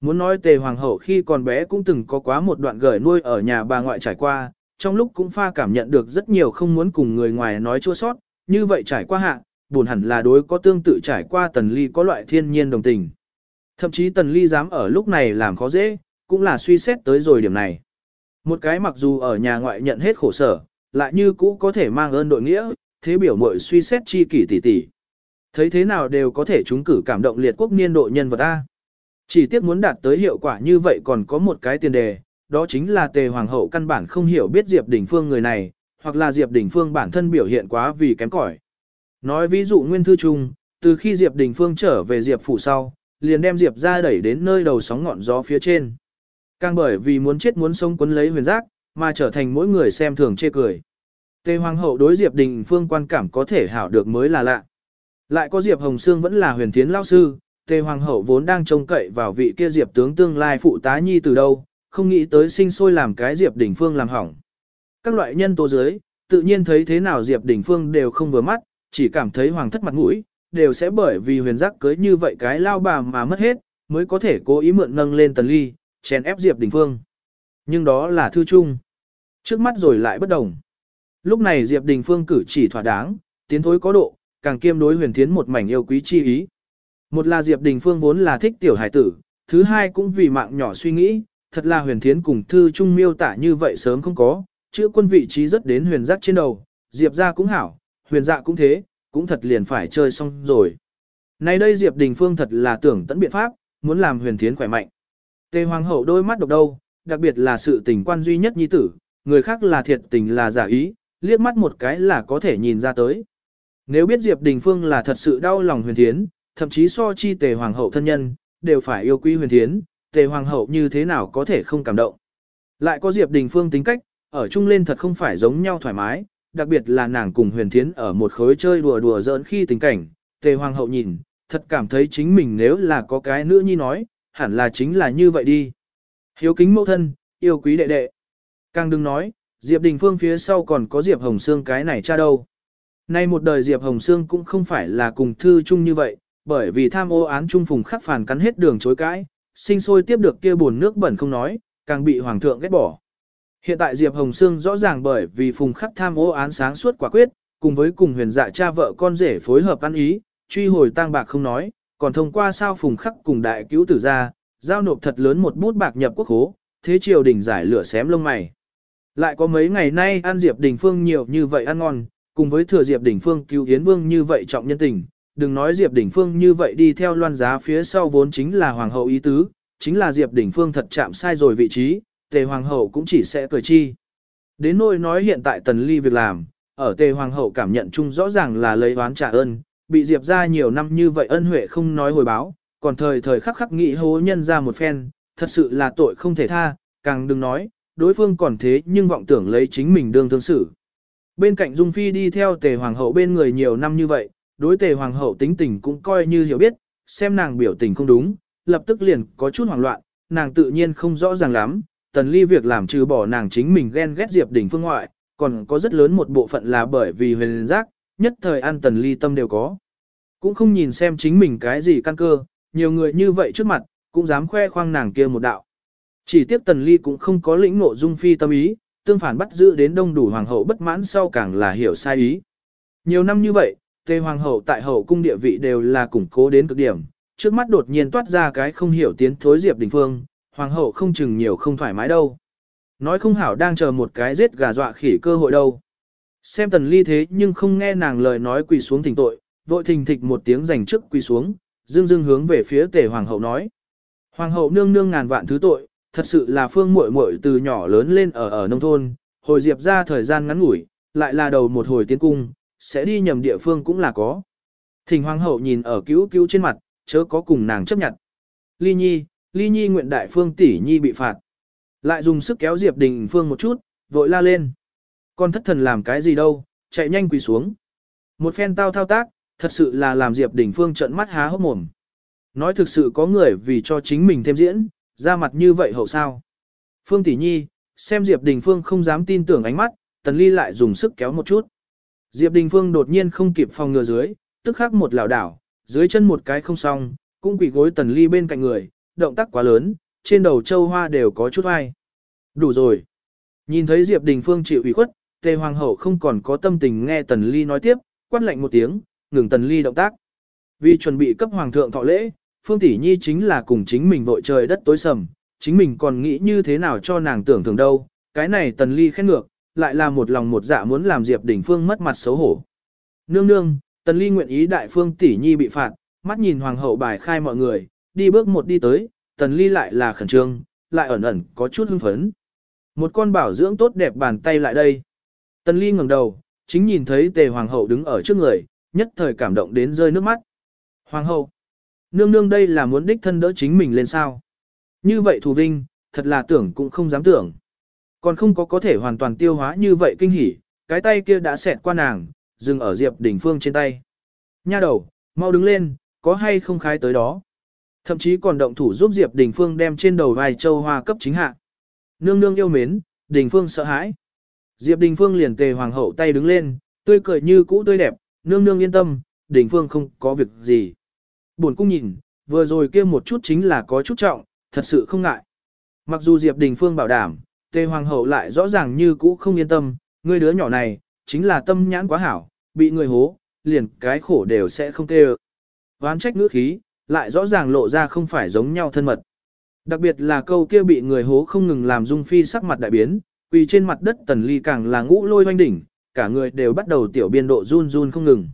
Muốn nói Tề Hoàng hậu khi còn bé cũng từng có quá một đoạn gởi nuôi ở nhà bà ngoại trải qua, trong lúc cũng pha cảm nhận được rất nhiều không muốn cùng người ngoài nói chua sót, như vậy trải qua hạ, buồn hẳn là đối có tương tự trải qua tần ly có loại thiên nhiên đồng tình. Thậm chí tần ly dám ở lúc này làm khó dễ, cũng là suy xét tới rồi điểm này. Một cái mặc dù ở nhà ngoại nhận hết khổ sở, lại như cũ có thể mang ơn đội nghĩa, thế biểu mội suy xét chi kỷ tỷ tỷ. Thấy thế nào đều có thể chúng cử cảm động liệt quốc niên độ nhân vật A. Chỉ tiếc muốn đạt tới hiệu quả như vậy còn có một cái tiền đề, đó chính là tề hoàng hậu căn bản không hiểu biết Diệp Đình Phương người này, hoặc là Diệp Đình Phương bản thân biểu hiện quá vì kém cỏi. Nói ví dụ nguyên thư chung, từ khi Diệp Đình Phương trở về Diệp phủ sau, liền đem Diệp ra đẩy đến nơi đầu sóng ngọn gió phía trên. Càng bởi vì muốn chết muốn sống quấn lấy huyền giác, mà trở thành mỗi người xem thường chê cười. Tề Hoàng hậu đối Diệp Đình Phương quan cảm có thể hảo được mới là lạ. Lại có Diệp Hồng Sương vẫn là huyền thiến lao sư, Tề Hoàng hậu vốn đang trông cậy vào vị kia Diệp tướng tương lai phụ tá nhi từ đâu, không nghĩ tới sinh sôi làm cái Diệp Đình Phương làm hỏng. Các loại nhân tố dưới, tự nhiên thấy thế nào Diệp Đình Phương đều không vừa mắt, chỉ cảm thấy hoàng thất mặt mũi, đều sẽ bởi vì huyền giác cưới như vậy cái lao bà mà mất hết, mới có thể cố ý mượn nâng lên tần ly, chèn ép Diệp Đình Phương. Nhưng đó là thư chung. Trước mắt rồi lại bất đồng. Lúc này Diệp Đình Phương cử chỉ thỏa đáng, tiến thối có độ, càng kiêm đối huyền thiến một mảnh yêu quý chi ý. Một là Diệp Đình Phương vốn là thích tiểu hải tử, thứ hai cũng vì mạng nhỏ suy nghĩ, thật là huyền thiến cùng thư trung miêu tả như vậy sớm không có, chữ quân vị trí rất đến huyền giác trên đầu, Diệp ra cũng hảo, huyền dạ cũng thế, cũng thật liền phải chơi xong rồi. Nay đây Diệp Đình Phương thật là tưởng tận biện pháp, muốn làm huyền thiến khỏe mạnh. Tề Hoàng hậu đôi mắt độc đâu, đặc biệt là sự tình quan duy nhất nhi tử, người khác là thiệt tình là giả ý, liếc mắt một cái là có thể nhìn ra tới. Nếu biết Diệp Đình Phương là thật sự đau lòng huyền thiến, thậm chí so chi tề hoàng hậu thân nhân, đều phải yêu quý huyền thiến, tề hoàng hậu như thế nào có thể không cảm động. Lại có Diệp Đình Phương tính cách, ở chung lên thật không phải giống nhau thoải mái, đặc biệt là nàng cùng huyền thiến ở một khối chơi đùa đùa giỡn khi tình cảnh, tề hoàng hậu nhìn, thật cảm thấy chính mình nếu là có cái nữ nhi nói, hẳn là chính là như vậy đi. Hiếu kính mẫu thân, yêu quý đệ đệ. Càng đừng nói, Diệp Đình Phương phía sau còn có Diệp Hồng Sương cái này cha đâu. Nay một đời Diệp Hồng Sương cũng không phải là cùng thư chung như vậy, bởi vì tham ô án trung phùng khắc phản cắn hết đường chối cãi, sinh sôi tiếp được kia buồn nước bẩn không nói, càng bị hoàng thượng ghét bỏ. Hiện tại Diệp Hồng Sương rõ ràng bởi vì phùng khắc tham ô án sáng suốt quả quyết, cùng với cùng huyền dạ cha vợ con rể phối hợp ăn ý, truy hồi tang bạc không nói, còn thông qua sao phùng khắc cùng đại cứu tử ra, giao nộp thật lớn một bút bạc nhập quốc hố, thế triều đình giải lửa xém lông mày. Lại có mấy ngày nay ăn Diệp Đình Phương nhiều như vậy ăn ngon, cùng với thừa Diệp Đình Phương cứu Yến Vương như vậy trọng nhân tình, đừng nói Diệp Đình Phương như vậy đi theo loan giá phía sau vốn chính là hoàng hậu ý tứ, chính là Diệp Đình Phương thật chạm sai rồi vị trí, tề hoàng hậu cũng chỉ sẽ cười chi. Đến nỗi nói hiện tại tần ly việc làm, ở tề hoàng hậu cảm nhận chung rõ ràng là lấy oán trả ơn, bị Diệp ra nhiều năm như vậy ân huệ không nói hồi báo, còn thời thời khắc khắc nghĩ hố nhân ra một phen, thật sự là tội không thể tha, càng đừng nói, đối phương còn thế nhưng vọng tưởng lấy chính mình đương thương xử. Bên cạnh Dung Phi đi theo tề hoàng hậu bên người nhiều năm như vậy, đối tề hoàng hậu tính tình cũng coi như hiểu biết, xem nàng biểu tình không đúng, lập tức liền có chút hoảng loạn, nàng tự nhiên không rõ ràng lắm, tần ly việc làm trừ bỏ nàng chính mình ghen ghét Diệp Đình phương ngoại, còn có rất lớn một bộ phận là bởi vì huyền giác, nhất thời An tần ly tâm đều có. Cũng không nhìn xem chính mình cái gì căn cơ, nhiều người như vậy trước mặt, cũng dám khoe khoang nàng kia một đạo. Chỉ tiếc tần ly cũng không có lĩnh ngộ dung phi tâm ý, tương phản bắt giữ đến đông đủ hoàng hậu bất mãn sau càng là hiểu sai ý. Nhiều năm như vậy, tề hoàng hậu tại hậu cung địa vị đều là củng cố đến cực điểm, trước mắt đột nhiên toát ra cái không hiểu tiến thối diệp đình phương, hoàng hậu không chừng nhiều không thoải mái đâu. Nói không hảo đang chờ một cái giết gà dọa khỉ cơ hội đâu. Xem tần ly thế nhưng không nghe nàng lời nói quỳ xuống thỉnh tội, vội thình thịch một tiếng giành trước quỳ xuống, dương dương hướng về phía tề hoàng hậu nói. Hoàng hậu nương nương ngàn vạn thứ tội, thật sự là phương muội muội từ nhỏ lớn lên ở ở nông thôn, hồi diệp ra thời gian ngắn ngủi, lại là đầu một hồi tiến cung, sẽ đi nhầm địa phương cũng là có. Thỉnh hoàng hậu nhìn ở cứu cứu trên mặt, chớ có cùng nàng chấp nhận. Ly nhi, ly nhi nguyện đại phương tỷ nhi bị phạt. Lại dùng sức kéo diệp đình phương một chút, vội la lên. Con thất thần làm cái gì đâu, chạy nhanh quỳ xuống. Một phen tao thao tác, thật sự là làm diệp đình phương trợn mắt há hốc mồm. Nói thực sự có người vì cho chính mình thêm diễn, ra mặt như vậy hậu sao. Phương tỷ nhi, xem Diệp Đình Phương không dám tin tưởng ánh mắt, Tần Ly lại dùng sức kéo một chút. Diệp Đình Phương đột nhiên không kịp phòng ngừa dưới, tức khắc một lảo đảo, dưới chân một cái không xong, cũng quỳ gối Tần Ly bên cạnh người, động tác quá lớn, trên đầu châu hoa đều có chút ai. Đủ rồi. Nhìn thấy Diệp Đình Phương chịu ủy khuất, Tề Hoàng hậu không còn có tâm tình nghe Tần Ly nói tiếp, quát lạnh một tiếng, ngừng Tần Ly động tác. Vì chuẩn bị cấp hoàng thượng thọ lễ, Phương Tỷ Nhi chính là cùng chính mình vội trời đất tối sầm, chính mình còn nghĩ như thế nào cho nàng tưởng thường đâu, cái này tần ly khét ngược, lại là một lòng một dạ muốn làm Diệp đỉnh Phương mất mặt xấu hổ. Nương nương, tần ly nguyện ý đại Phương Tỷ Nhi bị phạt, mắt nhìn hoàng hậu bài khai mọi người, đi bước một đi tới, tần ly lại là khẩn trương, lại ẩn ẩn có chút hưng phấn. Một con bảo dưỡng tốt đẹp bàn tay lại đây. Tần ly ngẩng đầu, chính nhìn thấy tề hoàng hậu đứng ở trước người, nhất thời cảm động đến rơi nước mắt. Hoàng hậu, Nương nương đây là muốn đích thân đỡ chính mình lên sao. Như vậy thù vinh, thật là tưởng cũng không dám tưởng. Còn không có có thể hoàn toàn tiêu hóa như vậy kinh hỉ, cái tay kia đã xẹt qua nàng, dừng ở Diệp Đình Phương trên tay. Nha đầu, mau đứng lên, có hay không khái tới đó. Thậm chí còn động thủ giúp Diệp Đình Phương đem trên đầu vài châu hoa cấp chính hạ. Nương nương yêu mến, Đình Phương sợ hãi. Diệp Đình Phương liền tề hoàng hậu tay đứng lên, tươi cười như cũ tươi đẹp, nương nương yên tâm, Đình Phương không có việc gì. Buồn cung nhìn, vừa rồi kia một chút chính là có chút trọng, thật sự không ngại. Mặc dù Diệp Đình Phương bảo đảm, Tề Hoàng hậu lại rõ ràng như cũ không yên tâm, người đứa nhỏ này, chính là tâm nhãn quá hảo, bị người hố, liền cái khổ đều sẽ không kêu. Ván trách ngữ khí, lại rõ ràng lộ ra không phải giống nhau thân mật. Đặc biệt là câu kia bị người hố không ngừng làm Dung Phi sắc mặt đại biến, quỳ trên mặt đất tần ly càng là ngũ lôi hoanh đỉnh, cả người đều bắt đầu tiểu biên độ run run không ngừng.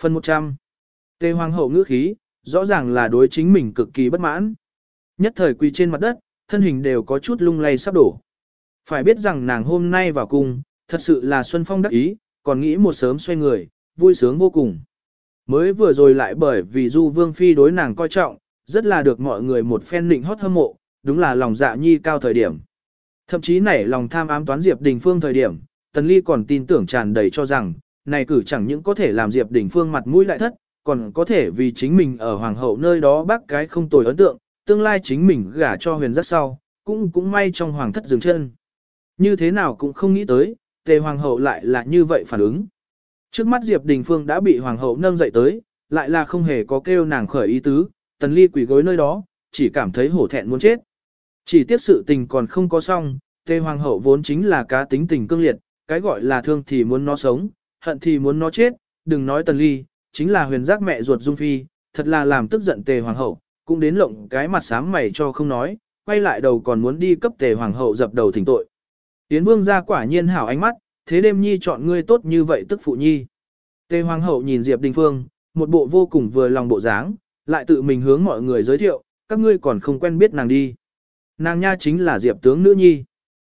Phần 100 Tề Hoàng hậu ngữ khí, rõ ràng là đối chính mình cực kỳ bất mãn. Nhất thời quỳ trên mặt đất, thân hình đều có chút lung lay sắp đổ. Phải biết rằng nàng hôm nay vào cung, thật sự là Xuân Phong đắc ý, còn nghĩ một sớm xoay người, vui sướng vô cùng. Mới vừa rồi lại bởi vì Du Vương Phi đối nàng coi trọng, rất là được mọi người một phen nịnh hót hâm mộ, đúng là lòng dạ nhi cao thời điểm. Thậm chí nảy lòng tham ám toán Diệp Đình Phương thời điểm, Tần Ly còn tin tưởng tràn đầy cho rằng, này cử chẳng những có thể làm Diệp Đình Phương mặt mũi lại thất, còn có thể vì chính mình ở hoàng hậu nơi đó bác cái không tồi ấn tượng, tương lai chính mình gả cho huyền rất sau, cũng cũng may trong hoàng thất dừng chân. Như thế nào cũng không nghĩ tới, tề hoàng hậu lại là như vậy phản ứng. Trước mắt Diệp Đình Phương đã bị hoàng hậu nâng dậy tới, lại là không hề có kêu nàng khởi ý tứ, tần ly quỷ gối nơi đó, chỉ cảm thấy hổ thẹn muốn chết. Chỉ tiếc sự tình còn không có xong, tề hoàng hậu vốn chính là cá tính tình cương liệt, cái gọi là thương thì muốn nó sống, hận thì muốn nó chết, đừng nói tần ly, chính là huyền giác mẹ ruột Dung Phi, thật là làm tức giận tề hoàng hậu, cũng đến lộng cái mặt sám mày cho không nói, quay lại đầu còn muốn đi cấp tề hoàng hậu dập đầu thỉnh tội. Tiến vương ra quả nhiên hảo ánh mắt, thế đêm nhi chọn ngươi tốt như vậy tức phụ nhi. Tề hoàng hậu nhìn Diệp Đình Phương, một bộ vô cùng vừa lòng bộ dáng, lại tự mình hướng mọi người giới thiệu, các ngươi còn không quen biết nàng đi. Nàng nha chính là Diệp tướng nữ nhi.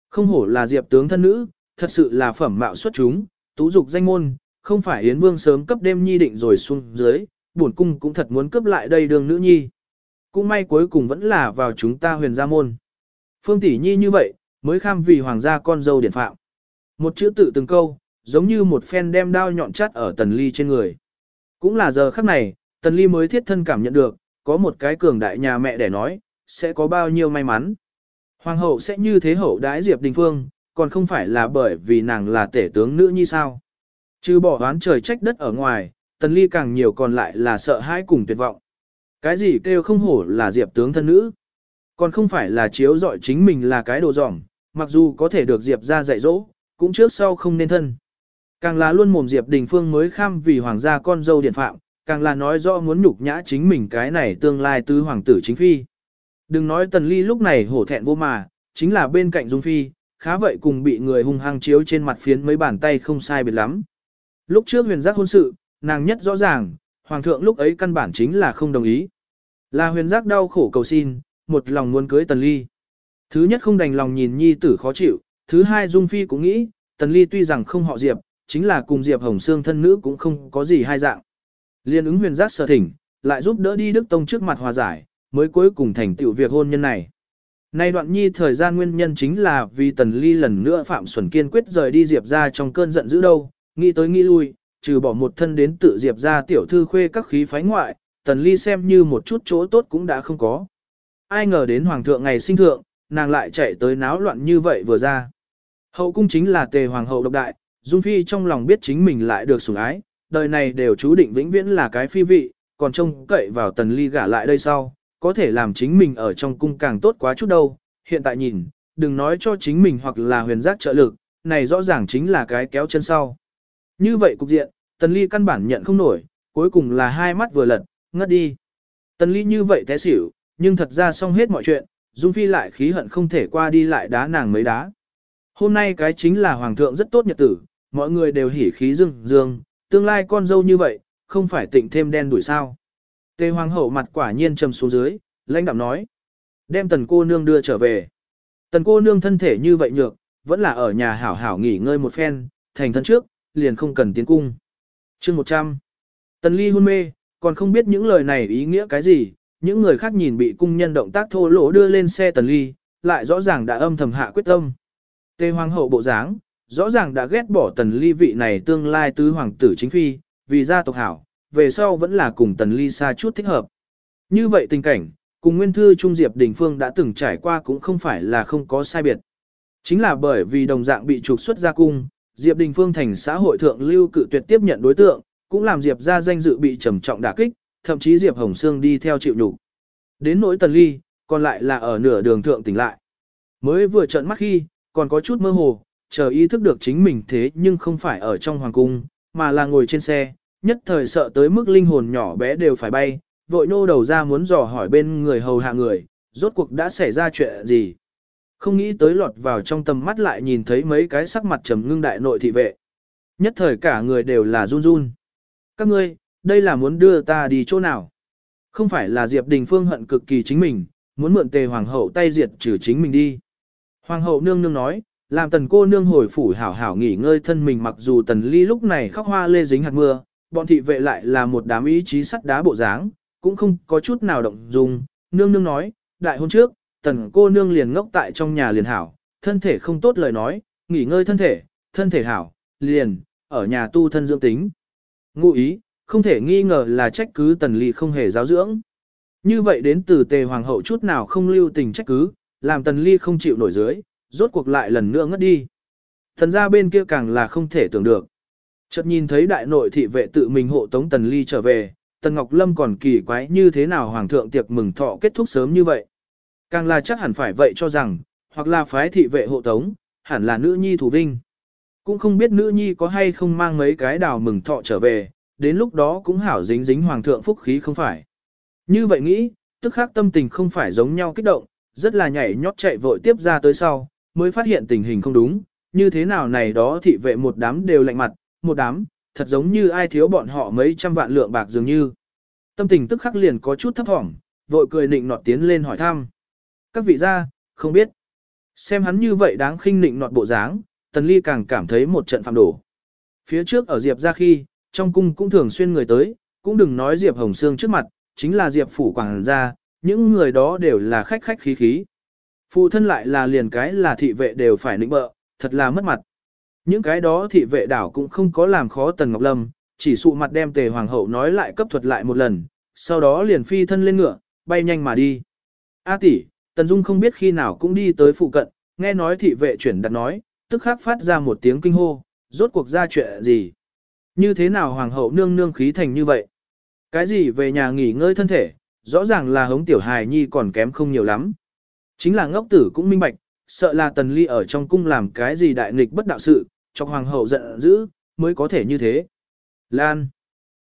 Không hổ là Diệp tướng thân nữ, thật sự là phẩm mạo xuất chúng, tú dục danh môn, không phải Yến Vương sớm cấp đêm nhi định rồi xuống dưới, bổn cung cũng thật muốn cấp lại đây đường nữ nhi. Cũng may cuối cùng vẫn là vào chúng ta huyền gia môn. Phương tỷ nhi như vậy, mới kham vì hoàng gia con dâu điển phạm. Một chữ tự từng câu, giống như một phen đem đao nhọn chắt ở tần ly trên người. Cũng là giờ khắc này, tần ly mới thiết thân cảm nhận được, có một cái cường đại nhà mẹ để nói, sẽ có bao nhiêu may mắn. Hoàng hậu sẽ như thế hậu đãi Diệp Đình Phương, còn không phải là bởi vì nàng là tể tướng nữ như sao. Chứ bỏ oán trời trách đất ở ngoài, tần ly càng nhiều còn lại là sợ hãi cùng tuyệt vọng. Cái gì kêu không hổ là Diệp tướng thân nữ. Còn không phải là chiếu dọi chính mình là cái đồ dỏng, mặc dù có thể được Diệp ra dạy dỗ, cũng trước sau không nên thân. Càng là luôn mồm Diệp Đình Phương mới kham vì hoàng gia con dâu điện phạm, càng là nói rõ muốn nhục nhã chính mình cái này tương lai tứ hoàng tử chính phi. Đừng nói tần ly lúc này hổ thẹn vô mà, chính là bên cạnh Dung Phi, khá vậy cùng bị người hung hăng chiếu trên mặt phiến mấy bàn tay không sai biệt lắm. Lúc trước huyền giác hôn sự, nàng nhất rõ ràng, hoàng thượng lúc ấy căn bản chính là không đồng ý. Là huyền giác đau khổ cầu xin, một lòng muốn cưới tần ly. Thứ nhất không đành lòng nhìn nhi tử khó chịu, thứ hai Dung Phi cũng nghĩ, tần ly tuy rằng không họ Diệp, chính là cùng Diệp Hồng Sương thân nữ cũng không có gì hai dạng. Liên ứng huyền giác sở thỉnh, lại giúp đỡ đi Đức Tông trước mặt hòa giải, mới cuối cùng thành tựu việc hôn nhân này. Nay đoạn nhi thời gian nguyên nhân chính là vì tần ly lần nữa Phạm Xuân kiên quyết rời đi Diệp ra trong cơn giận dữ đâu, nghĩ tới nghĩ lui, trừ bỏ một thân đến tự Diệp ra tiểu thư khuê các khí phái ngoại, tần ly xem như một chút chỗ tốt cũng đã không có. Ai ngờ đến hoàng thượng ngày sinh thượng, nàng lại chạy tới náo loạn như vậy vừa ra. Hậu cung chính là tề hoàng hậu độc đại, Dung Phi trong lòng biết chính mình lại được sủng ái, đời này đều chú định vĩnh viễn là cái phi vị, còn trông cậy vào tần ly gả lại đây sau, có thể làm chính mình ở trong cung càng tốt quá chút đâu. Hiện tại nhìn, đừng nói cho chính mình hoặc là huyền giác trợ lực, này rõ ràng chính là cái kéo chân sau. Như vậy cục diện, tần ly căn bản nhận không nổi, cuối cùng là hai mắt vừa lật, ngất đi. Tần ly như vậy té xỉu, nhưng thật ra xong hết mọi chuyện, Dung Phi lại khí hận không thể qua đi lại đá nàng mấy đá. Hôm nay cái chính là hoàng thượng rất tốt nhật tử, mọi người đều hỉ khí dương dương, tương lai con dâu như vậy, không phải tịnh thêm đen đuổi sao. Tề hoàng hậu mặt quả nhiên trầm xuống dưới, lãnh đạm nói. Đem tần cô nương đưa trở về. Tần cô nương thân thể như vậy nhược, vẫn là ở nhà hảo hảo nghỉ ngơi một phen, thành thân trước, liền không cần tiến cung. chương 100. Tần ly hôn mê, còn không biết những lời này ý nghĩa cái gì, những người khác nhìn bị cung nhân động tác thô lỗ đưa lên xe tần ly, lại rõ ràng đã âm thầm hạ quyết tâm. Tề hoàng hậu bộ dáng, rõ ràng đã ghét bỏ tần ly vị này tương lai tứ hoàng tử chính phi, vì gia tộc hảo, về sau vẫn là cùng tần ly xa chút thích hợp. Như vậy tình cảnh, cùng nguyên thư Trung Diệp Đình Phương đã từng trải qua cũng không phải là không có sai biệt. Chính là bởi vì đồng dạng bị trục xuất ra cung, Diệp Đình Phương thành xã hội thượng lưu cự tuyệt tiếp nhận đối tượng, cũng làm Diệp ra danh dự bị trầm trọng đả kích, thậm chí Diệp Hồng Sương đi theo chịu nhục. Đến nỗi tần ly, còn lại là ở nửa đường thượng tỉnh lại. Mới vừa trợn mắt khi, còn có chút mơ hồ, chờ ý thức được chính mình thế nhưng không phải ở trong hoàng cung, mà là ngồi trên xe, nhất thời sợ tới mức linh hồn nhỏ bé đều phải bay, vội nô đầu ra muốn dò hỏi bên người hầu hạ người, rốt cuộc đã xảy ra chuyện gì. Không nghĩ tới lọt vào trong tầm mắt lại nhìn thấy mấy cái sắc mặt trầm ngưng đại nội thị vệ. Nhất thời cả người đều là run run. Các ngươi, đây là muốn đưa ta đi chỗ nào? Không phải là Diệp Đình Phương hận cực kỳ chính mình, muốn mượn tề hoàng hậu tay diệt trừ chính mình đi. Hoàng hậu nương nương nói, làm tần cô nương hồi phủ hảo hảo nghỉ ngơi thân mình mặc dù tần ly lúc này khóc hoa lê dính hạt mưa, bọn thị vệ lại là một đám ý chí sắt đá bộ dáng, cũng không có chút nào động dung, nương nương nói, đại hôn trước, tần cô nương liền ngốc tại trong nhà liền hảo, thân thể không tốt lời nói, nghỉ ngơi thân thể, thân thể hảo, liền, ở nhà tu thân dưỡng tính. Ngụ ý, không thể nghi ngờ là trách cứ tần ly không hề giáo dưỡng. Như vậy đến từ tề hoàng hậu chút nào không lưu tình trách cứ, làm tần ly không chịu nổi dưới, rốt cuộc lại lần nữa ngất đi. Thần ra bên kia càng là không thể tưởng được. Chợt nhìn thấy đại nội thị vệ tự mình hộ tống tần ly trở về, tần Ngọc Lâm còn kỳ quái như thế nào hoàng thượng tiệc mừng thọ kết thúc sớm như vậy. Càng là chắc hẳn phải vậy cho rằng, hoặc là phái thị vệ hộ tống, hẳn là nữ nhi thủ vinh. Cũng không biết nữ nhi có hay không mang mấy cái đào mừng thọ trở về, đến lúc đó cũng hảo dính dính hoàng thượng phúc khí không phải. Như vậy nghĩ, tức khác tâm tình không phải giống nhau kích động, rất là nhảy nhót chạy vội tiếp ra tới sau, mới phát hiện tình hình không đúng, như thế nào này đó thị vệ một đám đều lạnh mặt, một đám, thật giống như ai thiếu bọn họ mấy trăm vạn lượng bạc dường như. Tâm tình tức khắc liền có chút thấp thỏm, vội cười nịnh nọt tiến lên hỏi thăm. Các vị gia, không biết. Xem hắn như vậy đáng khinh nịnh nọt bộ dáng, Tần Ly càng cảm thấy một trận phạm đổ. Phía trước ở Diệp ra khi, trong cung cũng thường xuyên người tới, cũng đừng nói Diệp Hồng Sương trước mặt, chính là Diệp Phủ Quảng gia, những người đó đều là khách khách khí khí. Phụ thân lại là liền cái là thị vệ đều phải nịnh bợ, thật là mất mặt. Những cái đó thị vệ đảo cũng không có làm khó Tần Ngọc Lâm, chỉ sụ mặt đem tề hoàng hậu nói lại cấp thuật lại một lần, sau đó liền phi thân lên ngựa, bay nhanh mà đi. A tỷ, Tần Dung không biết khi nào cũng đi tới phụ cận, nghe nói thị vệ chuyển đặt nói, tức khắc phát ra một tiếng kinh hô, rốt cuộc ra chuyện gì? Như thế nào hoàng hậu nương nương khí thành như vậy? Cái gì về nhà nghỉ ngơi thân thể, rõ ràng là hống tiểu hài nhi còn kém không nhiều lắm. Chính là ngốc tử cũng minh bạch, sợ là tần ly ở trong cung làm cái gì đại nghịch bất đạo sự, cho hoàng hậu giận dữ, mới có thể như thế. Lan.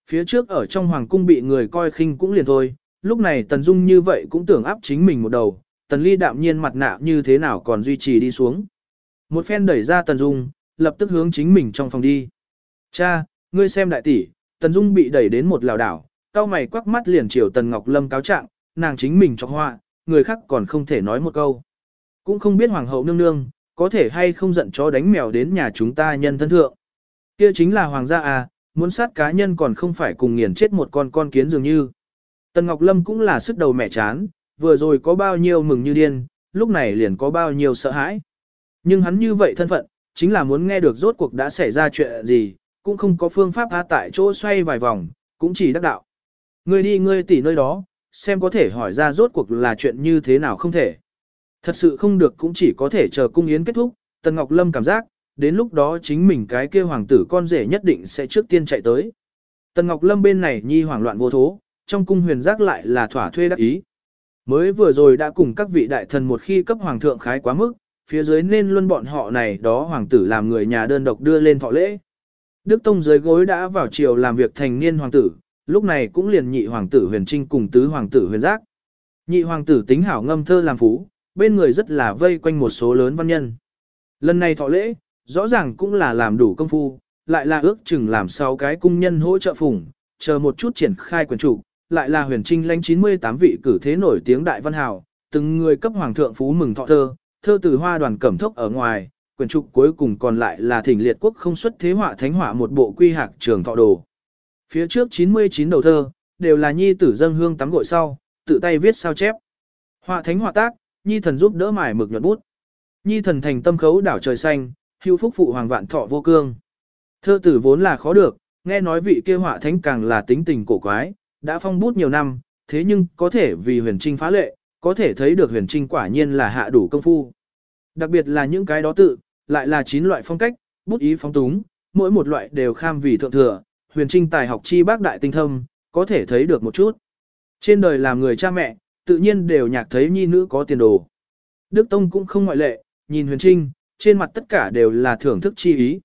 Phía trước ở trong hoàng cung bị người coi khinh cũng liền thôi, lúc này tần dung như vậy cũng tưởng áp chính mình một đầu, tần ly đạm nhiên mặt nạ như thế nào còn duy trì đi xuống. Một phen đẩy ra tần dung, lập tức hướng chính mình trong phòng đi. Cha, ngươi xem đại tỷ, tần dung bị đẩy đến một lào đảo, cao mày quắc mắt liền chiều tần ngọc lâm cáo trạng, nàng chính mình cho họa, người khác còn không thể nói một câu. Cũng không biết hoàng hậu nương nương, có thể hay không giận chó đánh mèo đến nhà chúng ta nhân thân thượng. Kia chính là hoàng gia à, muốn sát cá nhân còn không phải cùng nghiền chết một con con kiến dường như. Tần Ngọc Lâm cũng là sức đầu mẹ chán, vừa rồi có bao nhiêu mừng như điên, lúc này liền có bao nhiêu sợ hãi. Nhưng hắn như vậy thân phận, chính là muốn nghe được rốt cuộc đã xảy ra chuyện gì, cũng không có phương pháp tha tại chỗ xoay vài vòng, cũng chỉ đắc đạo. Ngươi đi ngươi tỉ nơi đó, xem có thể hỏi ra rốt cuộc là chuyện như thế nào không thể. Thật sự không được cũng chỉ có thể chờ cung yến kết thúc, Tần Ngọc Lâm cảm giác, đến lúc đó chính mình cái kia hoàng tử con rể nhất định sẽ trước tiên chạy tới. Tần Ngọc Lâm bên này nhi hoảng loạn vô thố, trong cung huyền giác lại là thỏa thuê đắc ý. Mới vừa rồi đã cùng các vị đại thần một khi cấp hoàng thượng khái quá mức, phía dưới nên luôn bọn họ này đó hoàng tử làm người nhà đơn độc đưa lên thọ lễ. Đức Tông dưới gối đã vào chiều làm việc thành niên hoàng tử, lúc này cũng liền nhị hoàng tử huyền trinh cùng tứ hoàng tử huyền giác. Nhị hoàng tử tính hảo ngâm thơ làm phú, bên người rất là vây quanh một số lớn văn nhân. Lần này thọ lễ, rõ ràng cũng là làm đủ công phu, lại là ước chừng làm sau cái cung nhân hỗ trợ phủng, chờ một chút triển khai quyền chủ, lại là huyền trinh lãnh 98 vị cử thế nổi tiếng đại văn hào, từng người cấp hoàng thượng phú mừng thọ thơ, thơ từ hoa đoàn cẩm thốc ở ngoài, quyền trục cuối cùng còn lại là thỉnh liệt quốc không xuất thế họa thánh họa một bộ quy hạc trường thọ đồ. Phía trước 99 đầu thơ, đều là nhi tử dân hương tắm gội sau, tự tay viết sao chép. Họa thánh họa tác, nhi thần giúp đỡ mài mực nhuận bút. Nhi thần thành tâm khấu đảo trời xanh, hưu phúc phụ hoàng vạn thọ vô cương. Thơ tử vốn là khó được, nghe nói vị kia họa thánh càng là tính tình cổ quái, đã phong bút nhiều năm, thế nhưng có thể vì huyền trinh phá lệ, có thể thấy được huyền trinh quả nhiên là hạ đủ công phu. Đặc biệt là những cái đó tự, lại là chín loại phong cách, bút ý phóng túng, mỗi một loại đều kham vì thượng thừa, huyền trinh tài học chi bác đại tinh thâm, có thể thấy được một chút. Trên đời làm người cha mẹ, tự nhiên đều nhạc thấy nhi nữ có tiền đồ. Đức Tông cũng không ngoại lệ, nhìn huyền trinh, trên mặt tất cả đều là thưởng thức chi ý.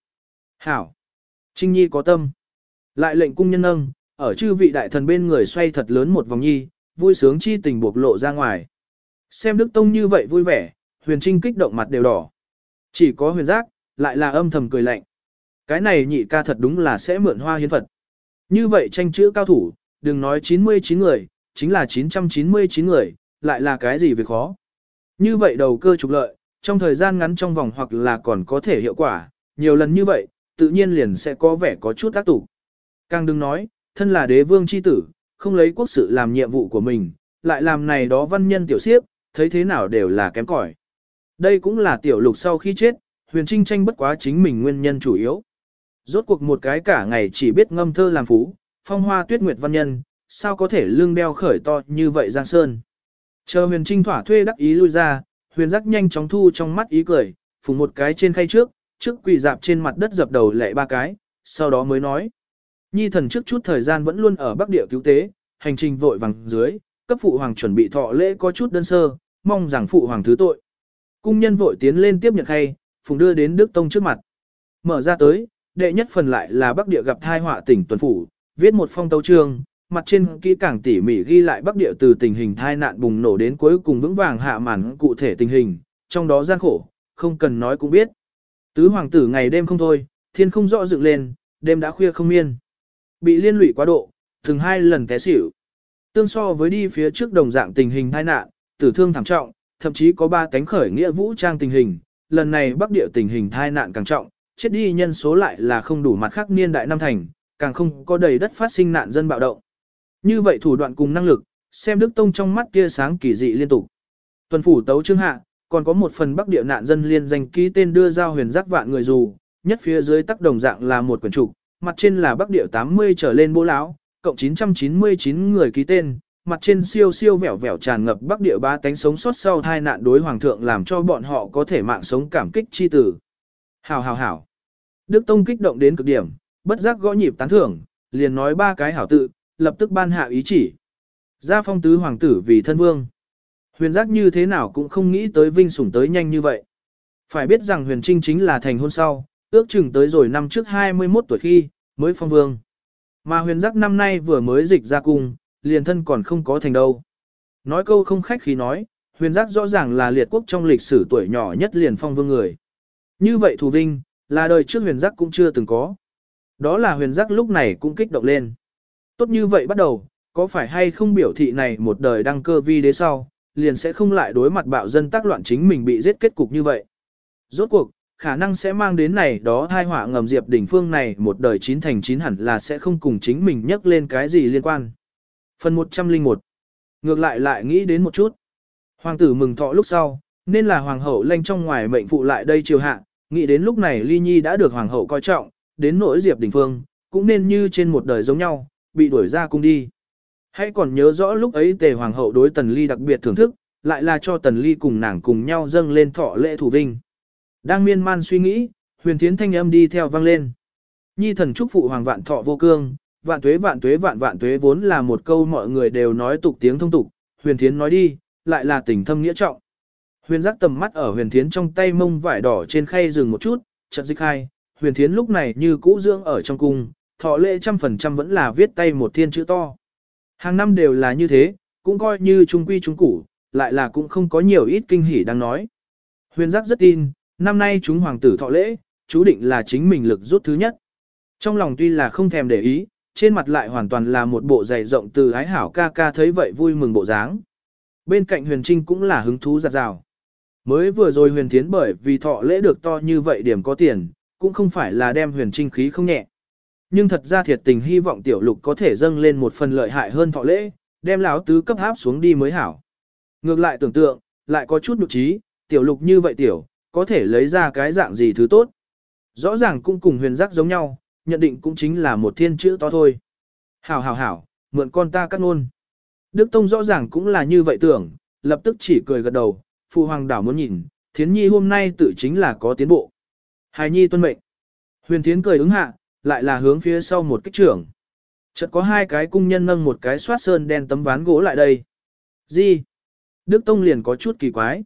Hảo! Trinh nhi có tâm. Lại lệnh cung nhân nâng, ở chư vị đại thần bên người xoay thật lớn một vòng nhi, vui sướng chi tình buộc lộ ra ngoài. Xem Đức Tông như vậy vui vẻ, huyền trinh kích động mặt đều đỏ. Chỉ có huyền giác, lại là âm thầm cười lạnh. Cái này nhị ca thật đúng là sẽ mượn hoa hiến Phật. Như vậy tranh chữ cao thủ, đừng nói 99 người, chính là 999 người, lại là cái gì việc khó. Như vậy đầu cơ trục lợi, trong thời gian ngắn trong vòng hoặc là còn có thể hiệu quả, nhiều lần như vậy, tự nhiên liền sẽ có vẻ có chút tác tụ. Càng đừng nói, thân là đế vương chi tử, không lấy quốc sự làm nhiệm vụ của mình, lại làm này đó văn nhân tiểu siếp, thấy thế nào đều là kém cỏi. Đây cũng là tiểu lục sau khi chết, huyền trinh tranh bất quá chính mình nguyên nhân chủ yếu. Rốt cuộc một cái cả ngày chỉ biết ngâm thơ làm phú, phong hoa tuyết nguyệt văn nhân, sao có thể lương đeo khởi to như vậy Giang Sơn. Chờ huyền trinh thỏa thuê đắc ý lui ra, huyền giác nhanh chóng thu trong mắt ý cười, phùng một cái trên khay trước, trước quỳ dạp trên mặt đất dập đầu lệ ba cái, sau đó mới nói. Nhi thần trước chút thời gian vẫn luôn ở Bắc Địa cứu tế, hành trình vội vàng dưới, cấp phụ hoàng chuẩn bị thọ lễ có chút đơn sơ, mong rằng phụ hoàng thứ tội. Cung nhân vội tiến lên tiếp nhận khay, phùng đưa đến Đức Tông trước mặt. mở ra tới, đệ nhất phần lại là Bắc Địa gặp thai họa tỉnh tuần phủ, viết một phong tấu trường mặt trên kỹ càng tỉ mỉ ghi lại Bắc Địa từ tình hình thai nạn bùng nổ đến cuối cùng vững vàng hạ màn cụ thể tình hình, trong đó gian khổ, không cần nói cũng biết. Tứ hoàng tử ngày đêm không thôi, thiên không rõ dựng lên, đêm đã khuya không miên. Bị liên lụy quá độ, từng hai lần té xỉu. Tương so với đi phía trước đồng dạng tình hình tai nạn, tử thương thảm trọng, thậm chí có ba cánh khởi nghĩa vũ trang tình hình, lần này Bắc Địa tình hình tai nạn càng trọng, chết đi nhân số lại là không đủ mặt khác niên đại năm thành, càng không có đầy đất phát sinh nạn dân bạo động. Như vậy thủ đoạn cùng năng lực, xem Đức Tông trong mắt kia sáng kỳ dị liên tục. Tuần phủ tấu trương hạ, còn có một phần Bắc Địa nạn dân liên danh ký tên đưa giao huyền giác vạn người dù, nhất phía dưới tác đồng dạng là một quyển trục, mặt trên là Bắc Địa 80 trở lên bố lão, cộng 999 người ký tên, mặt trên siêu siêu vẻo vẻo tràn ngập Bắc Địa ba tánh sống sót sau tai nạn đối hoàng thượng làm cho bọn họ có thể mạng sống cảm kích chi tử. Hảo hảo hảo. Đức Tông kích động đến cực điểm, bất giác gõ nhịp tán thưởng, liền nói ba cái hảo tự, lập tức ban hạ ý chỉ. Gia phong tứ hoàng tử vì thân vương. Huyền giác như thế nào cũng không nghĩ tới vinh sủng tới nhanh như vậy. Phải biết rằng huyền trinh chính là thành hôn sau, ước chừng tới rồi năm trước 21 tuổi khi, mới phong vương. Mà huyền giác năm nay vừa mới dịch ra cung, liền thân còn không có thành đâu. Nói câu không khách khí nói, huyền giác rõ ràng là liệt quốc trong lịch sử tuổi nhỏ nhất liền phong vương người. Như vậy thù vinh, là đời trước huyền giác cũng chưa từng có. Đó là huyền giác lúc này cũng kích động lên. Tốt như vậy bắt đầu, có phải hay không biểu thị này một đời đăng cơ vi đế sau, liền sẽ không lại đối mặt bạo dân tác loạn chính mình bị giết kết cục như vậy. Rốt cuộc, khả năng sẽ mang đến này đó thai họa ngầm diệp đỉnh phương này một đời chín thành chín hẳn là sẽ không cùng chính mình nhắc lên cái gì liên quan. Phần 101 Ngược lại lại nghĩ đến một chút. Hoàng tử mừng thọ lúc sau, nên là hoàng hậu lanh trong ngoài mệnh phụ lại đây chiều hạ, nghĩ đến lúc này ly nhi đã được hoàng hậu coi trọng, đến nỗi diệp đỉnh phương, cũng nên như trên một đời giống nhau, bị đuổi ra cung đi. Hãy còn nhớ rõ lúc ấy tề hoàng hậu đối tần ly đặc biệt thưởng thức, lại là cho tần ly cùng nàng cùng nhau dâng lên thọ lễ thủ vinh. Đang miên man suy nghĩ, huyền thiến thanh âm đi theo vang lên. Nhi thần chúc phụ hoàng vạn thọ vô cương, vạn tuế vạn tuế vạn vạn tuế vốn là một câu mọi người đều nói tục tiếng thông tục, huyền thiến nói đi, lại là tình thâm nghĩa trọng. Huyền giác tầm mắt ở huyền thiến trong tay mông vải đỏ trên khay dừng một chút, chợt dịch hai, huyền thiến lúc này như cũ dưỡng ở trong cung, thọ lễ trăm phần trăm vẫn là viết tay một thiên chữ to. Hàng năm đều là như thế, cũng coi như trung quy trung củ, lại là cũng không có nhiều ít kinh hỉ đang nói. Huyền giác rất tin, năm nay chúng hoàng tử thọ lễ, chú định là chính mình lực rút thứ nhất. Trong lòng tuy là không thèm để ý, trên mặt lại hoàn toàn là một bộ dày rộng từ ái hảo ca ca thấy vậy vui mừng bộ dáng. Bên cạnh huyền trinh cũng là hứng thú giặt rào. Mới vừa rồi huyền thiến bởi vì thọ lễ được to như vậy điểm có tiền, cũng không phải là đem huyền trinh khí không nhẹ. Nhưng thật ra thiệt tình hy vọng tiểu lục có thể dâng lên một phần lợi hại hơn thọ lễ, đem lão tứ cấp áp xuống đi mới hảo. Ngược lại tưởng tượng, lại có chút nụ trí, tiểu lục như vậy tiểu, có thể lấy ra cái dạng gì thứ tốt. Rõ ràng cũng cùng huyền giác giống nhau, nhận định cũng chính là một thiên chữ to thôi. Hảo hảo hảo, mượn con ta cắt ngôn. Đức Tông rõ ràng cũng là như vậy tưởng, lập tức chỉ cười gật đầu, phụ hoàng đảo muốn nhìn, thiến nhi hôm nay tự chính là có tiến bộ. Hài nhi tuân mệnh. Huyền thiến cười ứng hạ, lại là hướng phía sau một kích trưởng. Chợt có hai cái cung nhân nâng một cái xoát sơn đen tấm ván gỗ lại đây. Gì? Đức Tông liền có chút kỳ quái.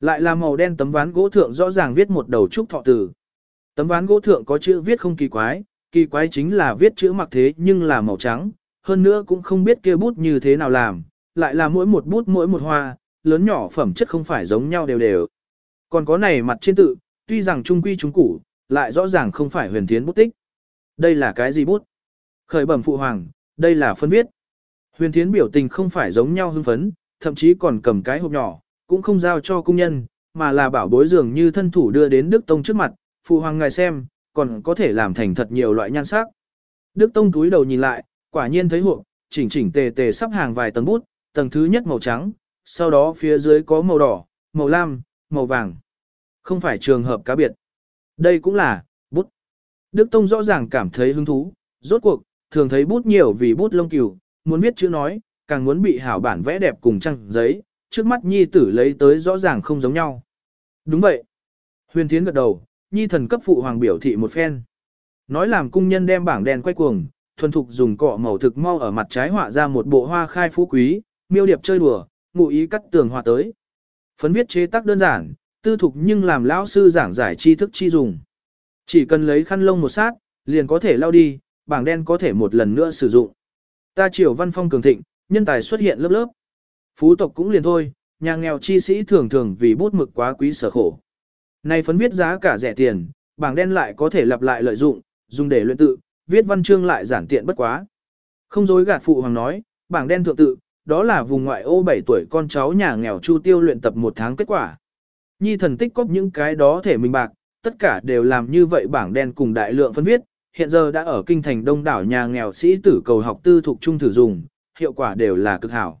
Lại là màu đen tấm ván gỗ thượng rõ ràng viết một đầu trúc thọ tử. Tấm ván gỗ thượng có chữ viết không kỳ quái, kỳ quái chính là viết chữ mặc thế nhưng là màu trắng, hơn nữa cũng không biết kia bút như thế nào làm, lại là mỗi một bút mỗi một hoa, lớn nhỏ phẩm chất không phải giống nhau đều đều. Còn có này mặt trên tự, tuy rằng trung quy trung củ, lại rõ ràng không phải huyền thiến bút tích. Đây là cái gì bút? Khởi bẩm phụ hoàng, đây là phân viết. Huyền thiến biểu tình không phải giống nhau hưng phấn, thậm chí còn cầm cái hộp nhỏ, cũng không giao cho cung nhân, mà là bảo bối dường như thân thủ đưa đến Đức Tông trước mặt, phụ hoàng ngài xem, còn có thể làm thành thật nhiều loại nhan sắc. Đức Tông túi đầu nhìn lại, quả nhiên thấy hộp, chỉnh chỉnh tề tề sắp hàng vài tầng bút, tầng thứ nhất màu trắng, sau đó phía dưới có màu đỏ, màu lam, màu vàng. Không phải trường hợp cá biệt. Đây cũng là. Đức Tông rõ ràng cảm thấy hứng thú, rốt cuộc, thường thấy bút nhiều vì bút lông cừu, muốn viết chữ nói, càng muốn bị hảo bản vẽ đẹp cùng trang giấy, trước mắt nhi tử lấy tới rõ ràng không giống nhau. Đúng vậy. Huyền Thiến gật đầu, nhi thần cấp phụ hoàng biểu thị một phen. Nói làm cung nhân đem bảng đen quay cuồng, thuần thục dùng cọ màu thực mau ở mặt trái họa ra một bộ hoa khai phú quý, miêu điệp chơi đùa, ngụ ý cắt tường họa tới. Phấn viết chế tác đơn giản, tư thục nhưng làm lão sư giảng giải tri thức chi dùng. Chỉ cần lấy khăn lông một sát, liền có thể lau đi, bảng đen có thể một lần nữa sử dụng. Ta triều văn phong cường thịnh, nhân tài xuất hiện lớp lớp. Phú tộc cũng liền thôi, nhà nghèo chi sĩ thường thường vì bút mực quá quý sở khổ. nay phấn viết giá cả rẻ tiền, bảng đen lại có thể lặp lại lợi dụng, dùng để luyện tự, viết văn chương lại giản tiện bất quá. Không dối gạt phụ hoàng nói, bảng đen thượng tự, đó là vùng ngoại ô 7 tuổi con cháu nhà nghèo chu tiêu luyện tập một tháng kết quả. Nhi thần tích cóp những cái đó thể mình bạc, tất cả đều làm như vậy bảng đen cùng đại lượng phân viết, hiện giờ đã ở kinh thành đông đảo nhà nghèo sĩ tử cầu học tư thuộc trung thử dùng, hiệu quả đều là cực hảo.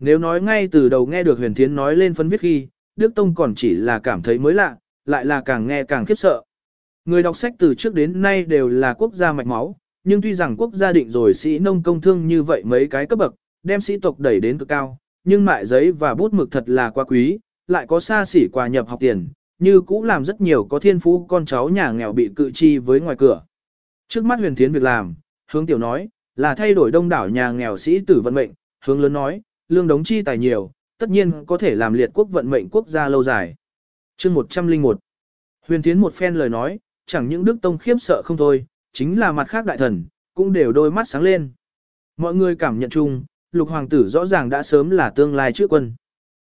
Nếu nói ngay từ đầu nghe được huyền thiến nói lên phân viết khi, Đức Tông còn chỉ là cảm thấy mới lạ, lại là càng nghe càng khiếp sợ. Người đọc sách từ trước đến nay đều là quốc gia mạch máu, nhưng tuy rằng quốc gia định rồi sĩ nông công thương như vậy mấy cái cấp bậc, đem sĩ tộc đẩy đến cực cao, nhưng mại giấy và bút mực thật là quá quý, lại có xa xỉ quà nhập học tiền, như cũ làm rất nhiều có thiên phú con cháu nhà nghèo bị cự chi với ngoài cửa. Trước mắt huyền thiến việc làm, hướng tiểu nói, là thay đổi đông đảo nhà nghèo sĩ tử vận mệnh, hướng lớn nói, lương đống chi tài nhiều, tất nhiên có thể làm liệt quốc vận mệnh quốc gia lâu dài. chương 101 Huyền thiến một phen lời nói, chẳng những đức tông khiếp sợ không thôi, chính là mặt khác đại thần, cũng đều đôi mắt sáng lên. Mọi người cảm nhận chung, lục hoàng tử rõ ràng đã sớm là tương lai trước quân.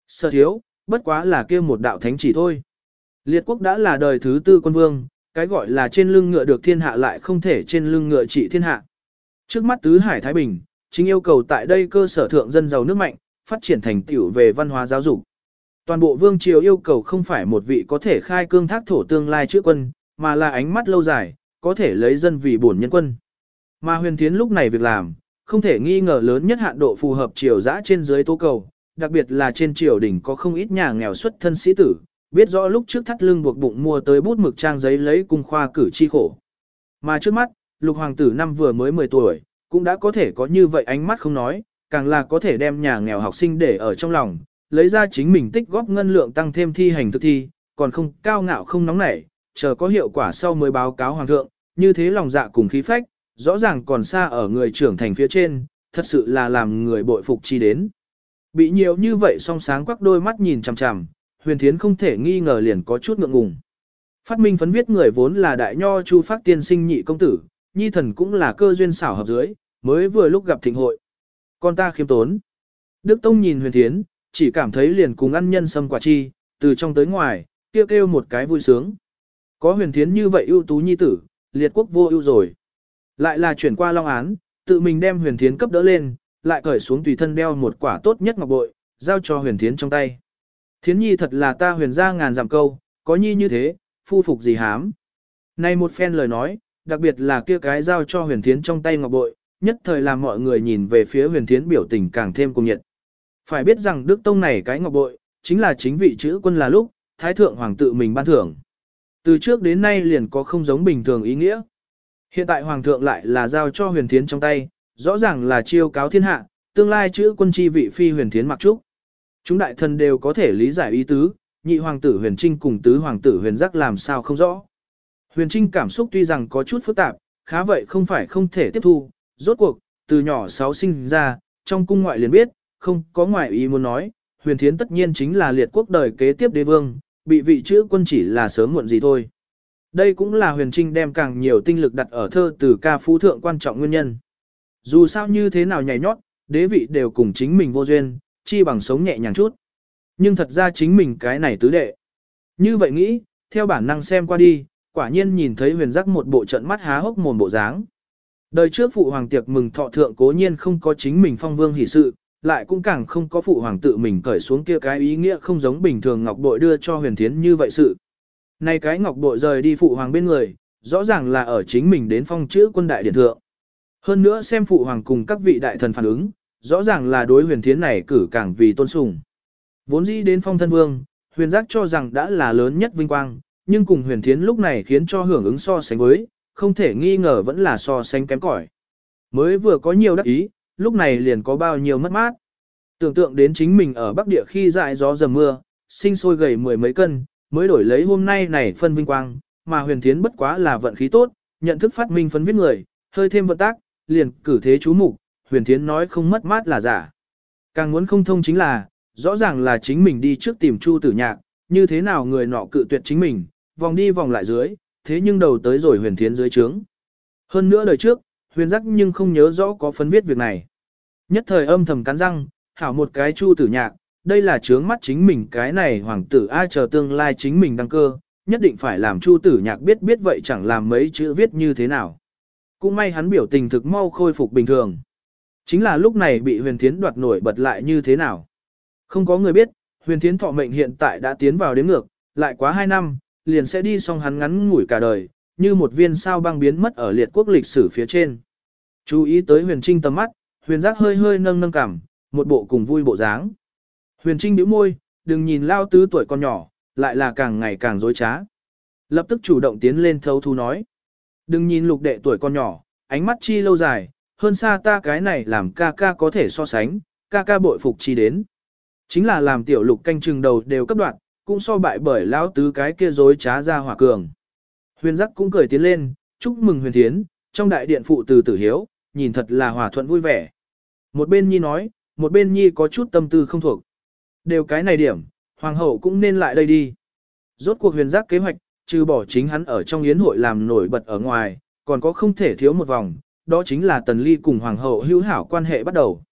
Sợ thiếu, bất quá là kêu một đạo thánh chỉ thôi. Liệt quốc đã là đời thứ tư quân vương, cái gọi là trên lưng ngựa được thiên hạ lại không thể trên lưng ngựa trị thiên hạ. Trước mắt tứ hải Thái Bình, chính yêu cầu tại đây cơ sở thượng dân giàu nước mạnh, phát triển thành tiểu về văn hóa giáo dục. Toàn bộ vương triều yêu cầu không phải một vị có thể khai cương thác thổ tương lai chữa quân, mà là ánh mắt lâu dài, có thể lấy dân vì bổn nhân quân. Mà huyền thiến lúc này việc làm, không thể nghi ngờ lớn nhất hạn độ phù hợp triều dã trên dưới tố cầu, đặc biệt là trên triều đỉnh có không ít nhà nghèo xuất thân sĩ tử, biết rõ lúc trước thắt lưng buộc bụng mua tới bút mực trang giấy lấy cung khoa cử chi khổ. Mà trước mắt, lục hoàng tử năm vừa mới 10 tuổi, cũng đã có thể có như vậy ánh mắt không nói, càng là có thể đem nhà nghèo học sinh để ở trong lòng, lấy ra chính mình tích góp ngân lượng tăng thêm thi hành thực thi, còn không cao ngạo không nóng nảy, chờ có hiệu quả sau mới báo cáo hoàng thượng, như thế lòng dạ cùng khí phách, rõ ràng còn xa ở người trưởng thành phía trên, thật sự là làm người bội phục chi đến. Bị nhiều như vậy song sáng quắc đôi mắt nhìn chằm chằm, huyền thiến không thể nghi ngờ liền có chút ngượng ngùng. Phát minh phấn viết người vốn là đại nho chu phát tiên sinh nhị công tử, nhi thần cũng là cơ duyên xảo hợp dưới, mới vừa lúc gặp thịnh hội. Con ta khiêm tốn. Đức Tông nhìn huyền thiến, chỉ cảm thấy liền cùng ăn nhân sâm quả chi, từ trong tới ngoài, kêu kêu một cái vui sướng. Có huyền thiến như vậy ưu tú nhi tử, liệt quốc vô ưu rồi. Lại là chuyển qua long án, tự mình đem huyền thiến cấp đỡ lên, lại cởi xuống tùy thân đeo một quả tốt nhất ngọc bội, giao cho huyền thiến trong tay. Thiến nhi thật là ta huyền ra ngàn giảm câu, có nhi như thế, phu phục gì hám. Này một phen lời nói, đặc biệt là kia cái giao cho huyền thiến trong tay ngọc bội, nhất thời làm mọi người nhìn về phía huyền thiến biểu tình càng thêm cùng nhiệt. Phải biết rằng Đức Tông này cái ngọc bội, chính là chính vị chữ quân là lúc, Thái Thượng Hoàng tự mình ban thưởng. Từ trước đến nay liền có không giống bình thường ý nghĩa. Hiện tại Hoàng thượng lại là giao cho huyền thiến trong tay, rõ ràng là chiêu cáo thiên hạ, tương lai chữ quân chi vị phi huyền thiến mặc trúc. Chúng đại thần đều có thể lý giải ý tứ, nhị hoàng tử huyền trinh cùng tứ hoàng tử huyền giác làm sao không rõ. Huyền trinh cảm xúc tuy rằng có chút phức tạp, khá vậy không phải không thể tiếp thu, rốt cuộc, từ nhỏ sáu sinh ra, trong cung ngoại liền biết, không có ngoại ý muốn nói, huyền thiến tất nhiên chính là liệt quốc đời kế tiếp đế vương, bị vị chữ quân chỉ là sớm muộn gì thôi. Đây cũng là huyền trinh đem càng nhiều tinh lực đặt ở thơ từ ca phú thượng quan trọng nguyên nhân. Dù sao như thế nào nhảy nhót, đế vị đều cùng chính mình vô duyên, chi bằng sống nhẹ nhàng chút. Nhưng thật ra chính mình cái này tứ đệ. Như vậy nghĩ, theo bản năng xem qua đi, quả nhiên nhìn thấy huyền giác một bộ trận mắt há hốc mồm bộ dáng. Đời trước phụ hoàng tiệc mừng thọ thượng cố nhiên không có chính mình phong vương hỷ sự, lại cũng càng không có phụ hoàng tự mình cởi xuống kia cái ý nghĩa không giống bình thường ngọc bội đưa cho huyền thiến như vậy sự. nay cái ngọc bội rời đi phụ hoàng bên người, rõ ràng là ở chính mình đến phong chữ quân đại điện thượng. Hơn nữa xem phụ hoàng cùng các vị đại thần phản ứng, rõ ràng là đối huyền thiến này cử càng vì tôn sùng. Vốn dĩ đến phong thân vương, huyền giác cho rằng đã là lớn nhất vinh quang, nhưng cùng huyền thiến lúc này khiến cho hưởng ứng so sánh với, không thể nghi ngờ vẫn là so sánh kém cỏi. Mới vừa có nhiều đắc ý, lúc này liền có bao nhiêu mất mát. Tưởng tượng đến chính mình ở Bắc Địa khi dại gió dầm mưa, sinh sôi gầy mười mấy cân, mới đổi lấy hôm nay này phân vinh quang, mà huyền thiến bất quá là vận khí tốt, nhận thức phát minh phấn viết người, hơi thêm vận tác, liền cử thế chú mục, huyền thiến nói không mất mát là giả. Càng muốn không thông chính là, rõ ràng là chính mình đi trước tìm chu tử nhạc, như thế nào người nọ cự tuyệt chính mình, vòng đi vòng lại dưới, thế nhưng đầu tới rồi huyền thiến dưới trướng. Hơn nữa đời trước, huyền giác nhưng không nhớ rõ có phấn viết việc này. Nhất thời âm thầm cắn răng, hảo một cái chu tử nhạc, đây là trướng mắt chính mình cái này hoàng tử ai chờ tương lai chính mình đăng cơ, nhất định phải làm chu tử nhạc biết biết vậy chẳng làm mấy chữ viết như thế nào. Cũng may hắn biểu tình thực mau khôi phục bình thường. Chính là lúc này bị huyền thiến đoạt nổi bật lại như thế nào. Không có người biết, huyền thiến thọ mệnh hiện tại đã tiến vào đến ngược, lại quá 2 năm, liền sẽ đi xong hắn ngắn ngủi cả đời, như một viên sao băng biến mất ở liệt quốc lịch sử phía trên. Chú ý tới huyền trinh tầm mắt, huyền giác hơi hơi nâng nâng cảm, một bộ cùng vui bộ dáng. Huyền trinh bĩu môi, đừng nhìn lao tứ tuổi con nhỏ, lại là càng ngày càng dối trá. Lập tức chủ động tiến lên thấu thu nói. Đừng nhìn lục đệ tuổi con nhỏ, ánh mắt chi lâu dài, hơn xa ta cái này làm ca ca có thể so sánh, ca ca bội phục chi đến. Chính là làm tiểu lục canh chừng đầu đều cấp đoạn, cũng so bại bởi lão tứ cái kia dối trá ra hỏa cường. Huyền giác cũng cười tiến lên, chúc mừng huyền thiến, trong đại điện phụ từ tử hiếu, nhìn thật là hòa thuận vui vẻ. Một bên nhi nói, một bên nhi có chút tâm tư không thuộc. Đều cái này điểm, hoàng hậu cũng nên lại đây đi. Rốt cuộc huyền giác kế hoạch, trừ bỏ chính hắn ở trong yến hội làm nổi bật ở ngoài, còn có không thể thiếu một vòng, đó chính là tần ly cùng hoàng hậu hữu hảo quan hệ bắt đầu.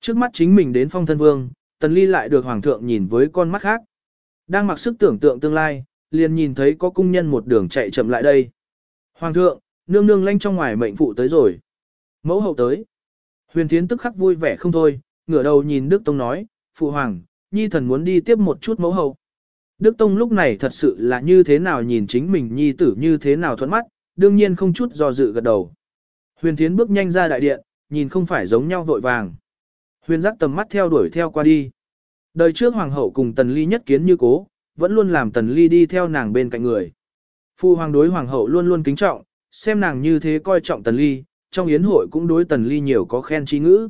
Trước mắt chính mình đến phong thân vương, tần ly lại được hoàng thượng nhìn với con mắt khác. Đang mặc sức tưởng tượng tương lai, liền nhìn thấy có cung nhân một đường chạy chậm lại đây. Hoàng thượng, nương nương lanh trong ngoài mệnh phụ tới rồi. Mẫu hậu tới. Huyền Thiến tức khắc vui vẻ không thôi, ngửa đầu nhìn Đức Tông nói, Phụ Hoàng, Nhi thần muốn đi tiếp một chút mẫu hậu. Đức Tông lúc này thật sự là như thế nào nhìn chính mình Nhi tử như thế nào thuẫn mắt, đương nhiên không chút do dự gật đầu. Huyền Thiến bước nhanh ra đại điện, nhìn không phải giống nhau vội vàng. Huyền giác tầm mắt theo đuổi theo qua đi. Đời trước Hoàng hậu cùng Tần Ly nhất kiến như cố, vẫn luôn làm Tần Ly đi theo nàng bên cạnh người. Phu Hoàng đối Hoàng hậu luôn luôn kính trọng, xem nàng như thế coi trọng Tần Ly, trong yến hội cũng đối tần ly nhiều có khen chi ngữ.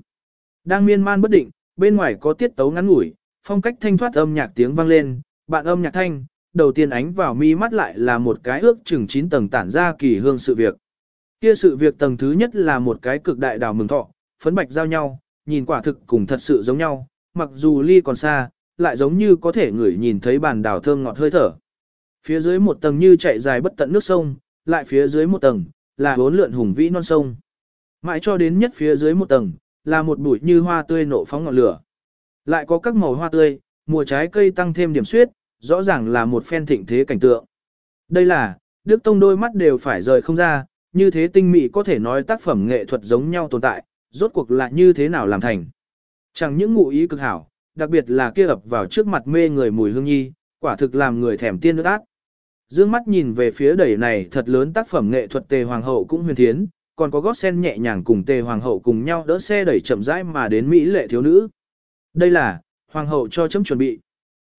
Đang miên man bất định, bên ngoài có tiết tấu ngắn ngủi, phong cách thanh thoát âm nhạc tiếng vang lên, bạn âm nhạc thanh, đầu tiên ánh vào mi mắt lại là một cái ước chừng 9 tầng tản ra kỳ hương sự việc. Kia sự việc tầng thứ nhất là một cái cực đại đào mừng thọ, phấn bạch giao nhau, nhìn quả thực cùng thật sự giống nhau, mặc dù ly còn xa, lại giống như có thể ngửi nhìn thấy bàn đào thơm ngọt hơi thở. Phía dưới một tầng như chạy dài bất tận nước sông, lại phía dưới một tầng, là bốn lượn hùng vĩ non sông. Mãi cho đến nhất phía dưới một tầng, là một bụi như hoa tươi nộ phóng ngọn lửa. Lại có các màu hoa tươi, mùa trái cây tăng thêm điểm suyết, rõ ràng là một phen thịnh thế cảnh tượng. Đây là, Đức Tông đôi mắt đều phải rời không ra, như thế tinh mỹ có thể nói tác phẩm nghệ thuật giống nhau tồn tại, rốt cuộc là như thế nào làm thành. Chẳng những ngụ ý cực hảo, đặc biệt là kia ập vào trước mặt mê người mùi hương nhi, quả thực làm người thèm tiên nước ác. Dương mắt nhìn về phía đẩy này thật lớn tác phẩm nghệ thuật tề hoàng hậu cũng huyền thiến, còn có gót sen nhẹ nhàng cùng tề hoàng hậu cùng nhau đỡ xe đẩy chậm rãi mà đến Mỹ lệ thiếu nữ. Đây là, hoàng hậu cho chấm chuẩn bị.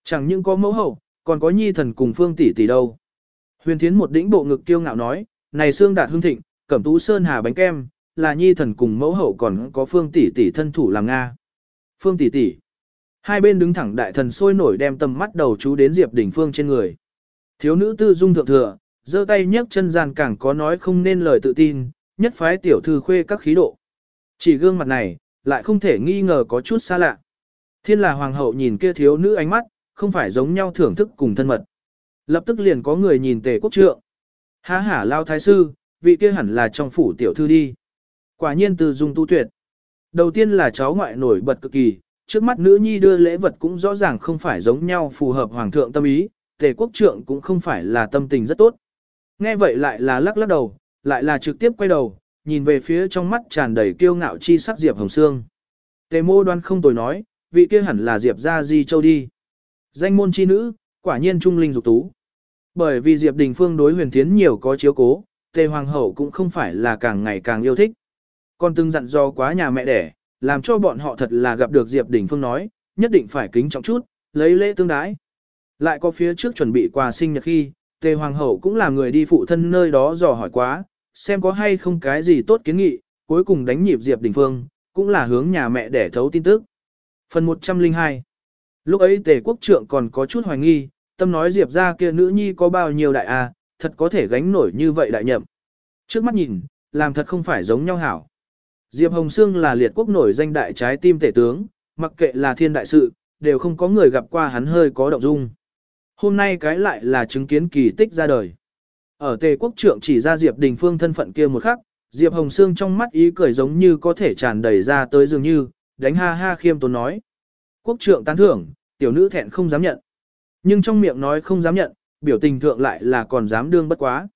Chẳng những có mẫu hậu, còn có nhi thần cùng phương tỷ tỷ đâu. Huyền thiến một đĩnh bộ ngực kiêu ngạo nói, này xương đạt hương thịnh, cẩm tú sơn hà bánh kem, là nhi thần cùng mẫu hậu còn có phương tỷ tỷ thân thủ làm Nga. Phương tỷ tỷ. Hai bên đứng thẳng đại thần sôi nổi đem tầm mắt đầu chú đến Diệp Đỉnh Phương trên người. Thiếu nữ tư dung thượng thừa, giơ tay nhấc chân gian càng có nói không nên lời tự tin, nhất phái tiểu thư khuê các khí độ. Chỉ gương mặt này, lại không thể nghi ngờ có chút xa lạ. Thiên là hoàng hậu nhìn kia thiếu nữ ánh mắt, không phải giống nhau thưởng thức cùng thân mật. Lập tức liền có người nhìn tề quốc trượng. Há hả lao thái sư, vị kia hẳn là trong phủ tiểu thư đi. Quả nhiên từ dung tu tuyệt. Đầu tiên là cháu ngoại nổi bật cực kỳ, trước mắt nữ nhi đưa lễ vật cũng rõ ràng không phải giống nhau phù hợp hoàng thượng tâm ý, tề quốc trượng cũng không phải là tâm tình rất tốt. Nghe vậy lại là lắc lắc đầu, lại là trực tiếp quay đầu, nhìn về phía trong mắt tràn đầy kiêu ngạo chi sắc Diệp Hồng Sương. Tề mô đoan không tồi nói, vị kia hẳn là Diệp gia di châu đi. Danh môn chi nữ, quả nhiên trung linh dục tú. Bởi vì Diệp Đình Phương đối huyền thiến nhiều có chiếu cố, Tề Hoàng hậu cũng không phải là càng ngày càng yêu thích. Còn từng dặn do quá nhà mẹ đẻ, làm cho bọn họ thật là gặp được Diệp Đình Phương nói, nhất định phải kính trọng chút, lấy lễ tương đái. Lại có phía trước chuẩn bị quà sinh nhật khi, Tề Hoàng hậu cũng là người đi phụ thân nơi đó dò hỏi quá, xem có hay không cái gì tốt kiến nghị, cuối cùng đánh nhịp Diệp Đình Phương, cũng là hướng nhà mẹ để thấu tin tức. Phần 102 Lúc ấy Tề Quốc Trượng còn có chút hoài nghi, tâm nói Diệp ra kia nữ nhi có bao nhiêu đại a, thật có thể gánh nổi như vậy đại nhậm. Trước mắt nhìn, làm thật không phải giống nhau hảo. Diệp Hồng Sương là liệt quốc nổi danh đại trái tim tể tướng, mặc kệ là thiên đại sự, đều không có người gặp qua hắn hơi có động dung. Hôm nay cái lại là chứng kiến kỳ tích ra đời. Ở tề quốc trượng chỉ ra Diệp Đình Phương thân phận kia một khắc, Diệp Hồng Sương trong mắt ý cười giống như có thể tràn đầy ra tới dường như, đánh ha ha khiêm tốn nói. Quốc trượng tán thưởng, tiểu nữ thẹn không dám nhận. Nhưng trong miệng nói không dám nhận, biểu tình thượng lại là còn dám đương bất quá.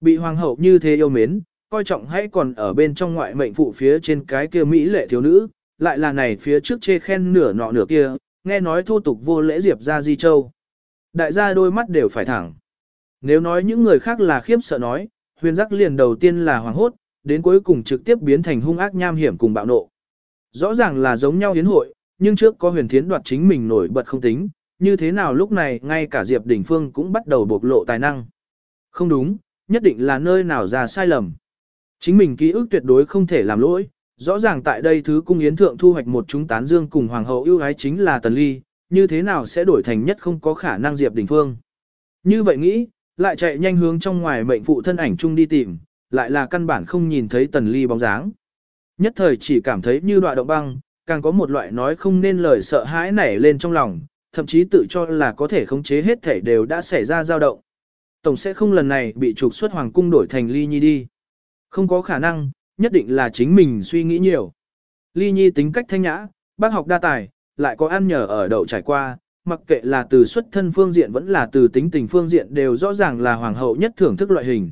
Bị hoàng hậu như thế yêu mến, coi trọng hãy còn ở bên trong ngoại mệnh phụ phía trên cái kia Mỹ lệ thiếu nữ, lại là này phía trước chê khen nửa nọ nửa kia, nghe nói thô tục vô lễ diệp ra di châu. Đại gia đôi mắt đều phải thẳng. Nếu nói những người khác là khiếp sợ nói, huyền giác liền đầu tiên là hoàng hốt, đến cuối cùng trực tiếp biến thành hung ác nham hiểm cùng bạo nộ. Rõ ràng là giống nhau hiến hội, nhưng trước có huyền thiến đoạt chính mình nổi bật không tính, như thế nào lúc này ngay cả Diệp Đình Phương cũng bắt đầu bộc lộ tài năng. Không đúng, nhất định là nơi nào ra sai lầm. Chính mình ký ức tuyệt đối không thể làm lỗi, rõ ràng tại đây thứ cung yến thượng thu hoạch một chúng tán dương cùng hoàng hậu ưu ái chính là Tần Ly, như thế nào sẽ đổi thành nhất không có khả năng Diệp Đình Phương. Như vậy nghĩ, lại chạy nhanh hướng trong ngoài mệnh phụ thân ảnh chung đi tìm, lại là căn bản không nhìn thấy Tần Ly bóng dáng. Nhất thời chỉ cảm thấy như đoạn động băng, càng có một loại nói không nên lời sợ hãi nảy lên trong lòng, thậm chí tự cho là có thể khống chế hết thể đều đã xảy ra dao động. Tổng sẽ không lần này bị trục xuất hoàng cung đổi thành ly nhi đi. Không có khả năng, nhất định là chính mình suy nghĩ nhiều. Ly nhi tính cách thanh nhã, bác học đa tài, lại có ăn nhờ ở đậu trải qua, mặc kệ là từ xuất thân phương diện vẫn là từ tính tình phương diện đều rõ ràng là hoàng hậu nhất thưởng thức loại hình.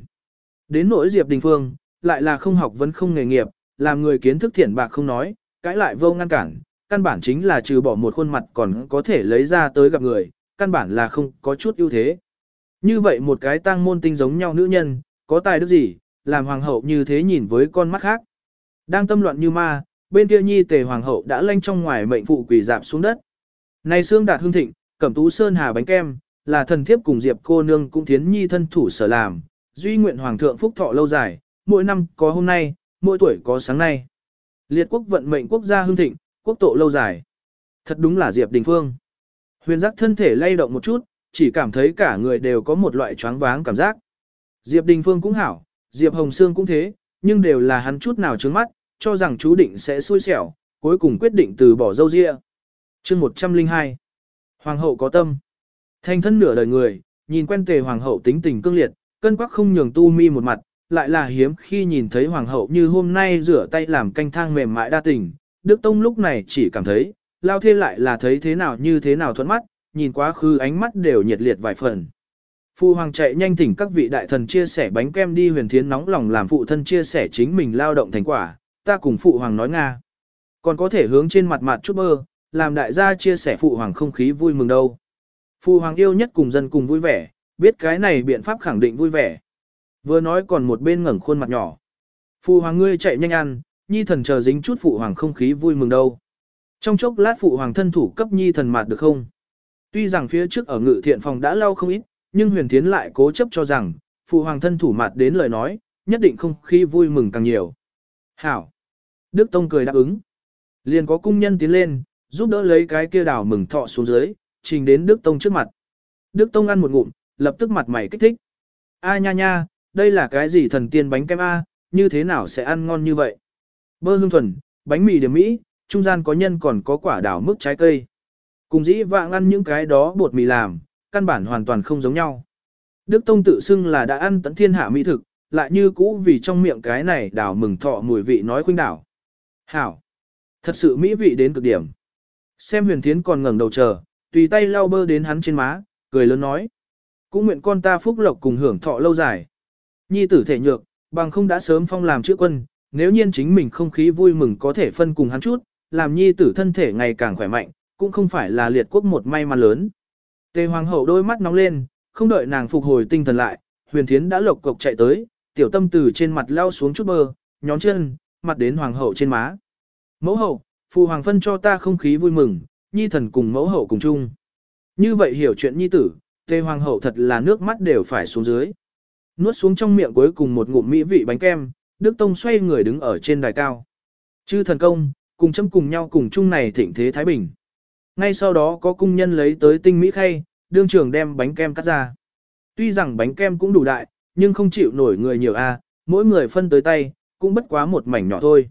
Đến nỗi Diệp Đình Phương, lại là không học vẫn không nghề nghiệp, làm người kiến thức thiện bạc không nói, cãi lại vô ngăn cản, căn bản chính là trừ bỏ một khuôn mặt còn có thể lấy ra tới gặp người, căn bản là không có chút ưu thế. Như vậy một cái tang môn tinh giống nhau nữ nhân, có tài đức gì, làm hoàng hậu như thế nhìn với con mắt khác. Đang tâm loạn như ma, bên kia nhi tề hoàng hậu đã lanh trong ngoài mệnh phụ quỷ dạp xuống đất. Này xương đạt hương thịnh, cẩm tú sơn hà bánh kem, là thần thiếp cùng diệp cô nương cũng thiến nhi thân thủ sở làm, duy nguyện hoàng thượng phúc thọ lâu dài, mỗi năm có hôm nay, mỗi tuổi có sáng nay. Liệt quốc vận mệnh quốc gia hương thịnh, quốc tổ lâu dài. Thật đúng là Diệp Đình Phương. Huyền giác thân thể lay động một chút, chỉ cảm thấy cả người đều có một loại choáng váng cảm giác. Diệp Đình Phương cũng hảo, Diệp Hồng Sương cũng thế, nhưng đều là hắn chút nào trướng mắt, cho rằng chú định sẽ xui xẻo, cuối cùng quyết định từ bỏ dâu ria. chương 102 Hoàng hậu có tâm Thanh thân nửa đời người, nhìn quen tề hoàng hậu tính tình cương liệt, cân quắc không nhường tu mi một mặt, lại là hiếm khi nhìn thấy hoàng hậu như hôm nay rửa tay làm canh thang mềm mại đa tình. Đức Tông lúc này chỉ cảm thấy, lao thê lại là thấy thế nào như thế nào thuận mắt, nhìn quá khứ ánh mắt đều nhiệt liệt vài phần. Phu hoàng chạy nhanh thỉnh các vị đại thần chia sẻ bánh kem đi huyền thiến nóng lòng làm phụ thân chia sẻ chính mình lao động thành quả, ta cùng phụ hoàng nói Nga. Còn có thể hướng trên mặt mặt chút mơ, làm đại gia chia sẻ phụ hoàng không khí vui mừng đâu. Phụ hoàng yêu nhất cùng dân cùng vui vẻ, biết cái này biện pháp khẳng định vui vẻ. Vừa nói còn một bên ngẩng khuôn mặt nhỏ. Phụ hoàng ngươi chạy nhanh ăn, nhi thần chờ dính chút phụ hoàng không khí vui mừng đâu. Trong chốc lát phụ hoàng thân thủ cấp nhi thần mạt được không? Tuy rằng phía trước ở ngự thiện phòng đã lau không ít, nhưng huyền thiến lại cố chấp cho rằng, phụ hoàng thân thủ mạt đến lời nói, nhất định không khí vui mừng càng nhiều. Hảo! Đức Tông cười đáp ứng. Liền có cung nhân tiến lên, giúp đỡ lấy cái kia đào mừng thọ xuống dưới, trình đến Đức Tông trước mặt. Đức Tông ăn một ngụm, lập tức mặt mày kích thích. A nha nha, đây là cái gì thần tiên bánh kem A, như thế nào sẽ ăn ngon như vậy? Bơ hương thuần, bánh mì điểm mỹ, trung gian có nhân còn có quả đào mức trái cây. Cùng dĩ vạng ăn những cái đó bột mì làm, căn bản hoàn toàn không giống nhau. Đức Tông tự xưng là đã ăn tận thiên hạ mỹ thực, lại như cũ vì trong miệng cái này đào mừng thọ mùi vị nói khuynh đảo. Hảo! Thật sự mỹ vị đến cực điểm. Xem huyền thiến còn ngẩng đầu chờ, tùy tay lau bơ đến hắn trên má, cười lớn nói. Cũng nguyện con ta phúc lộc cùng hưởng thọ lâu dài. Nhi tử thể nhược, bằng không đã sớm phong làm chữ quân, nếu nhiên chính mình không khí vui mừng có thể phân cùng hắn chút, làm nhi tử thân thể ngày càng khỏe mạnh, cũng không phải là liệt quốc một may mắn lớn. Tề hoàng hậu đôi mắt nóng lên, không đợi nàng phục hồi tinh thần lại, huyền thiến đã lộc cộc chạy tới, tiểu tâm từ trên mặt lao xuống chút bơ, nhón chân, mặt đến hoàng hậu trên má. Mẫu hậu, phụ hoàng phân cho ta không khí vui mừng, nhi thần cùng mẫu hậu cùng chung. Như vậy hiểu chuyện nhi tử, tề hoàng hậu thật là nước mắt đều phải xuống dưới. Nuốt xuống trong miệng cuối cùng một ngụm mỹ vị bánh kem, Đức Tông xoay người đứng ở trên đài cao. Chư thần công, cùng châm cùng nhau cùng chung này thịnh thế Thái Bình. Ngay sau đó có cung nhân lấy tới tinh mỹ khay, đương trưởng đem bánh kem cắt ra. Tuy rằng bánh kem cũng đủ đại, nhưng không chịu nổi người nhiều a, mỗi người phân tới tay, cũng bất quá một mảnh nhỏ thôi.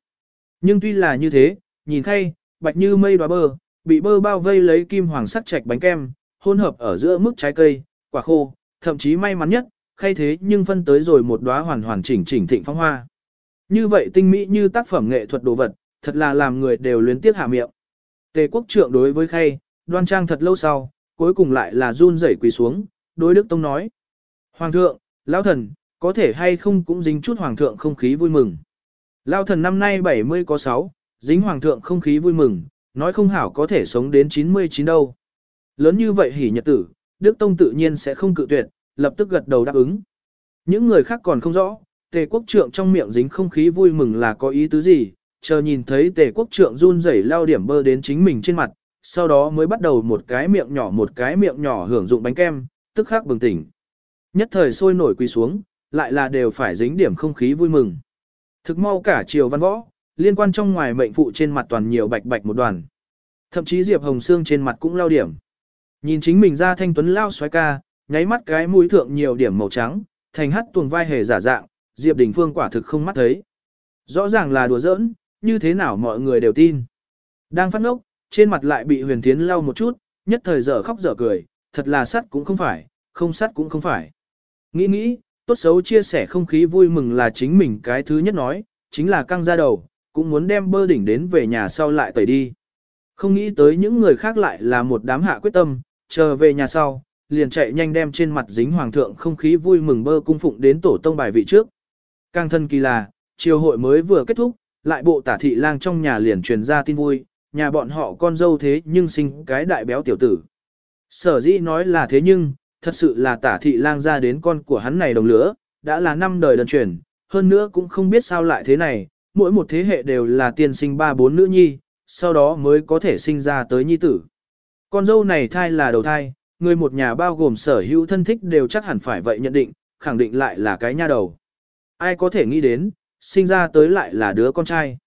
Nhưng tuy là như thế, nhìn khay, bạch như mây đóa bơ, bị bơ bao vây lấy kim hoàng sắc chạch bánh kem, hỗn hợp ở giữa mức trái cây, quả khô, thậm chí may mắn nhất, khay thế nhưng phân tới rồi một đóa hoàn hoàn chỉnh chỉnh thịnh phong hoa. Như vậy tinh mỹ như tác phẩm nghệ thuật đồ vật, thật là làm người đều luyến tiếc hạ miệng. Tề quốc trượng đối với khay, đoan trang thật lâu sau, cuối cùng lại là run rẩy quỳ xuống, đối Đức Tông nói. Hoàng thượng, lão thần, có thể hay không cũng dính chút hoàng thượng không khí vui mừng. Lão thần năm nay 70 có 6, dính hoàng thượng không khí vui mừng, nói không hảo có thể sống đến 99 đâu. Lớn như vậy hỉ nhật tử, Đức Tông tự nhiên sẽ không cự tuyệt, lập tức gật đầu đáp ứng. Những người khác còn không rõ, tề quốc trượng trong miệng dính không khí vui mừng là có ý tứ gì, chờ nhìn thấy tề quốc trượng run rẩy lao điểm bơ đến chính mình trên mặt, sau đó mới bắt đầu một cái miệng nhỏ một cái miệng nhỏ hưởng dụng bánh kem, tức khắc bừng tỉnh. Nhất thời sôi nổi quỳ xuống, lại là đều phải dính điểm không khí vui mừng. Thực mau cả triều văn võ, liên quan trong ngoài mệnh phụ trên mặt toàn nhiều bạch bạch một đoàn. Thậm chí Diệp Hồng Sương trên mặt cũng lao điểm. Nhìn chính mình ra thanh tuấn lao xoái ca, nháy mắt cái mũi thượng nhiều điểm màu trắng, thành hắt tuồng vai hề giả dạng, Diệp Đình Phương quả thực không mắt thấy. Rõ ràng là đùa giỡn, như thế nào mọi người đều tin. Đang phát ngốc, trên mặt lại bị huyền thiến lau một chút, nhất thời dở khóc dở cười, thật là sắt cũng không phải, không sắt cũng không phải. Nghĩ nghĩ, tốt xấu chia sẻ không khí vui mừng là chính mình cái thứ nhất nói, chính là căng ra đầu, cũng muốn đem bơ đỉnh đến về nhà sau lại tẩy đi. Không nghĩ tới những người khác lại là một đám hạ quyết tâm, chờ về nhà sau, liền chạy nhanh đem trên mặt dính hoàng thượng không khí vui mừng bơ cung phụng đến tổ tông bài vị trước. Càng thân kỳ là, triều hội mới vừa kết thúc, lại bộ tả thị lang trong nhà liền truyền ra tin vui, nhà bọn họ con dâu thế nhưng sinh cái đại béo tiểu tử. Sở dĩ nói là thế nhưng, thật sự là tả thị lang ra đến con của hắn này đồng lửa, đã là năm đời đơn truyền, hơn nữa cũng không biết sao lại thế này, mỗi một thế hệ đều là tiên sinh ba bốn nữ nhi, sau đó mới có thể sinh ra tới nhi tử. Con dâu này thai là đầu thai, người một nhà bao gồm sở hữu thân thích đều chắc hẳn phải vậy nhận định, khẳng định lại là cái nha đầu. Ai có thể nghĩ đến, sinh ra tới lại là đứa con trai.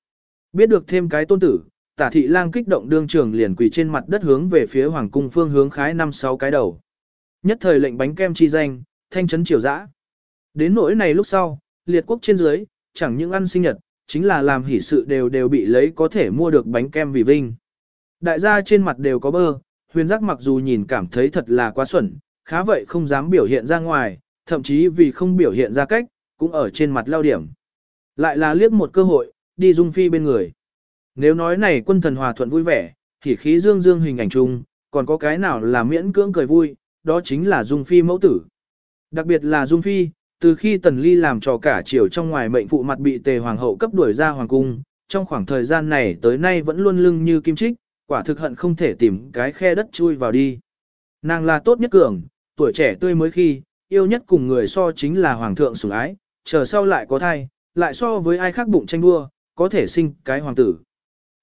Biết được thêm cái tôn tử, tả thị lang kích động đương trường liền quỳ trên mặt đất hướng về phía hoàng cung phương hướng khái năm sáu cái đầu. Nhất thời lệnh bánh kem chi danh, thanh trấn triều dã. Đến nỗi này lúc sau, liệt quốc trên dưới, chẳng những ăn sinh nhật, chính là làm hỷ sự đều đều bị lấy có thể mua được bánh kem vì vinh. Đại gia trên mặt đều có bơ, huyền giác mặc dù nhìn cảm thấy thật là quá xuẩn, khá vậy không dám biểu hiện ra ngoài, thậm chí vì không biểu hiện ra cách, cũng ở trên mặt lao điểm. Lại là liếc một cơ hội, đi dung phi bên người. Nếu nói này quân thần hòa thuận vui vẻ, thì khí dương dương hình ảnh chung, còn có cái nào là miễn cưỡng cười vui, đó chính là dung phi mẫu tử. Đặc biệt là dung phi, từ khi tần ly làm trò cả chiều trong ngoài mệnh phụ mặt bị tề hoàng hậu cấp đuổi ra hoàng cung, trong khoảng thời gian này tới nay vẫn luôn lưng như kim trích, quả thực hận không thể tìm cái khe đất chui vào đi. Nàng là tốt nhất cường, tuổi trẻ tươi mới khi, yêu nhất cùng người so chính là hoàng thượng sủng ái, chờ sau lại có thai, lại so với ai khác bụng tranh đua, có thể sinh cái hoàng tử.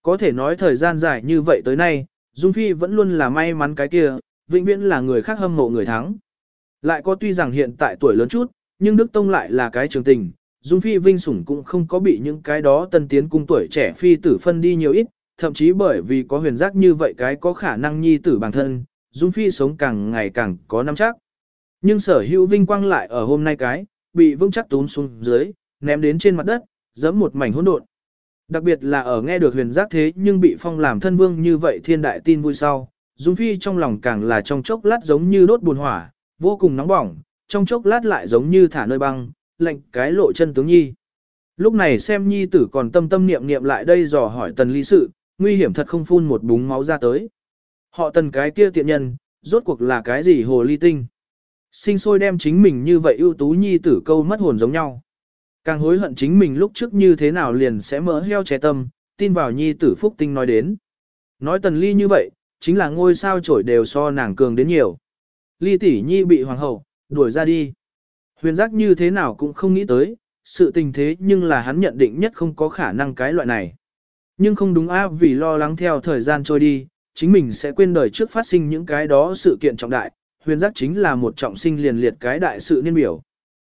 Có thể nói thời gian dài như vậy tới nay, Dung Phi vẫn luôn là may mắn cái kia, vĩnh viễn là người khác hâm mộ người thắng. Lại có tuy rằng hiện tại tuổi lớn chút, nhưng Đức Tông lại là cái trường tình, Dung Phi vinh sủng cũng không có bị những cái đó tân tiến cung tuổi trẻ phi tử phân đi nhiều ít, thậm chí bởi vì có huyền giác như vậy cái có khả năng nhi tử bản thân, Dung Phi sống càng ngày càng có năm chắc. Nhưng sở hữu vinh quang lại ở hôm nay cái, bị vững chắc tún xuống dưới, ném đến trên mặt đất, giẫm một mảnh hỗn độn. Đặc biệt là ở nghe được huyền giác thế nhưng bị phong làm thân vương như vậy thiên đại tin vui sau, Dung Phi trong lòng càng là trong chốc lát giống như đốt buồn hỏa, vô cùng nóng bỏng, trong chốc lát lại giống như thả nơi băng, lạnh cái lộ chân tướng nhi. Lúc này xem nhi tử còn tâm tâm niệm niệm lại đây dò hỏi tần ly sự, nguy hiểm thật không phun một búng máu ra tới. Họ tần cái kia tiện nhân, rốt cuộc là cái gì hồ ly tinh. Sinh sôi đem chính mình như vậy ưu tú nhi tử câu mất hồn giống nhau. Càng hối hận chính mình lúc trước như thế nào liền sẽ mỡ heo trẻ tâm, tin vào nhi tử phúc tinh nói đến. Nói tần ly như vậy, chính là ngôi sao trổi đều so nàng cường đến nhiều. Ly tỷ nhi bị hoàng hậu, đuổi ra đi. Huyền giác như thế nào cũng không nghĩ tới, sự tình thế nhưng là hắn nhận định nhất không có khả năng cái loại này. Nhưng không đúng á vì lo lắng theo thời gian trôi đi, chính mình sẽ quên đời trước phát sinh những cái đó sự kiện trọng đại, huyền giác chính là một trọng sinh liền liệt cái đại sự niên biểu.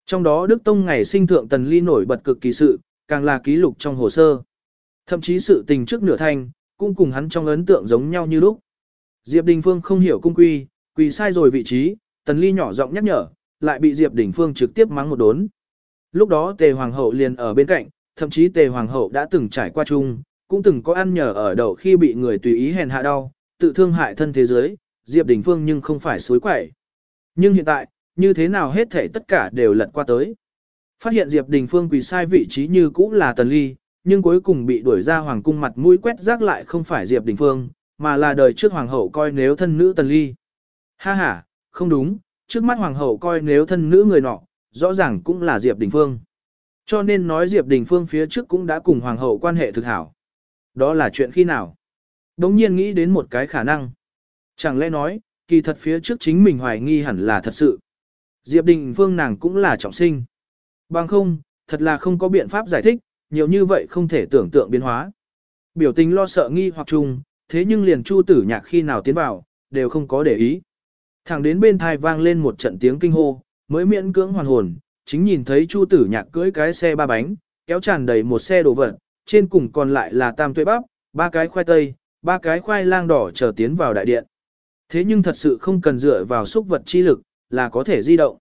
Trong đó Đức Tông ngày sinh thượng tần ly nổi bật cực kỳ sự, càng là ký lục trong hồ sơ. Thậm chí sự tình trước nửa thanh, cũng cùng hắn trong ấn tượng giống nhau như lúc. Diệp Đình Phương không hiểu cung quy, quỳ sai rồi vị trí, tần ly nhỏ giọng nhắc nhở, lại bị Diệp Đình Phương trực tiếp mắng một đốn. Lúc đó Tề Hoàng hậu liền ở bên cạnh, thậm chí Tề Hoàng hậu đã từng trải qua chung, cũng từng có ăn nhờ ở đậu khi bị người tùy ý hèn hạ đau, tự thương hại thân thế giới, Diệp Đình Phương nhưng không phải suối quẩy. Nhưng hiện tại, như thế nào hết thể tất cả đều lật qua tới. Phát hiện Diệp Đình Phương quỳ sai vị trí như cũ là Tần Ly, nhưng cuối cùng bị đuổi ra hoàng cung mặt mũi quét rác lại không phải Diệp Đình Phương, mà là đời trước hoàng hậu coi nếu thân nữ Tần Ly. Ha ha, không đúng, trước mắt hoàng hậu coi nếu thân nữ người nọ, rõ ràng cũng là Diệp Đình Phương. Cho nên nói Diệp Đình Phương phía trước cũng đã cùng hoàng hậu quan hệ thực hảo. Đó là chuyện khi nào? Đống nhiên nghĩ đến một cái khả năng. Chẳng lẽ nói, kỳ thật phía trước chính mình hoài nghi hẳn là thật sự. Diệp Đình Phương nàng cũng là trọng sinh. Bằng không, thật là không có biện pháp giải thích, nhiều như vậy không thể tưởng tượng biến hóa. Biểu tình lo sợ nghi hoặc chung, thế nhưng liền chu tử nhạc khi nào tiến vào, đều không có để ý. Thẳng đến bên thai vang lên một trận tiếng kinh hô, mới miễn cưỡng hoàn hồn, chính nhìn thấy chu tử nhạc cưỡi cái xe ba bánh, kéo tràn đầy một xe đồ vật, trên cùng còn lại là tam tuệ bắp, ba cái khoai tây, ba cái khoai lang đỏ chờ tiến vào đại điện. Thế nhưng thật sự không cần dựa vào xúc vật chi lực, là có thể di động.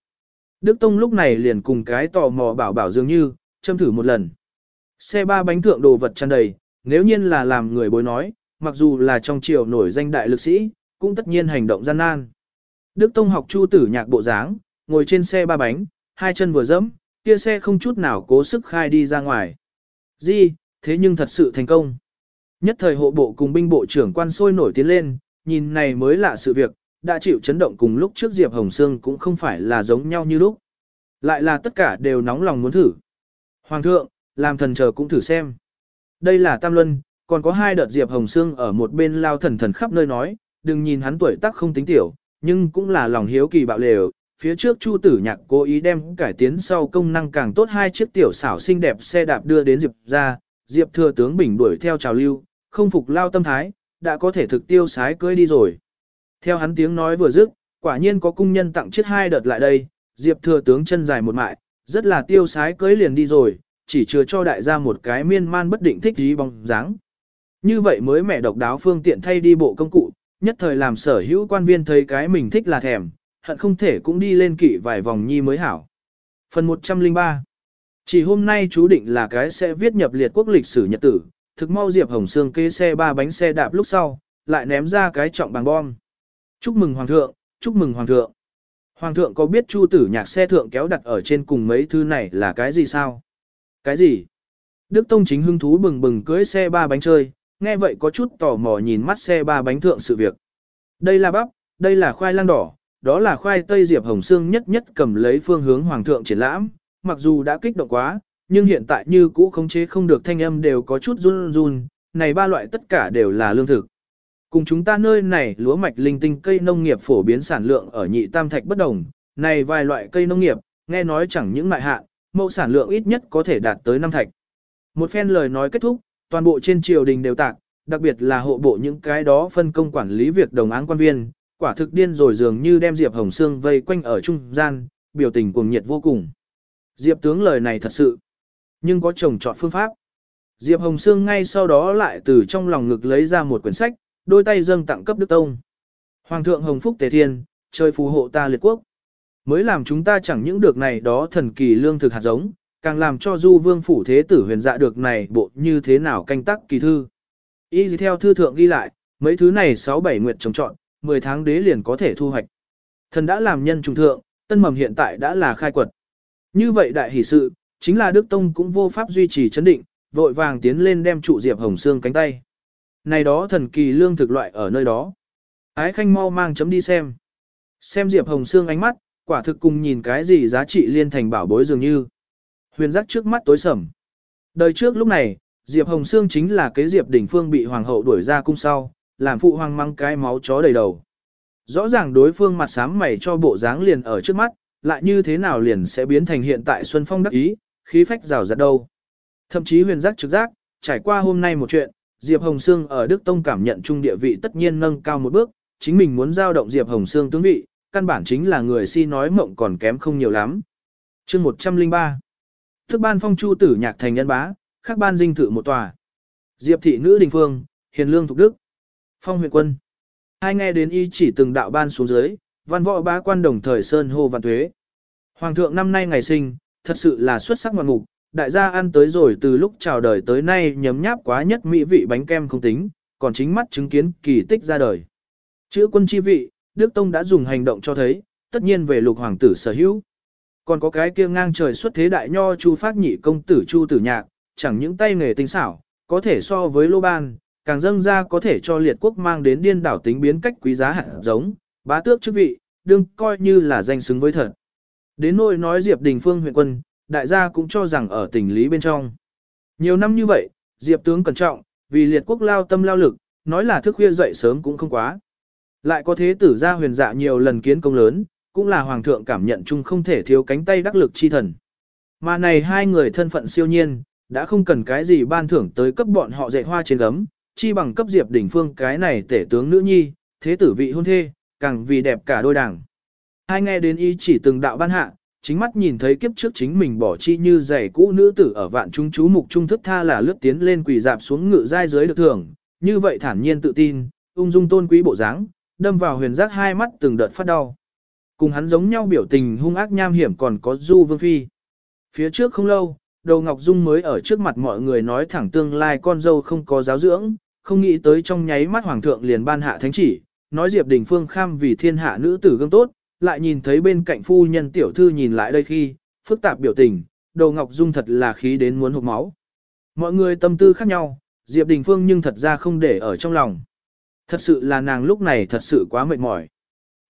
Đức Tông lúc này liền cùng cái tò mò bảo bảo dường như, châm thử một lần. Xe ba bánh thượng đồ vật tràn đầy, nếu nhiên là làm người bối nói, mặc dù là trong triều nổi danh đại lực sĩ, cũng tất nhiên hành động gian nan. Đức Tông học chu tử nhạc bộ dáng, ngồi trên xe ba bánh, hai chân vừa dẫm, kia xe không chút nào cố sức khai đi ra ngoài. Di, thế nhưng thật sự thành công. Nhất thời hộ bộ cùng binh bộ trưởng quan sôi nổi tiến lên, nhìn này mới lạ sự việc, đã chịu chấn động cùng lúc trước Diệp Hồng Sương cũng không phải là giống nhau như lúc. Lại là tất cả đều nóng lòng muốn thử. Hoàng thượng, làm thần chờ cũng thử xem. Đây là Tam Luân, còn có hai đợt Diệp Hồng Sương ở một bên lao thần thần khắp nơi nói, đừng nhìn hắn tuổi tác không tính tiểu, nhưng cũng là lòng hiếu kỳ bạo lều. Phía trước Chu Tử Nhạc cố ý đem cải tiến sau công năng càng tốt hai chiếc tiểu xảo xinh đẹp xe đạp đưa đến Diệp ra, Diệp thừa tướng bình đuổi theo trào lưu, không phục lao tâm thái, đã có thể thực tiêu sái cưới đi rồi. Theo hắn tiếng nói vừa dứt, quả nhiên có cung nhân tặng chiếc hai đợt lại đây, Diệp thừa tướng chân dài một mại, rất là tiêu sái cưới liền đi rồi, chỉ chưa cho đại gia một cái miên man bất định thích dí bóng dáng. Như vậy mới mẹ độc đáo phương tiện thay đi bộ công cụ, nhất thời làm sở hữu quan viên thấy cái mình thích là thèm, hận không thể cũng đi lên kỵ vài vòng nhi mới hảo. Phần 103 Chỉ hôm nay chú định là cái sẽ viết nhập liệt quốc lịch sử nhật tử, thực mau Diệp Hồng Sương kế xe ba bánh xe đạp lúc sau, lại ném ra cái trọng bằng bom. Chúc mừng Hoàng thượng, chúc mừng Hoàng thượng. Hoàng thượng có biết Chu tử nhạc xe thượng kéo đặt ở trên cùng mấy thứ này là cái gì sao? Cái gì? Đức Tông chính hưng thú bừng bừng cưới xe ba bánh chơi, nghe vậy có chút tò mò nhìn mắt xe ba bánh thượng sự việc. Đây là bắp, đây là khoai lang đỏ, đó là khoai tây diệp hồng xương nhất nhất cầm lấy phương hướng hoàng thượng triển lãm, mặc dù đã kích động quá, nhưng hiện tại như cũ khống chế không được thanh âm đều có chút run run, này ba loại tất cả đều là lương thực. Cùng chúng ta nơi này lúa mạch linh tinh cây nông nghiệp phổ biến sản lượng ở nhị tam thạch bất đồng, này vài loại cây nông nghiệp, nghe nói chẳng những ngại hạn, mẫu sản lượng ít nhất có thể đạt tới năm thạch. Một phen lời nói kết thúc, toàn bộ trên triều đình đều tạc, đặc biệt là hộ bộ những cái đó phân công quản lý việc đồng áng quan viên, quả thực điên rồi dường như đem Diệp Hồng Sương vây quanh ở trung gian, biểu tình cuồng nhiệt vô cùng. Diệp tướng lời này thật sự, nhưng có chồng chọn phương pháp. Diệp Hồng Sương ngay sau đó lại từ trong lòng ngực lấy ra một quyển sách, đôi tay dâng tặng cấp Đức Tông. Hoàng thượng Hồng Phúc Tề Thiên, trời phù hộ ta liệt quốc. Mới làm chúng ta chẳng những được này đó thần kỳ lương thực hạt giống, càng làm cho du vương phủ thế tử huyền dạ được này bộ như thế nào canh tác kỳ thư. Y theo thư thượng ghi lại, mấy thứ này 6-7 nguyệt trồng trọn, 10 tháng đế liền có thể thu hoạch. Thần đã làm nhân trùng thượng, tân mầm hiện tại đã là khai quật. Như vậy đại hỷ sự, chính là Đức Tông cũng vô pháp duy trì chấn định, vội vàng tiến lên đem trụ Diệp Hồng Sương cánh tay. Này đó thần kỳ lương thực loại ở nơi đó. Ái khanh mau mang chấm đi xem. Xem Diệp Hồng Sương ánh mắt, quả thực cùng nhìn cái gì giá trị liên thành bảo bối dường như. Huyền giác trước mắt tối sầm. Đời trước lúc này, Diệp Hồng Sương chính là cái Diệp Đỉnh Phương bị hoàng hậu đuổi ra cung sau, làm phụ hoàng mang cái máu chó đầy đầu. Rõ ràng đối phương mặt sám mày cho bộ dáng liền ở trước mắt, lại như thế nào liền sẽ biến thành hiện tại Xuân Phong đắc ý, khí phách rào rạt đâu. Thậm chí huyền giác trực giác, trải qua hôm nay một chuyện, Diệp Hồng Sương ở Đức Tông cảm nhận trung địa vị tất nhiên nâng cao một bước, chính mình muốn giao động Diệp Hồng Sương tướng vị, căn bản chính là người si nói mộng còn kém không nhiều lắm. chương 103 Thức ban phong chu tử nhạc thành nhân bá, khác ban dinh thự một tòa. Diệp thị nữ đình phương, hiền lương thục đức. Phong huyện quân. Hai nghe đến y chỉ từng đạo ban xuống dưới, văn võ bá quan đồng thời sơn hô văn tuế. Hoàng thượng năm nay ngày sinh, thật sự là xuất sắc ngoạn mục, đại gia ăn tới rồi từ lúc chào đời tới nay nhấm nháp quá nhất mỹ vị bánh kem không tính, còn chính mắt chứng kiến kỳ tích ra đời. Chữ quân chi vị, Đức Tông đã dùng hành động cho thấy, tất nhiên về lục hoàng tử sở hữu. Còn có cái kia ngang trời xuất thế đại nho chu phát nhị công tử chu tử nhạc, chẳng những tay nghề tinh xảo, có thể so với lô ban, càng dâng ra có thể cho liệt quốc mang đến điên đảo tính biến cách quý giá hạt giống, bá tước chức vị, đương coi như là danh xứng với thật. Đến nỗi nói Diệp Đình Phương huyện quân, đại gia cũng cho rằng ở tình lý bên trong. Nhiều năm như vậy, Diệp tướng cẩn trọng, vì liệt quốc lao tâm lao lực, nói là thức khuya dậy sớm cũng không quá. Lại có thế tử gia huyền dạ nhiều lần kiến công lớn, cũng là hoàng thượng cảm nhận chung không thể thiếu cánh tay đắc lực chi thần. Mà này hai người thân phận siêu nhiên, đã không cần cái gì ban thưởng tới cấp bọn họ dạy hoa trên gấm, chi bằng cấp Diệp Đình Phương cái này tể tướng nữ nhi, thế tử vị hôn thê, càng vì đẹp cả đôi đảng. Hai nghe đến ý chỉ từng đạo ban hạ, chính mắt nhìn thấy kiếp trước chính mình bỏ chi như giày cũ nữ tử ở vạn trung chú mục trung thức tha là lướt tiến lên quỳ dạp xuống ngự giai dưới được thưởng, như vậy thản nhiên tự tin, ung dung tôn quý bộ dáng, đâm vào huyền giác hai mắt từng đợt phát đau. Cùng hắn giống nhau biểu tình hung ác nham hiểm còn có Du Vương Phi. Phía trước không lâu, Đầu Ngọc Dung mới ở trước mặt mọi người nói thẳng tương lai con dâu không có giáo dưỡng, không nghĩ tới trong nháy mắt Hoàng thượng liền ban hạ thánh chỉ, nói Diệp Đình Phương kham vì thiên hạ nữ tử gương tốt, lại nhìn thấy bên cạnh phu nhân tiểu thư nhìn lại đây khi, phức tạp biểu tình, Đầu Ngọc Dung thật là khí đến muốn hụt máu. Mọi người tâm tư khác nhau, Diệp Đình Phương nhưng thật ra không để ở trong lòng. Thật sự là nàng lúc này thật sự quá mệt mỏi.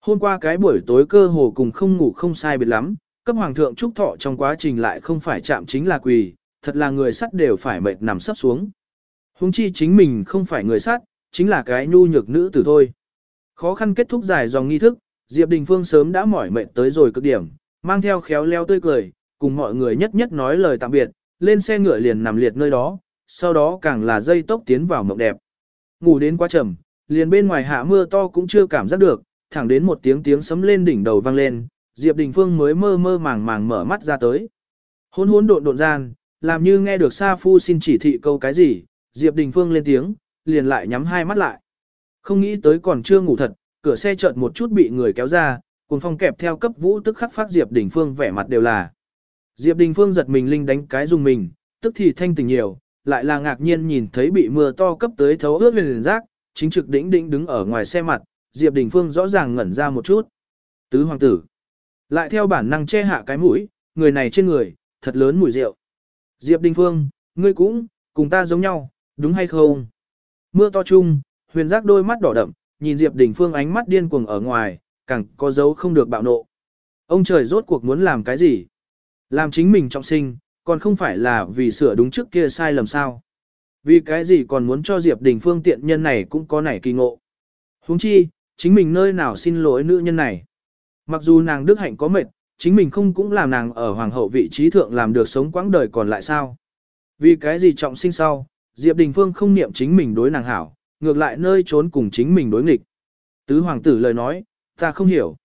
Hôm qua cái buổi tối cơ hồ cùng không ngủ không sai biệt lắm, cấp hoàng thượng trúc thọ trong quá trình lại không phải chạm chính là quỳ, thật là người sắt đều phải mệt nằm sắp xuống. Hùng chi chính mình không phải người sắt, chính là cái nhu nhược nữ tử thôi. Khó khăn kết thúc dài dòng nghi thức, Diệp Đình Phương sớm đã mỏi mệt tới rồi cực điểm, mang theo khéo leo tươi cười, cùng mọi người nhất nhất nói lời tạm biệt, lên xe ngựa liền nằm liệt nơi đó, sau đó càng là dây tốc tiến vào mộng đẹp. Ngủ đến quá trầm, liền bên ngoài hạ mưa to cũng chưa cảm giác được, thẳng đến một tiếng tiếng sấm lên đỉnh đầu vang lên, Diệp Đình Phương mới mơ mơ màng màng mở mắt ra tới. Hôn hôn độn độn gian, làm như nghe được Sa Phu xin chỉ thị câu cái gì, Diệp Đình Phương lên tiếng, liền lại nhắm hai mắt lại. Không nghĩ tới còn chưa ngủ thật, cửa xe chợt một chút bị người kéo ra, cùng phong kẹp theo cấp vũ tức khắc phát Diệp Đình Phương vẻ mặt đều là. Diệp Đình Phương giật mình linh đánh cái dùng mình, tức thì thanh tỉnh nhiều, lại là ngạc nhiên nhìn thấy bị mưa to cấp tới thấu ướt huyền rác, chính trực đỉnh đỉnh đứng ở ngoài xe mặt, Diệp Đình Phương rõ ràng ngẩn ra một chút. Tứ hoàng tử. Lại theo bản năng che hạ cái mũi, người này trên người, thật lớn mùi rượu. Diệp Đình Phương, ngươi cũng, cùng ta giống nhau, đúng hay không? Mưa to chung, huyền giác đôi mắt đỏ đậm, nhìn Diệp Đình Phương ánh mắt điên cuồng ở ngoài, càng có dấu không được bạo nộ. Ông trời rốt cuộc muốn làm cái gì? Làm chính mình trọng sinh, còn không phải là vì sửa đúng trước kia sai lầm sao? Vì cái gì còn muốn cho Diệp Đình Phương tiện nhân này cũng có nảy kỳ ngộ. huống chi, chính mình nơi nào xin lỗi nữ nhân này. Mặc dù nàng đức hạnh có mệt, chính mình không cũng làm nàng ở hoàng hậu vị trí thượng làm được sống quãng đời còn lại sao. Vì cái gì trọng sinh sau, Diệp Đình Phương không niệm chính mình đối nàng hảo, ngược lại nơi trốn cùng chính mình đối nghịch. Tứ hoàng tử lời nói, ta không hiểu.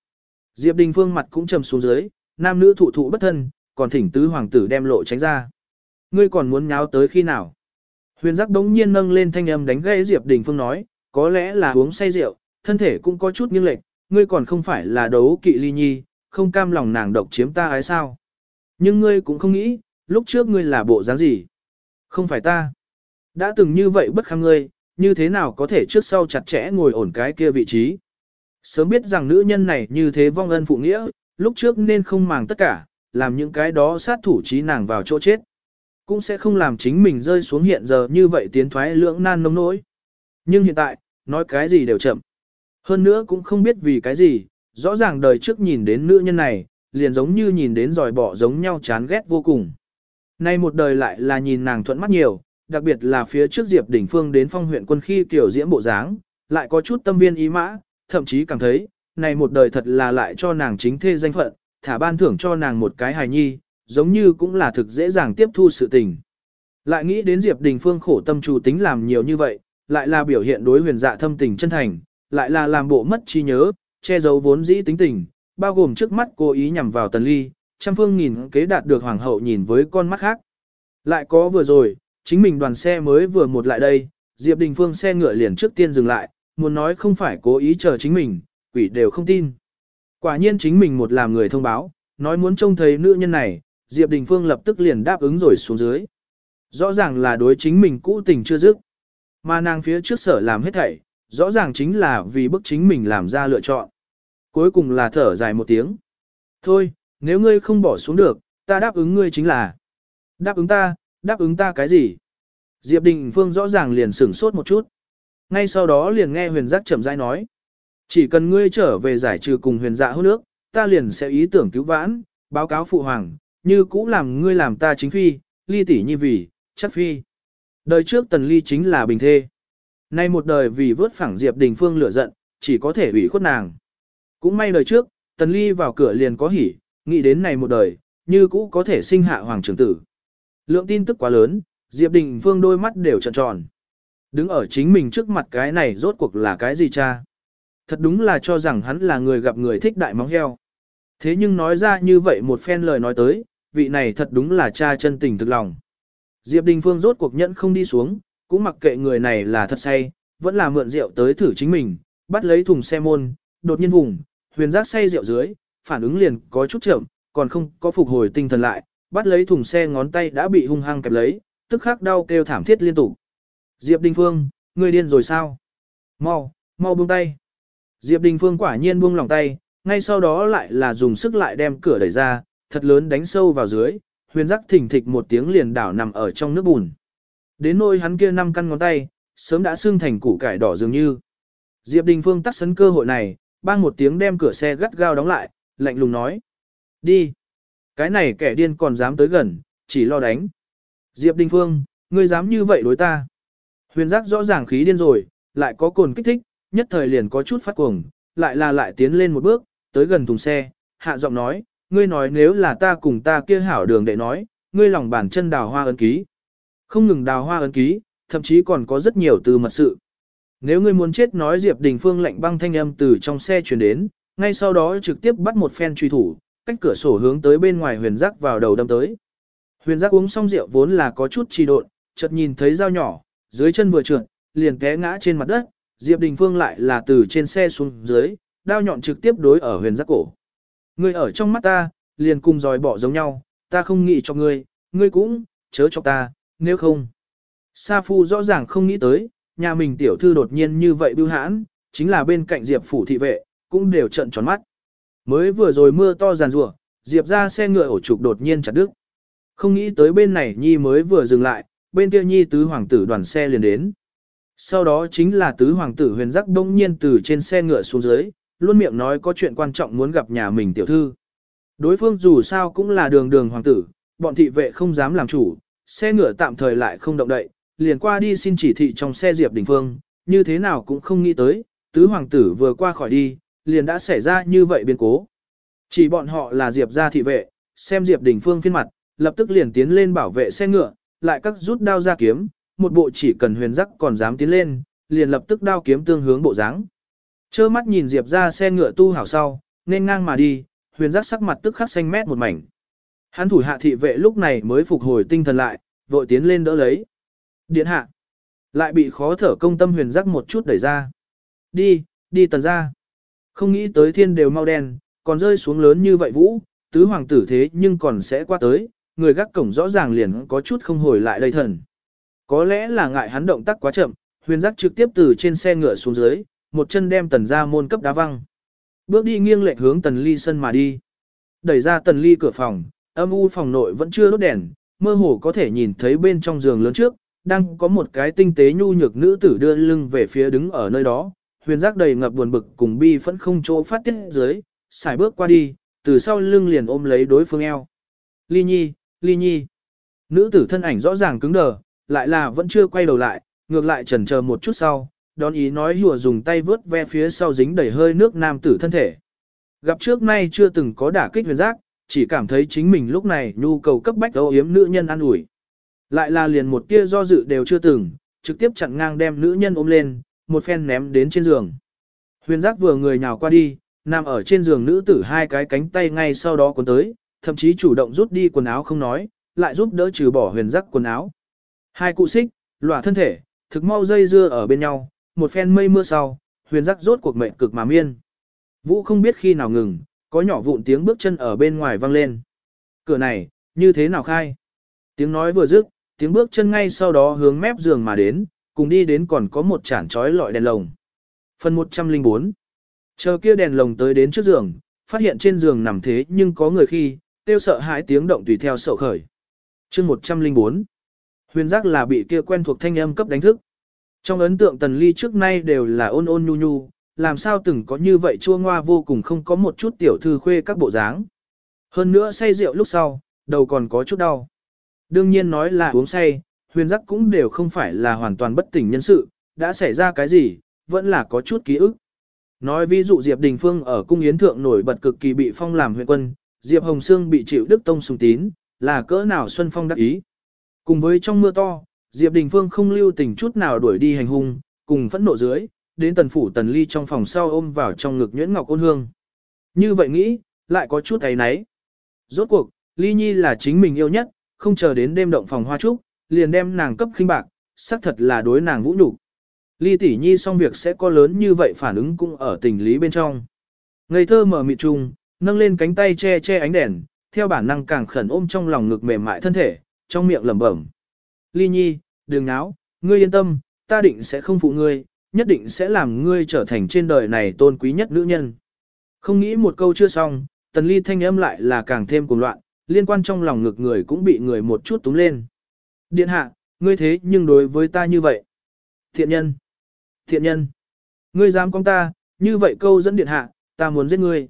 Diệp Đình Phương mặt cũng trầm xuống dưới, nam nữ thụ thụ bất thân, còn thỉnh tứ hoàng tử đem lộ tránh ra. Ngươi còn muốn nháo tới khi nào? Huyền giác đống nhiên nâng lên thanh âm đánh gãy Diệp Đình Phương nói, có lẽ là uống say rượu, thân thể cũng có chút nghiêng lệch, ngươi còn không phải là đấu kỵ ly nhi, không cam lòng nàng độc chiếm ta ái sao. Nhưng ngươi cũng không nghĩ, lúc trước ngươi là bộ dáng gì. Không phải ta. Đã từng như vậy bất kham ngươi, như thế nào có thể trước sau chặt chẽ ngồi ổn cái kia vị trí. Sớm biết rằng nữ nhân này như thế vong ân phụ nghĩa, lúc trước nên không màng tất cả, làm những cái đó sát thủ trí nàng vào chỗ chết. Cũng sẽ không làm chính mình rơi xuống hiện giờ như vậy tiến thoái lưỡng nan nông nỗi. Nhưng hiện tại, nói cái gì đều chậm. Hơn nữa cũng không biết vì cái gì, rõ ràng đời trước nhìn đến nữ nhân này, liền giống như nhìn đến giỏi bỏ giống nhau chán ghét vô cùng. Nay một đời lại là nhìn nàng thuận mắt nhiều, đặc biệt là phía trước Diệp Đỉnh Phương đến phong huyện quân khi tiểu diễm bộ dáng, lại có chút tâm viên ý mã, thậm chí cảm thấy, này một đời thật là lại cho nàng chính thê danh phận, thả ban thưởng cho nàng một cái hài nhi, giống như cũng là thực dễ dàng tiếp thu sự tình. Lại nghĩ đến Diệp Đình Phương khổ tâm chủ tính làm nhiều như vậy, lại là biểu hiện đối huyền dạ thâm tình chân thành, lại là làm bộ mất trí nhớ, che giấu vốn dĩ tính tình, bao gồm trước mắt cố ý nhằm vào tần ly, trăm phương nghìn kế đạt được hoàng hậu nhìn với con mắt khác. Lại có vừa rồi, chính mình đoàn xe mới vừa một lại đây, Diệp Đình Phương xe ngựa liền trước tiên dừng lại, muốn nói không phải cố ý chờ chính mình, quỷ đều không tin. Quả nhiên chính mình một làm người thông báo, nói muốn trông thấy nữ nhân này, Diệp Đình Phương lập tức liền đáp ứng rồi xuống dưới. Rõ ràng là đối chính mình cũ tình chưa dứt. Mà nàng phía trước sở làm hết thảy, rõ ràng chính là vì bức chính mình làm ra lựa chọn. Cuối cùng là thở dài một tiếng. Thôi, nếu ngươi không bỏ xuống được, ta đáp ứng ngươi chính là. Đáp ứng ta, đáp ứng ta cái gì? Diệp Đình Phương rõ ràng liền sửng sốt một chút. Ngay sau đó liền nghe huyền giác chậm rãi nói. Chỉ cần ngươi trở về giải trừ cùng huyền dạ hôn nước, ta liền sẽ ý tưởng cứu vãn, báo cáo phụ hoàng, như cũ làm ngươi làm ta chính phi, ly tỷ nhi vì, chắc phi. Đời trước tần ly chính là bình thê. Nay một đời vì vớt phẳng Diệp Đình Phương lửa giận, chỉ có thể ủy khuất nàng. Cũng may đời trước, tần ly vào cửa liền có hỉ, nghĩ đến này một đời, như cũ có thể sinh hạ hoàng trưởng tử. Lượng tin tức quá lớn, Diệp Đình Phương đôi mắt đều tròn tròn. Đứng ở chính mình trước mặt cái này rốt cuộc là cái gì cha? Thật đúng là cho rằng hắn là người gặp người thích đại móng heo. Thế nhưng nói ra như vậy một phen lời nói tới, vị này thật đúng là cha chân tình thực lòng. Diệp Đình Phương rốt cuộc nhẫn không đi xuống, cũng mặc kệ người này là thật say, vẫn là mượn rượu tới thử chính mình, bắt lấy thùng xe môn, đột nhiên vùng, huyền giác say rượu dưới, phản ứng liền có chút chậm, còn không có phục hồi tinh thần lại, bắt lấy thùng xe ngón tay đã bị hung hăng kẹp lấy, tức khắc đau kêu thảm thiết liên tục. Diệp Đình Phương, ngươi điên rồi sao? Mau, mau buông tay. Diệp Đình Phương quả nhiên buông lòng tay, ngay sau đó lại là dùng sức lại đem cửa đẩy ra, thật lớn đánh sâu vào dưới, huyền giác thỉnh thịch một tiếng liền đảo nằm ở trong nước bùn. Đến nôi hắn kia năm căn ngón tay, sớm đã xương thành củ cải đỏ dường như. Diệp Đình Phương tắt sấn cơ hội này, bang một tiếng đem cửa xe gắt gao đóng lại, lạnh lùng nói. Đi. Cái này kẻ điên còn dám tới gần, chỉ lo đánh. Diệp Đình Phương, ngươi dám như vậy đối ta. Huyền giác rõ ràng khí điên rồi, lại có cồn kích thích, nhất thời liền có chút phát cuồng, lại là lại tiến lên một bước, tới gần thùng xe, hạ giọng nói, ngươi nói nếu là ta cùng ta kia hảo đường để nói, ngươi lòng bàn chân đào hoa ấn ký. Không ngừng đào hoa ấn ký, thậm chí còn có rất nhiều từ mật sự. Nếu ngươi muốn chết nói Diệp Đình Phương lạnh băng thanh âm từ trong xe truyền đến, ngay sau đó trực tiếp bắt một phen truy thủ, cách cửa sổ hướng tới bên ngoài huyền giác vào đầu đâm tới. Huyền giác uống xong rượu vốn là có chút trì độn, chợt nhìn thấy dao nhỏ, dưới chân vừa trượt, liền té ngã trên mặt đất, Diệp Đình Phương lại là từ trên xe xuống dưới, đao nhọn trực tiếp đối ở huyền giác cổ. Ngươi ở trong mắt ta, liền cùng dòi bỏ giống nhau, ta không nghĩ cho ngươi, ngươi cũng, chớ cho ta, nếu không. Sa Phu rõ ràng không nghĩ tới, nhà mình tiểu thư đột nhiên như vậy bưu hãn, chính là bên cạnh Diệp phủ thị vệ, cũng đều trận tròn mắt. Mới vừa rồi mưa to giàn rủa, Diệp ra xe ngựa ổ trục đột nhiên chặt đứt. Không nghĩ tới bên này Nhi mới vừa dừng lại, bên kia Nhi tứ hoàng tử đoàn xe liền đến. Sau đó chính là tứ hoàng tử huyền giác bỗng nhiên từ trên xe ngựa xuống dưới, luôn miệng nói có chuyện quan trọng muốn gặp nhà mình tiểu thư. Đối phương dù sao cũng là đường đường hoàng tử, bọn thị vệ không dám làm chủ, xe ngựa tạm thời lại không động đậy, liền qua đi xin chỉ thị trong xe Diệp Đình Phương, như thế nào cũng không nghĩ tới, tứ hoàng tử vừa qua khỏi đi, liền đã xảy ra như vậy biến cố. Chỉ bọn họ là Diệp gia thị vệ, xem Diệp Đình Phương phiên mặt, lập tức liền tiến lên bảo vệ xe ngựa, lại các rút đao ra kiếm, một bộ chỉ cần huyền giác còn dám tiến lên, liền lập tức đao kiếm tương hướng bộ dáng. Chơ mắt nhìn Diệp ra xe ngựa tu hảo sau, nên ngang mà đi, huyền giác sắc mặt tức khắc xanh mét một mảnh. Hắn thủ hạ thị vệ lúc này mới phục hồi tinh thần lại, vội tiến lên đỡ lấy. Điện hạ. Lại bị khó thở công tâm huyền giác một chút đẩy ra. Đi, đi tần ra. Không nghĩ tới thiên đều mau đen, còn rơi xuống lớn như vậy vũ, tứ hoàng tử thế nhưng còn sẽ qua tới, người gác cổng rõ ràng liền có chút không hồi lại đây thần. Có lẽ là ngại hắn động tác quá chậm, huyền giác trực tiếp từ trên xe ngựa xuống dưới, một chân đem tần ra môn cấp đá văng. Bước đi nghiêng lệch hướng tần ly sân mà đi. Đẩy ra tần ly cửa phòng, âm u phòng nội vẫn chưa đốt đèn, mơ hồ có thể nhìn thấy bên trong giường lớn trước, đang có một cái tinh tế nhu nhược nữ tử đưa lưng về phía đứng ở nơi đó, huyền giác đầy ngập buồn bực cùng bi phẫn không chỗ phát tiết dưới, xài bước qua đi, từ sau lưng liền ôm lấy đối phương eo. Ly nhi, ly nhi. Nữ tử thân ảnh rõ ràng cứng đờ, lại là vẫn chưa quay đầu lại, ngược lại chần chờ một chút sau, đón ý nói hùa dùng tay vớt ve phía sau dính đầy hơi nước nam tử thân thể. Gặp trước nay chưa từng có đả kích huyền giác, chỉ cảm thấy chính mình lúc này nhu cầu cấp bách âu yếm nữ nhân ăn ủi Lại là liền một tia do dự đều chưa từng, trực tiếp chặn ngang đem nữ nhân ôm lên, một phen ném đến trên giường. Huyền giác vừa người nhào qua đi, nằm ở trên giường nữ tử hai cái cánh tay ngay sau đó cuốn tới, thậm chí chủ động rút đi quần áo không nói, lại giúp đỡ trừ bỏ huyền giác quần áo. Hai cụ xích, lỏa thân thể, thực mau dây dưa ở bên nhau, một phen mây mưa sau, huyền giác rốt cuộc mệnh cực mà miên. Vũ không biết khi nào ngừng, có nhỏ vụn tiếng bước chân ở bên ngoài vang lên. Cửa này, như thế nào khai? Tiếng nói vừa dứt, tiếng bước chân ngay sau đó hướng mép giường mà đến, cùng đi đến còn có một chản trói lọi đèn lồng. Phần 104 Chờ kia đèn lồng tới đến trước giường, phát hiện trên giường nằm thế nhưng có người khi, tiêu sợ hãi tiếng động tùy theo sậu khởi. chương 104 Huyền giác là bị kia quen thuộc thanh âm cấp đánh thức. Trong ấn tượng tần ly trước nay đều là ôn ôn nhu nhu, làm sao từng có như vậy chua ngoa vô cùng không có một chút tiểu thư khuê các bộ dáng. Hơn nữa say rượu lúc sau, đầu còn có chút đau. Đương nhiên nói là uống say, huyền giác cũng đều không phải là hoàn toàn bất tỉnh nhân sự, đã xảy ra cái gì, vẫn là có chút ký ức. Nói ví dụ Diệp Đình Phương ở cung yến thượng nổi bật cực kỳ bị phong làm huyện quân, Diệp Hồng Sương bị chịu Đức Tông sùng tín, là cỡ nào Xuân Phong đắc ý. Cùng với trong mưa to, Diệp Đình Phương không lưu tình chút nào đuổi đi hành hung, cùng phẫn nộ dưới, đến tần phủ tần ly trong phòng sau ôm vào trong ngực nhuyễn ngọc ôn hương. Như vậy nghĩ, lại có chút ấy náy. Rốt cuộc, ly nhi là chính mình yêu nhất, không chờ đến đêm động phòng hoa trúc, liền đem nàng cấp khinh bạc, xác thật là đối nàng vũ nhục. Ly tỷ nhi xong việc sẽ có lớn như vậy phản ứng cũng ở tình lý bên trong. Ngây thơ mở mịt trùng, nâng lên cánh tay che che ánh đèn, theo bản năng càng khẩn ôm trong lòng ngực mềm mại thân thể, trong miệng lẩm bẩm. Ly nhi, đừng náo, ngươi yên tâm, ta định sẽ không phụ ngươi, nhất định sẽ làm ngươi trở thành trên đời này tôn quý nhất nữ nhân. Không nghĩ một câu chưa xong, tần ly thanh âm lại là càng thêm cuồng loạn, liên quan trong lòng ngực người cũng bị người một chút túng lên. Điện hạ, ngươi thế nhưng đối với ta như vậy. Thiện nhân, thiện nhân, ngươi dám con ta, như vậy câu dẫn điện hạ, ta muốn giết ngươi.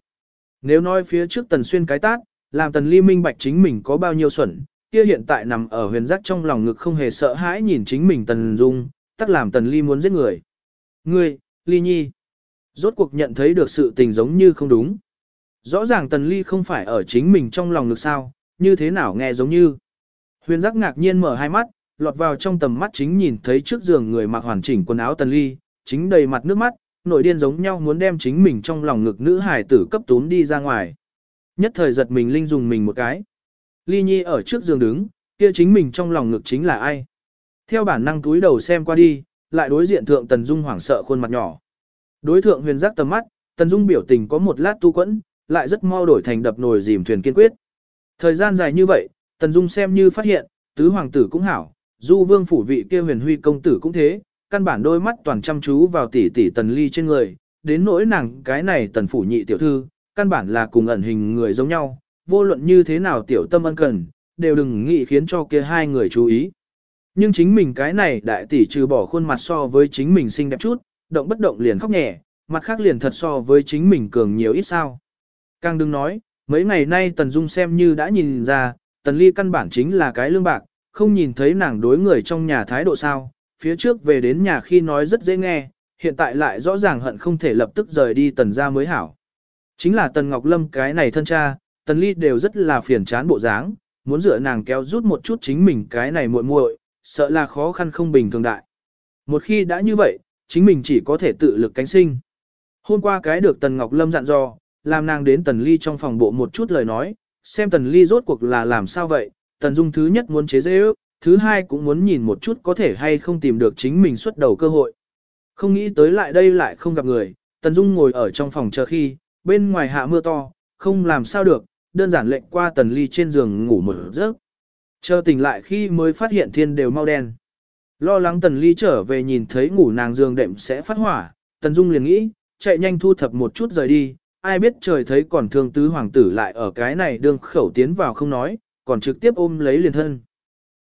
Nếu nói phía trước tần xuyên cái tát, làm tần ly minh bạch chính mình có bao nhiêu xuẩn, kia hiện tại nằm ở huyền giác trong lòng ngực không hề sợ hãi nhìn chính mình tần dung, tắc làm tần ly muốn giết người. Ngươi, ly nhi, rốt cuộc nhận thấy được sự tình giống như không đúng. Rõ ràng tần ly không phải ở chính mình trong lòng ngực sao, như thế nào nghe giống như. Huyền giác ngạc nhiên mở hai mắt, lọt vào trong tầm mắt chính nhìn thấy trước giường người mặc hoàn chỉnh quần áo tần ly, chính đầy mặt nước mắt, nội điên giống nhau muốn đem chính mình trong lòng ngực nữ hải tử cấp tún đi ra ngoài. Nhất thời giật mình linh dùng mình một cái. Ly Nhi ở trước giường đứng, kia chính mình trong lòng ngực chính là ai. Theo bản năng túi đầu xem qua đi, lại đối diện thượng Tần Dung hoảng sợ khuôn mặt nhỏ. Đối thượng huyền giác tầm mắt, Tần Dung biểu tình có một lát tu quẫn, lại rất mau đổi thành đập nồi dìm thuyền kiên quyết. Thời gian dài như vậy, Tần Dung xem như phát hiện, tứ hoàng tử cũng hảo, du vương phủ vị kia huyền huy công tử cũng thế, căn bản đôi mắt toàn chăm chú vào tỷ tỷ Tần Ly trên người, đến nỗi nàng cái này Tần phủ nhị tiểu thư, căn bản là cùng ẩn hình người giống nhau, vô luận như thế nào tiểu tâm ân cần, đều đừng nghĩ khiến cho kia hai người chú ý. Nhưng chính mình cái này đại tỷ trừ bỏ khuôn mặt so với chính mình xinh đẹp chút, động bất động liền khóc nhẹ, mặt khác liền thật so với chính mình cường nhiều ít sao. Càng đừng nói, mấy ngày nay Tần Dung xem như đã nhìn ra, Tần Ly căn bản chính là cái lương bạc, không nhìn thấy nàng đối người trong nhà thái độ sao, phía trước về đến nhà khi nói rất dễ nghe, hiện tại lại rõ ràng hận không thể lập tức rời đi Tần ra mới hảo. Chính là Tần Ngọc Lâm cái này thân cha, Tần Ly đều rất là phiền chán bộ dáng, muốn dựa nàng kéo rút một chút chính mình cái này muội muội, sợ là khó khăn không bình thường đại. Một khi đã như vậy, chính mình chỉ có thể tự lực cánh sinh. Hôm qua cái được Tần Ngọc Lâm dặn dò, làm nàng đến Tần Ly trong phòng bộ một chút lời nói, xem Tần Ly rốt cuộc là làm sao vậy, Tần Dung thứ nhất muốn chế dễ ước, thứ hai cũng muốn nhìn một chút có thể hay không tìm được chính mình xuất đầu cơ hội. Không nghĩ tới lại đây lại không gặp người, Tần Dung ngồi ở trong phòng chờ khi, bên ngoài hạ mưa to, không làm sao được, đơn giản lệnh qua Tần Ly trên giường ngủ một giấc. Chờ tỉnh lại khi mới phát hiện thiên đều mau đen. Lo lắng Tần Ly trở về nhìn thấy ngủ nàng giường đệm sẽ phát hỏa, Tần Dung liền nghĩ, chạy nhanh thu thập một chút rời đi, ai biết trời thấy còn thương tứ hoàng tử lại ở cái này đương khẩu tiến vào không nói, còn trực tiếp ôm lấy liền thân.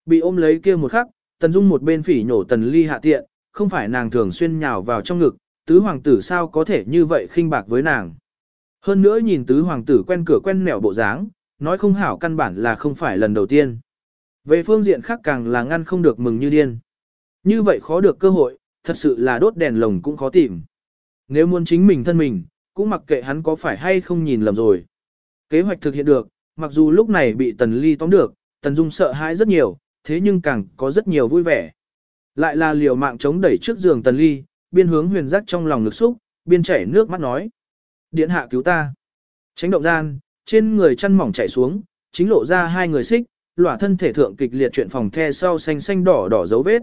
Bị ôm lấy kia một khắc, Tần Dung một bên phỉ nhổ Tần Ly hạ tiện, không phải nàng thường xuyên nhào vào trong ngực, tứ hoàng tử sao có thể như vậy khinh bạc với nàng. Hơn nữa nhìn tứ hoàng tử quen cửa quen mẹo bộ dáng, nói không hảo căn bản là không phải lần đầu tiên. Về phương diện khác càng là ngăn không được mừng như điên. Như vậy khó được cơ hội, thật sự là đốt đèn lồng cũng khó tìm. Nếu muốn chính mình thân mình, cũng mặc kệ hắn có phải hay không nhìn lầm rồi. Kế hoạch thực hiện được, mặc dù lúc này bị Tần Ly tóm được, Tần Dung sợ hãi rất nhiều, thế nhưng càng có rất nhiều vui vẻ. Lại là liều mạng chống đẩy trước giường Tần Ly, biên hướng huyền giác trong lòng ngực xúc, biên chảy nước mắt nói. Điện hạ cứu ta. Tránh động gian, trên người chăn mỏng chảy xuống, chính lộ ra hai người xích, lỏa thân thể thượng kịch liệt chuyện phòng the sau xanh xanh đỏ đỏ dấu vết.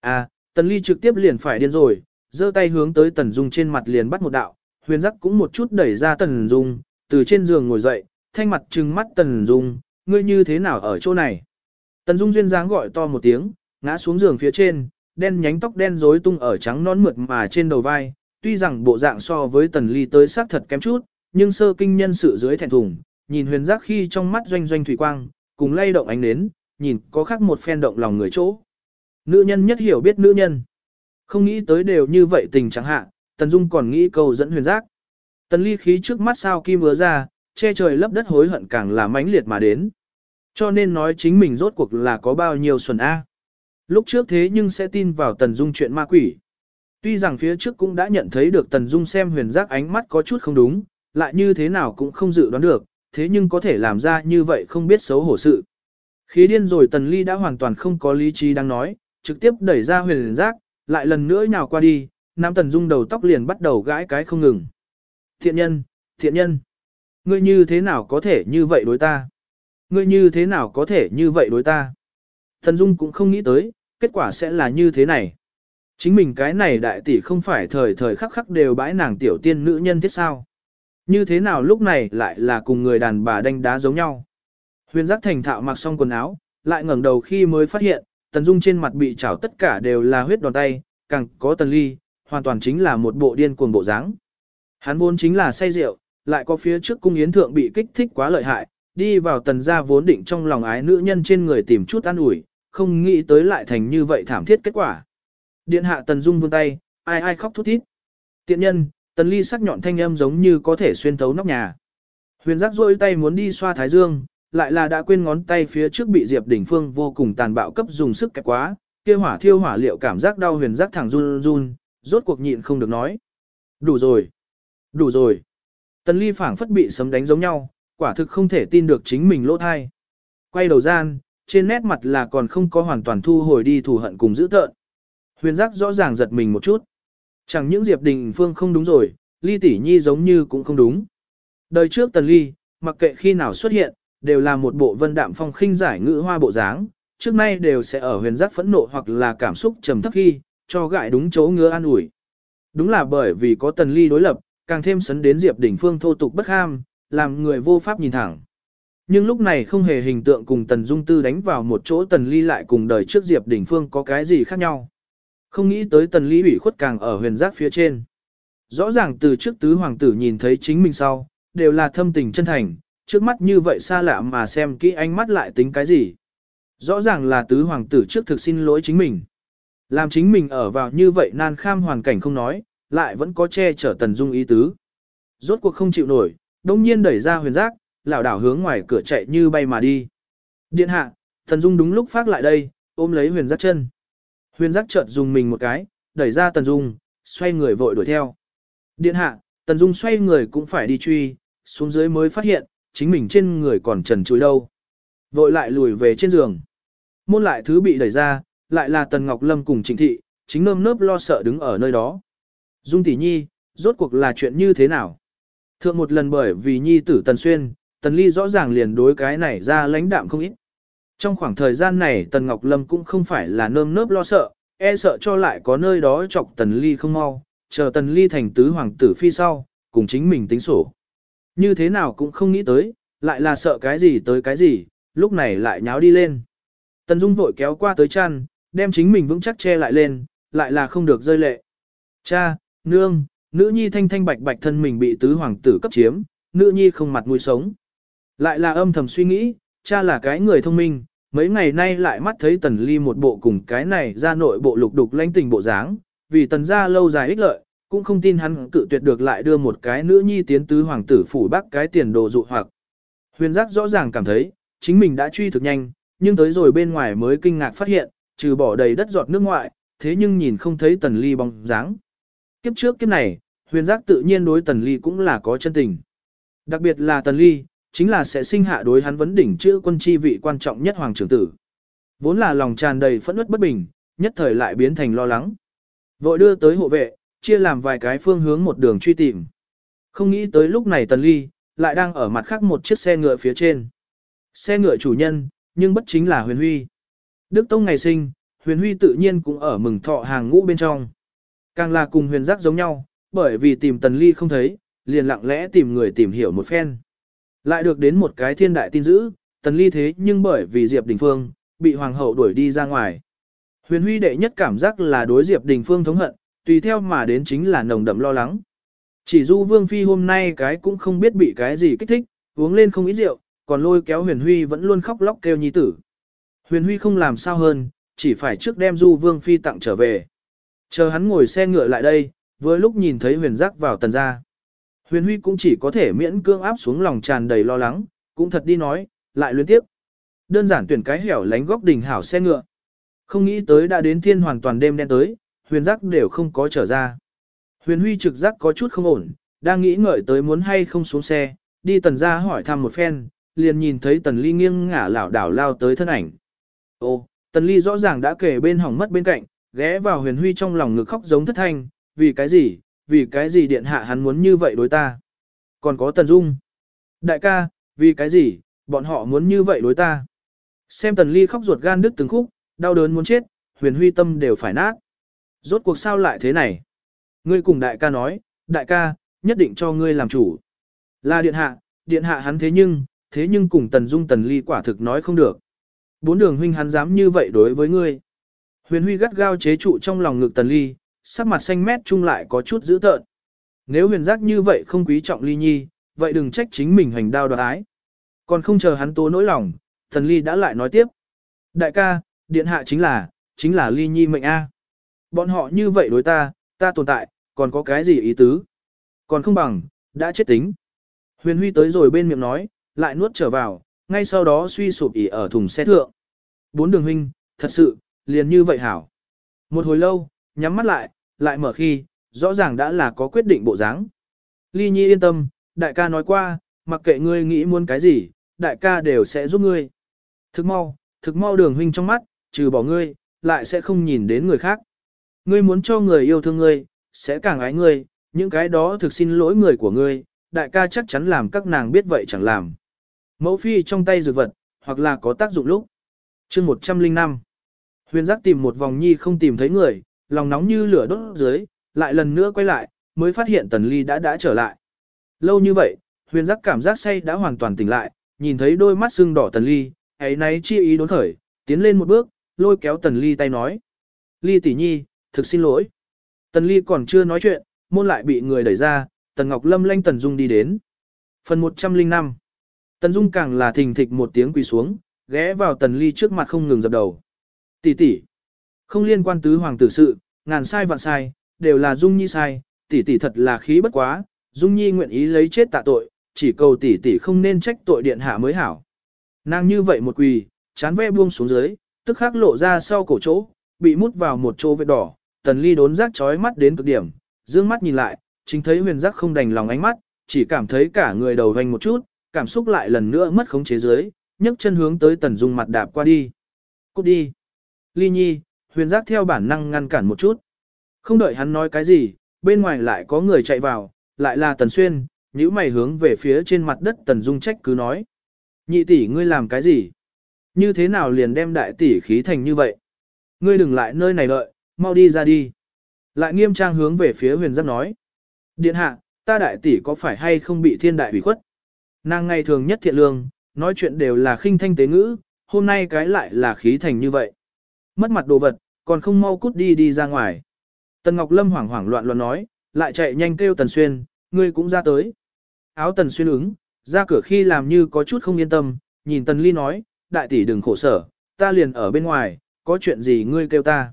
À, Tần Ly trực tiếp liền phải điên rồi, giơ tay hướng tới Tần Dung trên mặt liền bắt một đạo, huyền giác cũng một chút đẩy ra Tần Dung, từ trên giường ngồi dậy, thanh mặt trừng mắt Tần Dung, ngươi như thế nào ở chỗ này? Tần Dung duyên dáng gọi to một tiếng, ngã xuống giường phía trên, đen nhánh tóc đen rối tung ở trắng nón mượt mà trên đầu vai, tuy rằng bộ dạng so với tần ly tới xác thật kém chút, nhưng sơ kinh nhân sự dưới thẹn thùng, nhìn huyền giác khi trong mắt doanh doanh thủy quang, cùng lay động ánh nến, nhìn có khác một phen động lòng người chỗ. Nữ nhân nhất hiểu biết nữ nhân. Không nghĩ tới đều như vậy tình chẳng hạ, Tần Dung còn nghĩ câu dẫn huyền giác. Tần ly khí trước mắt sao kim vừa ra, che trời lấp đất hối hận càng là mãnh liệt mà đến. Cho nên nói chính mình rốt cuộc là có bao nhiêu xuân A. Lúc trước thế nhưng sẽ tin vào Tần Dung chuyện ma quỷ. Tuy rằng phía trước cũng đã nhận thấy được Tần Dung xem huyền giác ánh mắt có chút không đúng, lại như thế nào cũng không dự đoán được, thế nhưng có thể làm ra như vậy không biết xấu hổ sự. Khí điên rồi Tần Ly đã hoàn toàn không có lý trí đang nói, trực tiếp đẩy ra huyền giác, lại lần nữa nhào qua đi, Nam Tần Dung đầu tóc liền bắt đầu gãi cái không ngừng. Thiện nhân, thiện nhân, ngươi như thế nào có thể như vậy đối ta? Ngươi như thế nào có thể như vậy đối ta? Tần Dung cũng không nghĩ tới, kết quả sẽ là như thế này. Chính mình cái này đại tỷ không phải thời thời khắc khắc đều bãi nàng tiểu tiên nữ nhân thế sao? Như thế nào lúc này lại là cùng người đàn bà đánh đá giống nhau? Huyền giác thành thạo mặc xong quần áo, lại ngẩng đầu khi mới phát hiện, Tần Dung trên mặt bị chảo tất cả đều là huyết đòn tay, càng có Tần Ly, hoàn toàn chính là một bộ điên cuồng bộ dáng. Hắn vốn chính là say rượu, lại có phía trước cung yến thượng bị kích thích quá lợi hại, đi vào tần gia vốn định trong lòng ái nữ nhân trên người tìm chút an ủi, không nghĩ tới lại thành như vậy thảm thiết kết quả. Điện hạ tần dung vươn tay, ai ai khóc thút thít. Tiện nhân, tần ly sắc nhọn thanh âm giống như có thể xuyên thấu nóc nhà. Huyền giác rôi tay muốn đi xoa thái dương, lại là đã quên ngón tay phía trước bị Diệp Đỉnh Phương vô cùng tàn bạo cấp dùng sức kẹp quá, kia hỏa thiêu hỏa liệu cảm giác đau huyền giác thẳng run run, rốt cuộc nhịn không được nói. Đủ rồi, đủ rồi. Tần ly phảng phất bị sấm đánh giống nhau, quả thực không thể tin được chính mình lỗ thai. Quay đầu gian, trên nét mặt là còn không có hoàn toàn thu hồi đi thù hận cùng dữ tợn. Huyền giác rõ ràng giật mình một chút. Chẳng những Diệp Đình Phương không đúng rồi, Ly Tỷ Nhi giống như cũng không đúng. Đời trước Tần Ly, mặc kệ khi nào xuất hiện, đều là một bộ vân đạm phong khinh giải ngữ hoa bộ dáng, trước nay đều sẽ ở huyền giác phẫn nộ hoặc là cảm xúc trầm thấp khi, cho gại đúng chỗ ngứa an ủi. Đúng là bởi vì có Tần Ly đối lập, càng thêm sấn đến Diệp Đình Phương thô tục bất ham, làm người vô pháp nhìn thẳng. Nhưng lúc này không hề hình tượng cùng Tần Dung Tư đánh vào một chỗ Tần Ly lại cùng đời trước Diệp Đình Phương có cái gì khác nhau. Không nghĩ tới Tần Ly ủy khuất càng ở huyền giác phía trên. Rõ ràng từ trước tứ hoàng tử nhìn thấy chính mình sau, đều là thâm tình chân thành, trước mắt như vậy xa lạ mà xem kỹ ánh mắt lại tính cái gì. Rõ ràng là tứ hoàng tử trước thực xin lỗi chính mình. Làm chính mình ở vào như vậy nan kham hoàn cảnh không nói, lại vẫn có che chở Tần Dung ý tứ. Rốt cuộc không chịu nổi, đông nhiên đẩy ra huyền giác, lảo đảo hướng ngoài cửa chạy như bay mà đi. Điện hạ, Tần Dung đúng lúc phát lại đây, ôm lấy huyền giác chân. Huyền giác chợt dùng mình một cái, đẩy ra Tần Dung, xoay người vội đuổi theo. Điện hạ, Tần Dung xoay người cũng phải đi truy, xuống dưới mới phát hiện, chính mình trên người còn trần trụi đâu. Vội lại lùi về trên giường. Môn lại thứ bị đẩy ra, lại là Tần Ngọc Lâm cùng Trịnh Thị, chính nơm nớp lo sợ đứng ở nơi đó. Dung tỷ nhi, rốt cuộc là chuyện như thế nào? Thượng một lần bởi vì nhi tử Tần Xuyên, Tần Ly rõ ràng liền đối cái này ra lãnh đạm không ít. Trong khoảng thời gian này Tần Ngọc Lâm cũng không phải là nơm nớp lo sợ, e sợ cho lại có nơi đó chọc Tần Ly không mau, chờ Tần Ly thành tứ hoàng tử phi sau, cùng chính mình tính sổ. Như thế nào cũng không nghĩ tới, lại là sợ cái gì tới cái gì, lúc này lại nháo đi lên. Tần Dung vội kéo qua tới chăn, đem chính mình vững chắc che lại lên, lại là không được rơi lệ. Cha, nương, nữ nhi thanh thanh bạch bạch thân mình bị tứ hoàng tử cấp chiếm, nữ nhi không mặt mũi sống. Lại là âm thầm suy nghĩ, cha là cái người thông minh, mấy ngày nay lại mắt thấy tần ly một bộ cùng cái này ra nội bộ lục đục lãnh tình bộ dáng, vì tần gia lâu dài ích lợi, cũng không tin hắn cự tuyệt được lại đưa một cái nữ nhi tiến tứ hoàng tử phủ bắc cái tiền đồ dụ hoặc. Huyền giác rõ ràng cảm thấy, chính mình đã truy thực nhanh, nhưng tới rồi bên ngoài mới kinh ngạc phát hiện, trừ bỏ đầy đất giọt nước ngoại, thế nhưng nhìn không thấy tần ly bóng dáng. Kiếp trước kiếp này, huyền giác tự nhiên đối tần ly cũng là có chân tình. Đặc biệt là tần ly, chính là sẽ sinh hạ đối hắn vấn đỉnh chữ quân chi vị quan trọng nhất hoàng trưởng tử. Vốn là lòng tràn đầy phẫn uất bất bình, nhất thời lại biến thành lo lắng. Vội đưa tới hộ vệ, chia làm vài cái phương hướng một đường truy tìm. Không nghĩ tới lúc này tần ly, lại đang ở mặt khác một chiếc xe ngựa phía trên. Xe ngựa chủ nhân, nhưng bất chính là huyền huy. Đức Tông ngày sinh, huyền huy tự nhiên cũng ở mừng thọ hàng ngũ bên trong. Càng là cùng huyền giác giống nhau, bởi vì tìm tần ly không thấy, liền lặng lẽ tìm người tìm hiểu một phen. Lại được đến một cái thiên đại tin dữ, tần ly thế nhưng bởi vì Diệp Đình Phương, bị hoàng hậu đuổi đi ra ngoài. Huyền huy đệ nhất cảm giác là đối Diệp Đình Phương thống hận, tùy theo mà đến chính là nồng đậm lo lắng. Chỉ du vương phi hôm nay cái cũng không biết bị cái gì kích thích, uống lên không ít rượu, còn lôi kéo huyền huy vẫn luôn khóc lóc kêu nhi tử. Huyền huy không làm sao hơn, chỉ phải trước đem du vương phi tặng trở về. Chờ hắn ngồi xe ngựa lại đây, vừa lúc nhìn thấy huyền giác vào tần gia. Huyền huy cũng chỉ có thể miễn cương áp xuống lòng tràn đầy lo lắng, cũng thật đi nói, lại luyến tiếp. Đơn giản tuyển cái hẻo lánh góc đỉnh hảo xe ngựa. Không nghĩ tới đã đến thiên hoàn toàn đêm đen tới, huyền giác đều không có trở ra. Huyền huy trực giác có chút không ổn, đang nghĩ ngợi tới muốn hay không xuống xe, đi tần ra hỏi thăm một phen, liền nhìn thấy tần ly nghiêng ngả lảo đảo lao tới thân ảnh. Ô, tần ly rõ ràng đã kể bên hỏng mất bên cạnh, ghé vào huyền huy trong lòng ngực khóc giống thất thanh, vì cái gì, vì cái gì điện hạ hắn muốn như vậy đối ta. Còn có tần dung. Đại ca, vì cái gì, bọn họ muốn như vậy đối ta. Xem tần ly khóc ruột gan đứt từng khúc, đau đớn muốn chết, huyền huy tâm đều phải nát. Rốt cuộc sao lại thế này? Ngươi cùng đại ca nói, đại ca, nhất định cho ngươi làm chủ. Là điện hạ, điện hạ hắn thế nhưng, thế nhưng cùng tần dung tần ly quả thực nói không được. Bốn đường huynh hắn dám như vậy đối với ngươi. Huyền huy gắt gao chế trụ trong lòng ngực tần ly, sắc mặt xanh mét chung lại có chút dữ tợn. Nếu huyền giác như vậy không quý trọng ly nhi, vậy đừng trách chính mình hành đao đoạt ái. Còn không chờ hắn tố nỗi lòng, tần ly đã lại nói tiếp. Đại ca, điện hạ chính là, chính là ly nhi mệnh A. Bọn họ như vậy đối ta, ta tồn tại, còn có cái gì ý tứ? Còn không bằng, đã chết tính. Huyền Huy tới rồi bên miệng nói, lại nuốt trở vào, ngay sau đó suy sụp ỉ ở thùng xe thượng. Bốn đường huynh, thật sự, liền như vậy hảo. Một hồi lâu, nhắm mắt lại, lại mở khi, rõ ràng đã là có quyết định bộ dáng. Ly Nhi yên tâm, đại ca nói qua, mặc kệ ngươi nghĩ muốn cái gì, đại ca đều sẽ giúp ngươi. Thực mau, thực mau đường huynh trong mắt, trừ bỏ ngươi, lại sẽ không nhìn đến người khác. Ngươi muốn cho người yêu thương ngươi, sẽ càng ái ngươi, những cái đó thực xin lỗi người của ngươi, đại ca chắc chắn làm các nàng biết vậy chẳng làm. Mẫu phi trong tay dược vật, hoặc là có tác dụng lúc chương 105 Huyền giác tìm một vòng nhi không tìm thấy người, lòng nóng như lửa đốt dưới, lại lần nữa quay lại, mới phát hiện tần ly đã đã trở lại. Lâu như vậy, huyền giác cảm giác say đã hoàn toàn tỉnh lại, nhìn thấy đôi mắt sưng đỏ tần ly, ấy nấy chi ý đốn khởi, tiến lên một bước, lôi kéo tần ly tay nói. Ly tỷ nhi, thực xin lỗi. Tần ly còn chưa nói chuyện, môn lại bị người đẩy ra, tần ngọc lâm lanh tần dung đi đến. Phần 105 Tần dung càng là thình thịch một tiếng quỳ xuống, ghé vào tần ly trước mặt không ngừng dập đầu. Tỷ tỷ, không liên quan tứ hoàng tử sự, ngàn sai vạn sai, đều là dung nhi sai, tỷ tỷ thật là khí bất quá, dung nhi nguyện ý lấy chết tạ tội, chỉ cầu tỷ tỷ không nên trách tội điện hạ mới hảo. Nàng như vậy một quỳ, chán ve buông xuống dưới, tức khắc lộ ra sau cổ chỗ, bị mút vào một chỗ vết đỏ, tần ly đốn giác chói mắt đến cực điểm, dương mắt nhìn lại, chính thấy huyền giác không đành lòng ánh mắt, chỉ cảm thấy cả người đầu hoành một chút, cảm xúc lại lần nữa mất khống chế dưới, nhấc chân hướng tới tần dung mặt đạp qua đi. Cút đi. Ly nhi, huyền giác theo bản năng ngăn cản một chút. Không đợi hắn nói cái gì, bên ngoài lại có người chạy vào, lại là tần xuyên, nhíu mày hướng về phía trên mặt đất tần dung trách cứ nói. Nhị tỷ ngươi làm cái gì? Như thế nào liền đem đại tỷ khí thành như vậy? Ngươi đừng lại nơi này đợi, mau đi ra đi. Lại nghiêm trang hướng về phía huyền giác nói. Điện hạ, ta đại tỷ có phải hay không bị thiên đại hủy khuất? Nàng ngày thường nhất thiện lương, nói chuyện đều là khinh thanh tế ngữ, hôm nay cái lại là khí thành như vậy. Mất mặt đồ vật, còn không mau cút đi đi ra ngoài. Tần Ngọc Lâm hoảng hoảng loạn loạn nói, lại chạy nhanh kêu Tần Xuyên, ngươi cũng ra tới. Áo Tần Xuyên ứng, ra cửa khi làm như có chút không yên tâm, nhìn Tần Ly nói, đại tỷ đừng khổ sở, ta liền ở bên ngoài, có chuyện gì ngươi kêu ta.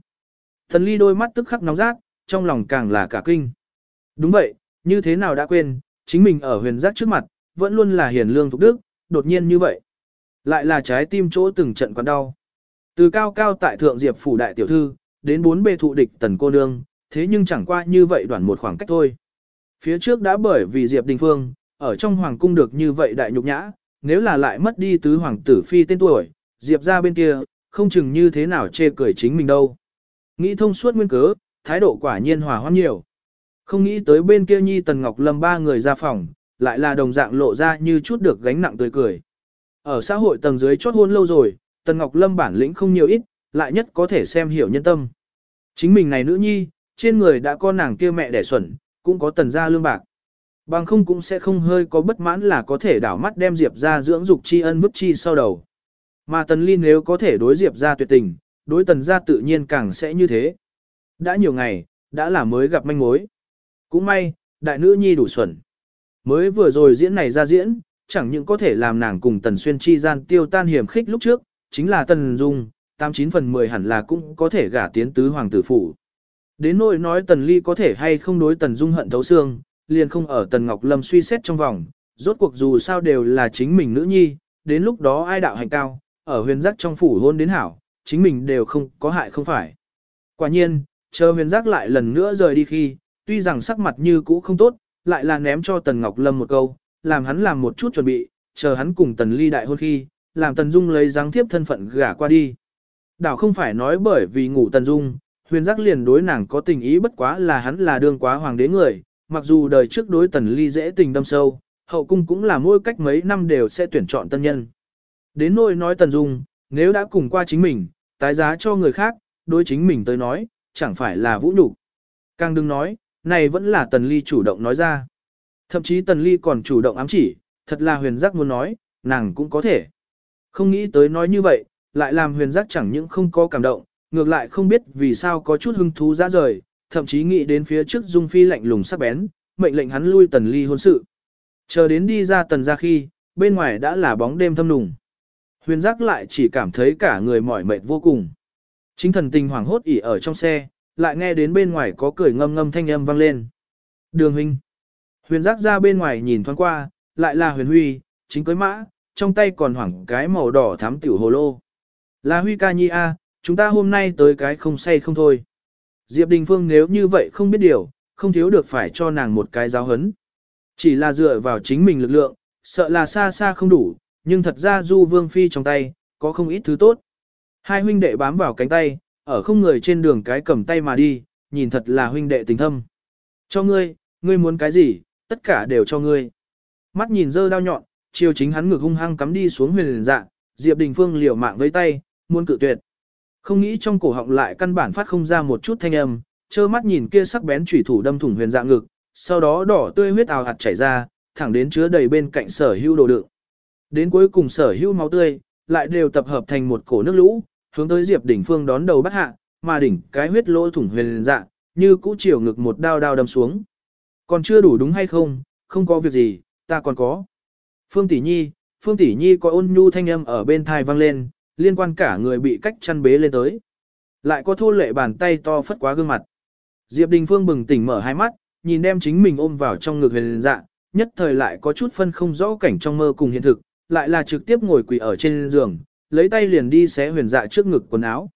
Tần Ly đôi mắt tức khắc nóng rát, trong lòng càng là cả kinh. Đúng vậy, như thế nào đã quên, chính mình ở huyền giác trước mặt, vẫn luôn là hiền lương thục đức, đột nhiên như vậy. Lại là trái tim chỗ từng trận quặn đau. Từ cao cao tại thượng diệp phủ đại tiểu thư, đến bốn bề thụ địch tần cô nương, thế nhưng chẳng qua như vậy đoạn một khoảng cách thôi. Phía trước đã bởi vì diệp đình phương, ở trong hoàng cung được như vậy đại nhục nhã, nếu là lại mất đi tứ hoàng tử phi tên tuổi, diệp ra bên kia, không chừng như thế nào chê cười chính mình đâu. Nghĩ thông suốt nguyên cớ, thái độ quả nhiên hòa hoãn nhiều. Không nghĩ tới bên kia Nhi Tần Ngọc Lâm ba người ra phòng, lại là đồng dạng lộ ra như chút được gánh nặng tươi cười. Ở xã hội tầng dưới chót hôn lâu rồi, Tần Ngọc Lâm bản lĩnh không nhiều ít, lại nhất có thể xem hiểu nhân tâm. Chính mình này nữ nhi, trên người đã có nàng kia mẹ đẻ xuẩn, cũng có tần gia lương bạc. Bằng không cũng sẽ không hơi có bất mãn là có thể đảo mắt đem Diệp ra dưỡng dục tri ân bức chi sau đầu. Mà tần ly nếu có thể đối Diệp ra tuyệt tình, đối tần gia tự nhiên càng sẽ như thế. Đã nhiều ngày, Đã là mới gặp manh mối. Cũng may, đại nữ nhi đủ xuẩn. Mới vừa rồi diễn này ra diễn, chẳng những có thể làm nàng cùng Tần Xuyên chi gian tiêu tan hiểm khích lúc trước, chính là Tần Dung, 89 phần 10 hẳn là cũng có thể gả tiến tứ hoàng tử phủ. Đến nỗi nói Tần Ly có thể hay không đối Tần Dung hận thấu xương, liền không ở Tần Ngọc Lâm suy xét trong vòng, rốt cuộc dù sao đều là chính mình nữ nhi, đến lúc đó ai đạo hành cao, ở huyền giác trong phủ hôn đến hảo, chính mình đều không có hại không phải. Quả nhiên, chờ huyền giác lại lần nữa rời đi khi, tuy rằng sắc mặt như cũ không tốt, lại là ném cho Tần Ngọc Lâm một câu, làm hắn làm một chút chuẩn bị, chờ hắn cùng Tần Ly đại hôn khi, làm Tần Dung lấy dáng thiếp thân phận gả qua đi. Đảo không phải nói bởi vì ngủ Tần Dung, huyền giác liền đối nàng có tình ý bất quá là hắn là đương quá hoàng đế người, mặc dù đời trước đối Tần Ly dễ tình đâm sâu, hậu cung cũng là mỗi cách mấy năm đều sẽ tuyển chọn tân nhân. Đến nỗi nói Tần Dung, nếu đã cùng qua chính mình, tái giá cho người khác, đối chính mình tới nói, chẳng phải là vũ nhục. Càng đừng nói, này vẫn là Tần Ly chủ động nói ra. Thậm chí Tần Ly còn chủ động ám chỉ, thật là huyền giác muốn nói, nàng cũng có thể. Không nghĩ tới nói như vậy, lại làm huyền giác chẳng những không có cảm động, ngược lại không biết vì sao có chút hứng thú ra rời, thậm chí nghĩ đến phía trước Dung Phi lạnh lùng sắc bén, mệnh lệnh hắn lui Tần Ly hôn sự. Chờ đến đi ra Tần ra khi, bên ngoài đã là bóng đêm thâm nùng. Huyền giác lại chỉ cảm thấy cả người mỏi mệt vô cùng. Chính thần tình hoảng hốt ỉ ở trong xe, lại nghe đến bên ngoài có cười ngâm ngâm thanh âm vang lên. Đường huynh. Huyền giác ra bên ngoài nhìn thoáng qua, lại là huyền huy, chính cưới mã, trong tay còn hoảng cái màu đỏ thám tiểu hồ lô. Là huy ca nhi a, chúng ta hôm nay tới cái không say không thôi. Diệp Đình Phương nếu như vậy không biết điều, không thiếu được phải cho nàng một cái giáo hấn. Chỉ là dựa vào chính mình lực lượng, sợ là xa xa không đủ, nhưng thật ra Du Vương Phi trong tay, có không ít thứ tốt. Hai huynh đệ bám vào cánh tay, ở không người trên đường cái cầm tay mà đi, nhìn thật là huynh đệ tình thâm. Cho ngươi, ngươi muốn cái gì, tất cả đều cho ngươi. Mắt nhìn dơ đao nhọn, chiều chính hắn ngực hung hăng cắm đi xuống huyền dạ, Diệp Đình Phương liều mạng với tay, muốn cự tuyệt. Không nghĩ trong cổ họng lại căn bản phát không ra một chút thanh âm, trơ mắt nhìn kia sắc bén chủy thủ đâm thủng huyền dạ ngực, sau đó đỏ tươi huyết ào hạt chảy ra, thẳng đến chứa đầy bên cạnh sở hưu đồ đựng. Đến cuối cùng sở hưu máu tươi, lại đều tập hợp thành một cổ nước lũ, hướng tới Diệp Đỉnh Phương đón đầu bắt hạ, mà đỉnh cái huyết lỗ thủng huyền dạ, như cũ chiều ngực một đao đao đâm xuống. Còn chưa đủ đúng hay không, không có việc gì, ta còn có. Phương Tỷ Nhi, Phương Tỷ Nhi có ôn nhu thanh âm ở bên thai vang lên, liên quan cả người bị cách chăn bế lên tới. Lại có thô lệ bàn tay to phất quá gương mặt. Diệp Đình Phương bừng tỉnh mở hai mắt, nhìn đem chính mình ôm vào trong ngực huyền dạ, nhất thời lại có chút phân không rõ cảnh trong mơ cùng hiện thực, lại là trực tiếp ngồi quỳ ở trên giường, lấy tay liền đi xé huyền dạ trước ngực quần áo.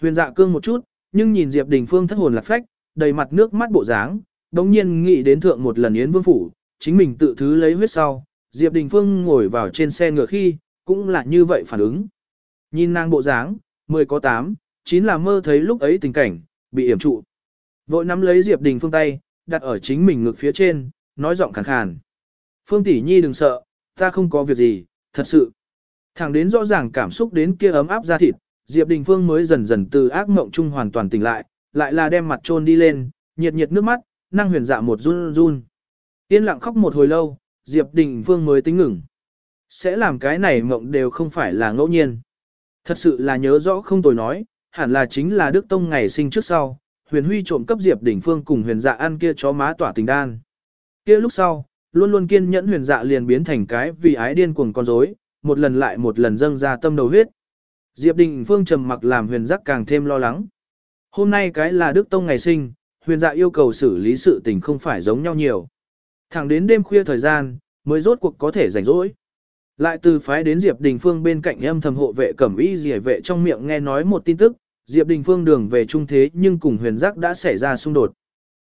Huyền dạ cương một chút, nhưng nhìn Diệp Đình Phương thất hồn lạc phách, đầy mặt nước mắt bộ dáng, đồng nhiên nghĩ đến thượng một lần Yến Vương Phủ, chính mình tự thứ lấy huyết sau, Diệp Đình Phương ngồi vào trên xe ngựa khi, cũng là như vậy phản ứng. Nhìn nàng bộ dáng, 10 có 8, 9 là mơ thấy lúc ấy tình cảnh, bị yểm trụ. Vội nắm lấy Diệp Đình Phương tay, đặt ở chính mình ngực phía trên, nói giọng khàn khàn. Phương tỷ nhi đừng sợ, ta không có việc gì, thật sự. Thẳng đến rõ ràng cảm xúc đến kia ấm áp ra thịt, Diệp Đình Phương mới dần dần từ ác mộng chung hoàn toàn tỉnh lại, lại là đem mặt trôn đi lên, nhiệt nhiệt nước mắt, năng huyền dạ một run run. Yên lặng khóc một hồi lâu, Diệp Đình Phương mới tính ngừng. Sẽ làm cái này mộng đều không phải là ngẫu nhiên. Thật sự là nhớ rõ không tồi nói, hẳn là chính là Đức Tông ngày sinh trước sau, huyền huy trộm cấp Diệp Đình Phương cùng huyền dạ ăn kia chó má tỏa tình đan. Kia lúc sau, luôn luôn kiên nhẫn huyền dạ liền biến thành cái vì ái điên cuồng con rối, một lần lại một lần dâng ra tâm đầu huyết. Diệp Đình Phương trầm mặc làm huyền giác càng thêm lo lắng. Hôm nay cái là Đức Tông ngày sinh, huyền dạ yêu cầu xử lý sự tình không phải giống nhau nhiều. Thẳng đến đêm khuya thời gian, mới rốt cuộc có thể rảnh rỗi. Lại từ phái đến Diệp Đình Phương bên cạnh âm thầm hộ vệ cẩm y dì vệ trong miệng nghe nói một tin tức, Diệp Đình Phương đường về trung thế nhưng cùng huyền giác đã xảy ra xung đột.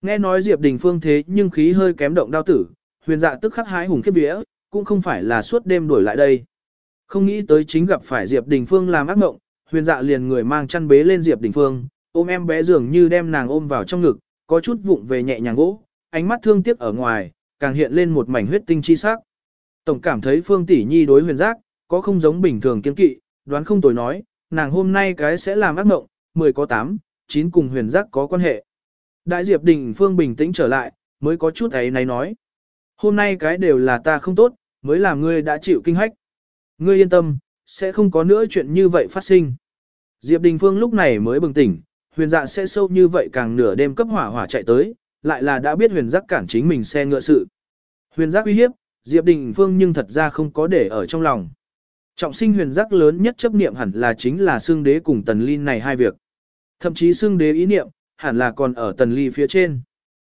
Nghe nói Diệp Đình Phương thế nhưng khí hơi kém động đao tử, huyền dạ tức khắc hái hùng khiếp vía, cũng không phải là suốt đêm đuổi lại đây. Không nghĩ tới chính gặp phải Diệp Đình Phương làm ác mộng, huyền dạ liền người mang chăn bế lên Diệp Đình Phương, ôm em bé dường như đem nàng ôm vào trong ngực, có chút vụng về nhẹ nhàng gỗ, ánh mắt thương tiếc ở ngoài, càng hiện lên một mảnh huyết tinh chi sắc. Tổng cảm thấy Phương Tỷ Nhi đối huyền giác, có không giống bình thường kiên kỵ, đoán không tồi nói, nàng hôm nay cái sẽ làm ác mộng, 10 có 8, 9 cùng huyền giác có quan hệ. Đại Diệp Đình Phương bình tĩnh trở lại, mới có chút ấy này nói. Hôm nay cái đều là ta không tốt, mới làm ngươi đã chịu kinh hách. Ngươi yên tâm, sẽ không có nữa chuyện như vậy phát sinh. Diệp Đình Phương lúc này mới bừng tỉnh, huyền dạ sẽ sâu như vậy càng nửa đêm cấp hỏa hỏa chạy tới, lại là đã biết huyền giác cản chính mình xe ngựa sự. Huyền giác uy hiếp, Diệp Đình Phương nhưng thật ra không có để ở trong lòng. Trọng sinh huyền giác lớn nhất chấp niệm hẳn là chính là xương đế cùng tần ly này hai việc. Thậm chí xương đế ý niệm, hẳn là còn ở tần ly phía trên.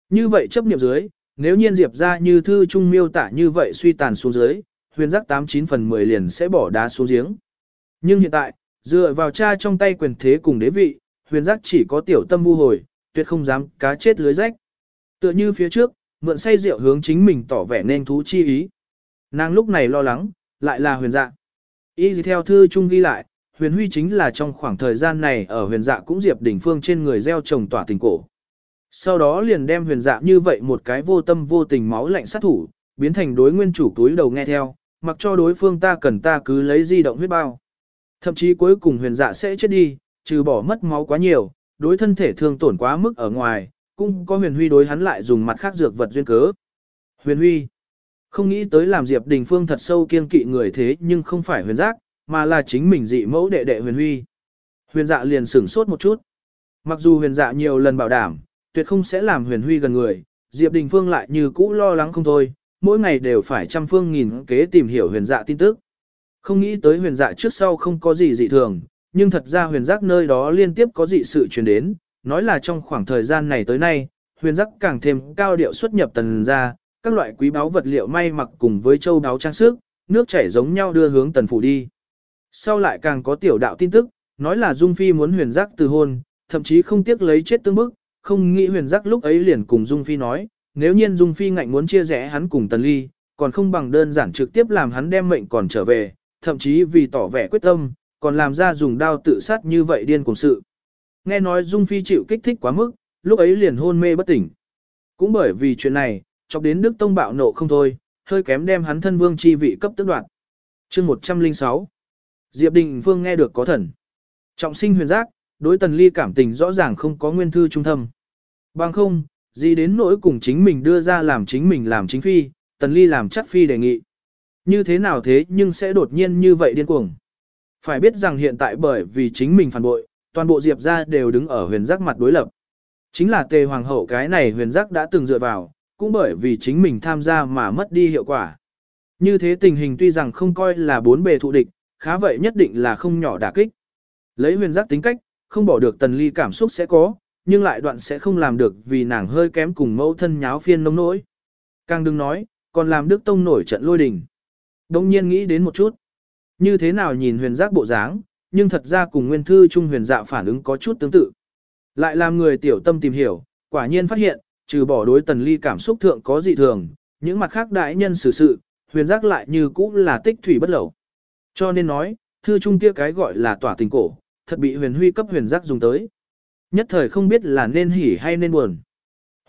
Như vậy chấp niệm dưới, nếu nhiên Diệp ra như thư trung miêu tả như vậy suy tàn xuống dưới, huyền giác 89 phần 10 liền sẽ bỏ đá xuống giếng. Nhưng hiện tại, dựa vào cha trong tay quyền thế cùng đế vị, huyền giác chỉ có tiểu tâm vu hồi, tuyệt không dám cá chết lưới rách. Tựa như phía trước, mượn say rượu hướng chính mình tỏ vẻ nên thú chi ý. Nàng lúc này lo lắng, lại là huyền dạ. Ý gì theo thư chung ghi lại, huyền huy chính là trong khoảng thời gian này ở huyền dạ cũng diệp đỉnh phương trên người gieo trồng tỏa tình cổ. Sau đó liền đem huyền dạ như vậy một cái vô tâm vô tình máu lạnh sát thủ, biến thành đối nguyên chủ túi đầu nghe theo, mặc cho đối phương ta cần ta cứ lấy di động huyết bao. Thậm chí cuối cùng huyền dạ sẽ chết đi, trừ bỏ mất máu quá nhiều, đối thân thể thương tổn quá mức ở ngoài, cũng có huyền huy đối hắn lại dùng mặt khác dược vật duyên cớ. Huyền huy, không nghĩ tới làm Diệp Đình Phương thật sâu kiên kỵ người thế nhưng không phải huyền giác, mà là chính mình dị mẫu đệ đệ huyền huy. Huyền dạ liền sửng sốt một chút. Mặc dù huyền dạ nhiều lần bảo đảm, tuyệt không sẽ làm huyền huy gần người, Diệp Đình Phương lại như cũ lo lắng không thôi, mỗi ngày đều phải trăm phương nghìn kế tìm hiểu huyền dạ tin tức. Không nghĩ tới huyền dạ trước sau không có gì dị thường, nhưng thật ra huyền giác nơi đó liên tiếp có dị sự truyền đến, nói là trong khoảng thời gian này tới nay, huyền giác càng thêm cao điệu xuất nhập tần ra, các loại quý báu vật liệu may mặc cùng với châu báu trang sức, nước chảy giống nhau đưa hướng tần phủ đi. Sau lại càng có tiểu đạo tin tức, nói là Dung Phi muốn huyền giác từ hôn, thậm chí không tiếc lấy chết tương bức, không nghĩ huyền giác lúc ấy liền cùng Dung Phi nói, nếu nhiên Dung Phi ngạnh muốn chia rẽ hắn cùng Tần Ly, còn không bằng đơn giản trực tiếp làm hắn đem mệnh còn trở về, thậm chí vì tỏ vẻ quyết tâm, còn làm ra dùng đao tự sát như vậy điên cùng sự. Nghe nói Dung Phi chịu kích thích quá mức, lúc ấy liền hôn mê bất tỉnh. Cũng bởi vì chuyện này, chọc đến Đức Tông bạo nộ không thôi, hơi kém đem hắn thân vương chi vị cấp tức đoạt. chương 106 Diệp Đình Phương nghe được có thần. Trọng sinh huyền giác, đối tần ly cảm tình rõ ràng không có nguyên thư trung thâm. Bằng không, gì đến nỗi cùng chính mình đưa ra làm chính mình làm chính phi, tần ly làm chắc phi đề nghị. Như thế nào thế nhưng sẽ đột nhiên như vậy điên cuồng. Phải biết rằng hiện tại bởi vì chính mình phản bội, toàn bộ diệp ra đều đứng ở huyền giác mặt đối lập. Chính là tề hoàng hậu cái này huyền giác đã từng dựa vào, cũng bởi vì chính mình tham gia mà mất đi hiệu quả. Như thế tình hình tuy rằng không coi là bốn bề thụ địch, khá vậy nhất định là không nhỏ đả kích. Lấy huyền giác tính cách, không bỏ được tần ly cảm xúc sẽ có, nhưng lại đoạn sẽ không làm được vì nàng hơi kém cùng mẫu thân nháo phiên nông nỗi. Càng đừng nói, còn làm Đức Tông nổi trận lôi đình. Đông nhiên nghĩ đến một chút. Như thế nào nhìn huyền giác bộ dáng, nhưng thật ra cùng nguyên thư trung huyền dạ phản ứng có chút tương tự. Lại làm người tiểu tâm tìm hiểu, quả nhiên phát hiện, trừ bỏ đối tần ly cảm xúc thượng có dị thường, những mặt khác đại nhân xử sự, huyền giác lại như cũ là tích thủy bất lẩu. Cho nên nói, thư trung kia cái gọi là tỏa tình cổ, thật bị huyền huy cấp huyền giác dùng tới. Nhất thời không biết là nên hỉ hay nên buồn.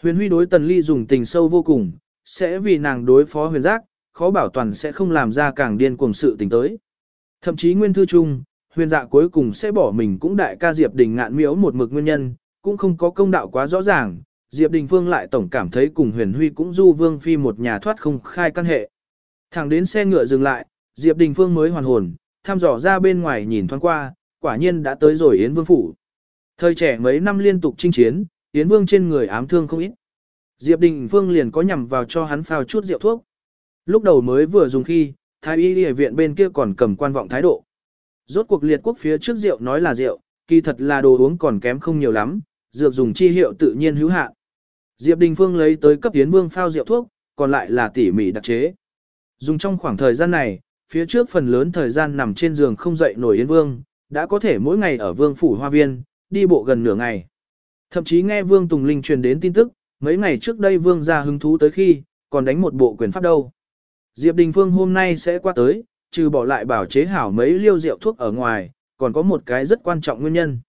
Huyền huy đối tần ly dùng tình sâu vô cùng, sẽ vì nàng đối phó huyền giác, khó bảo toàn sẽ không làm ra càng điên cuồng sự tình tới. Thậm chí nguyên thư trung, huyền dạ cuối cùng sẽ bỏ mình cũng đại ca Diệp Đình ngạn miếu một mực nguyên nhân, cũng không có công đạo quá rõ ràng, Diệp Đình Phương lại tổng cảm thấy cùng huyền huy cũng du vương phi một nhà thoát không khai căn hệ. Thẳng đến xe ngựa dừng lại, Diệp Đình Phương mới hoàn hồn, thăm dò ra bên ngoài nhìn thoáng qua, quả nhiên đã tới rồi Yến Vương Phủ. Thời trẻ mấy năm liên tục chinh chiến, Yến Vương trên người ám thương không ít. Diệp Đình Phương liền có nhằm vào cho hắn phao chút rượu thuốc. Lúc đầu mới vừa dùng khi, thái y y viện bên kia còn cầm quan vọng thái độ. Rốt cuộc liệt quốc phía trước rượu nói là rượu, kỳ thật là đồ uống còn kém không nhiều lắm, dược dùng chi hiệu tự nhiên hữu hạn. Diệp Đình Phương lấy tới cấp Yến Vương phao rượu thuốc, còn lại là tỉ mỉ đặc chế. Dùng trong khoảng thời gian này, phía trước phần lớn thời gian nằm trên giường không dậy nổi Yến Vương, đã có thể mỗi ngày ở Vương Phủ Hoa Viên, đi bộ gần nửa ngày. Thậm chí nghe Vương Tùng Linh truyền đến tin tức, mấy ngày trước đây Vương ra hứng thú tới khi, còn đánh một bộ quyền pháp đâu. Diệp Đình Phương hôm nay sẽ qua tới, trừ bỏ lại bảo chế hảo mấy liêu rượu thuốc ở ngoài, còn có một cái rất quan trọng nguyên nhân.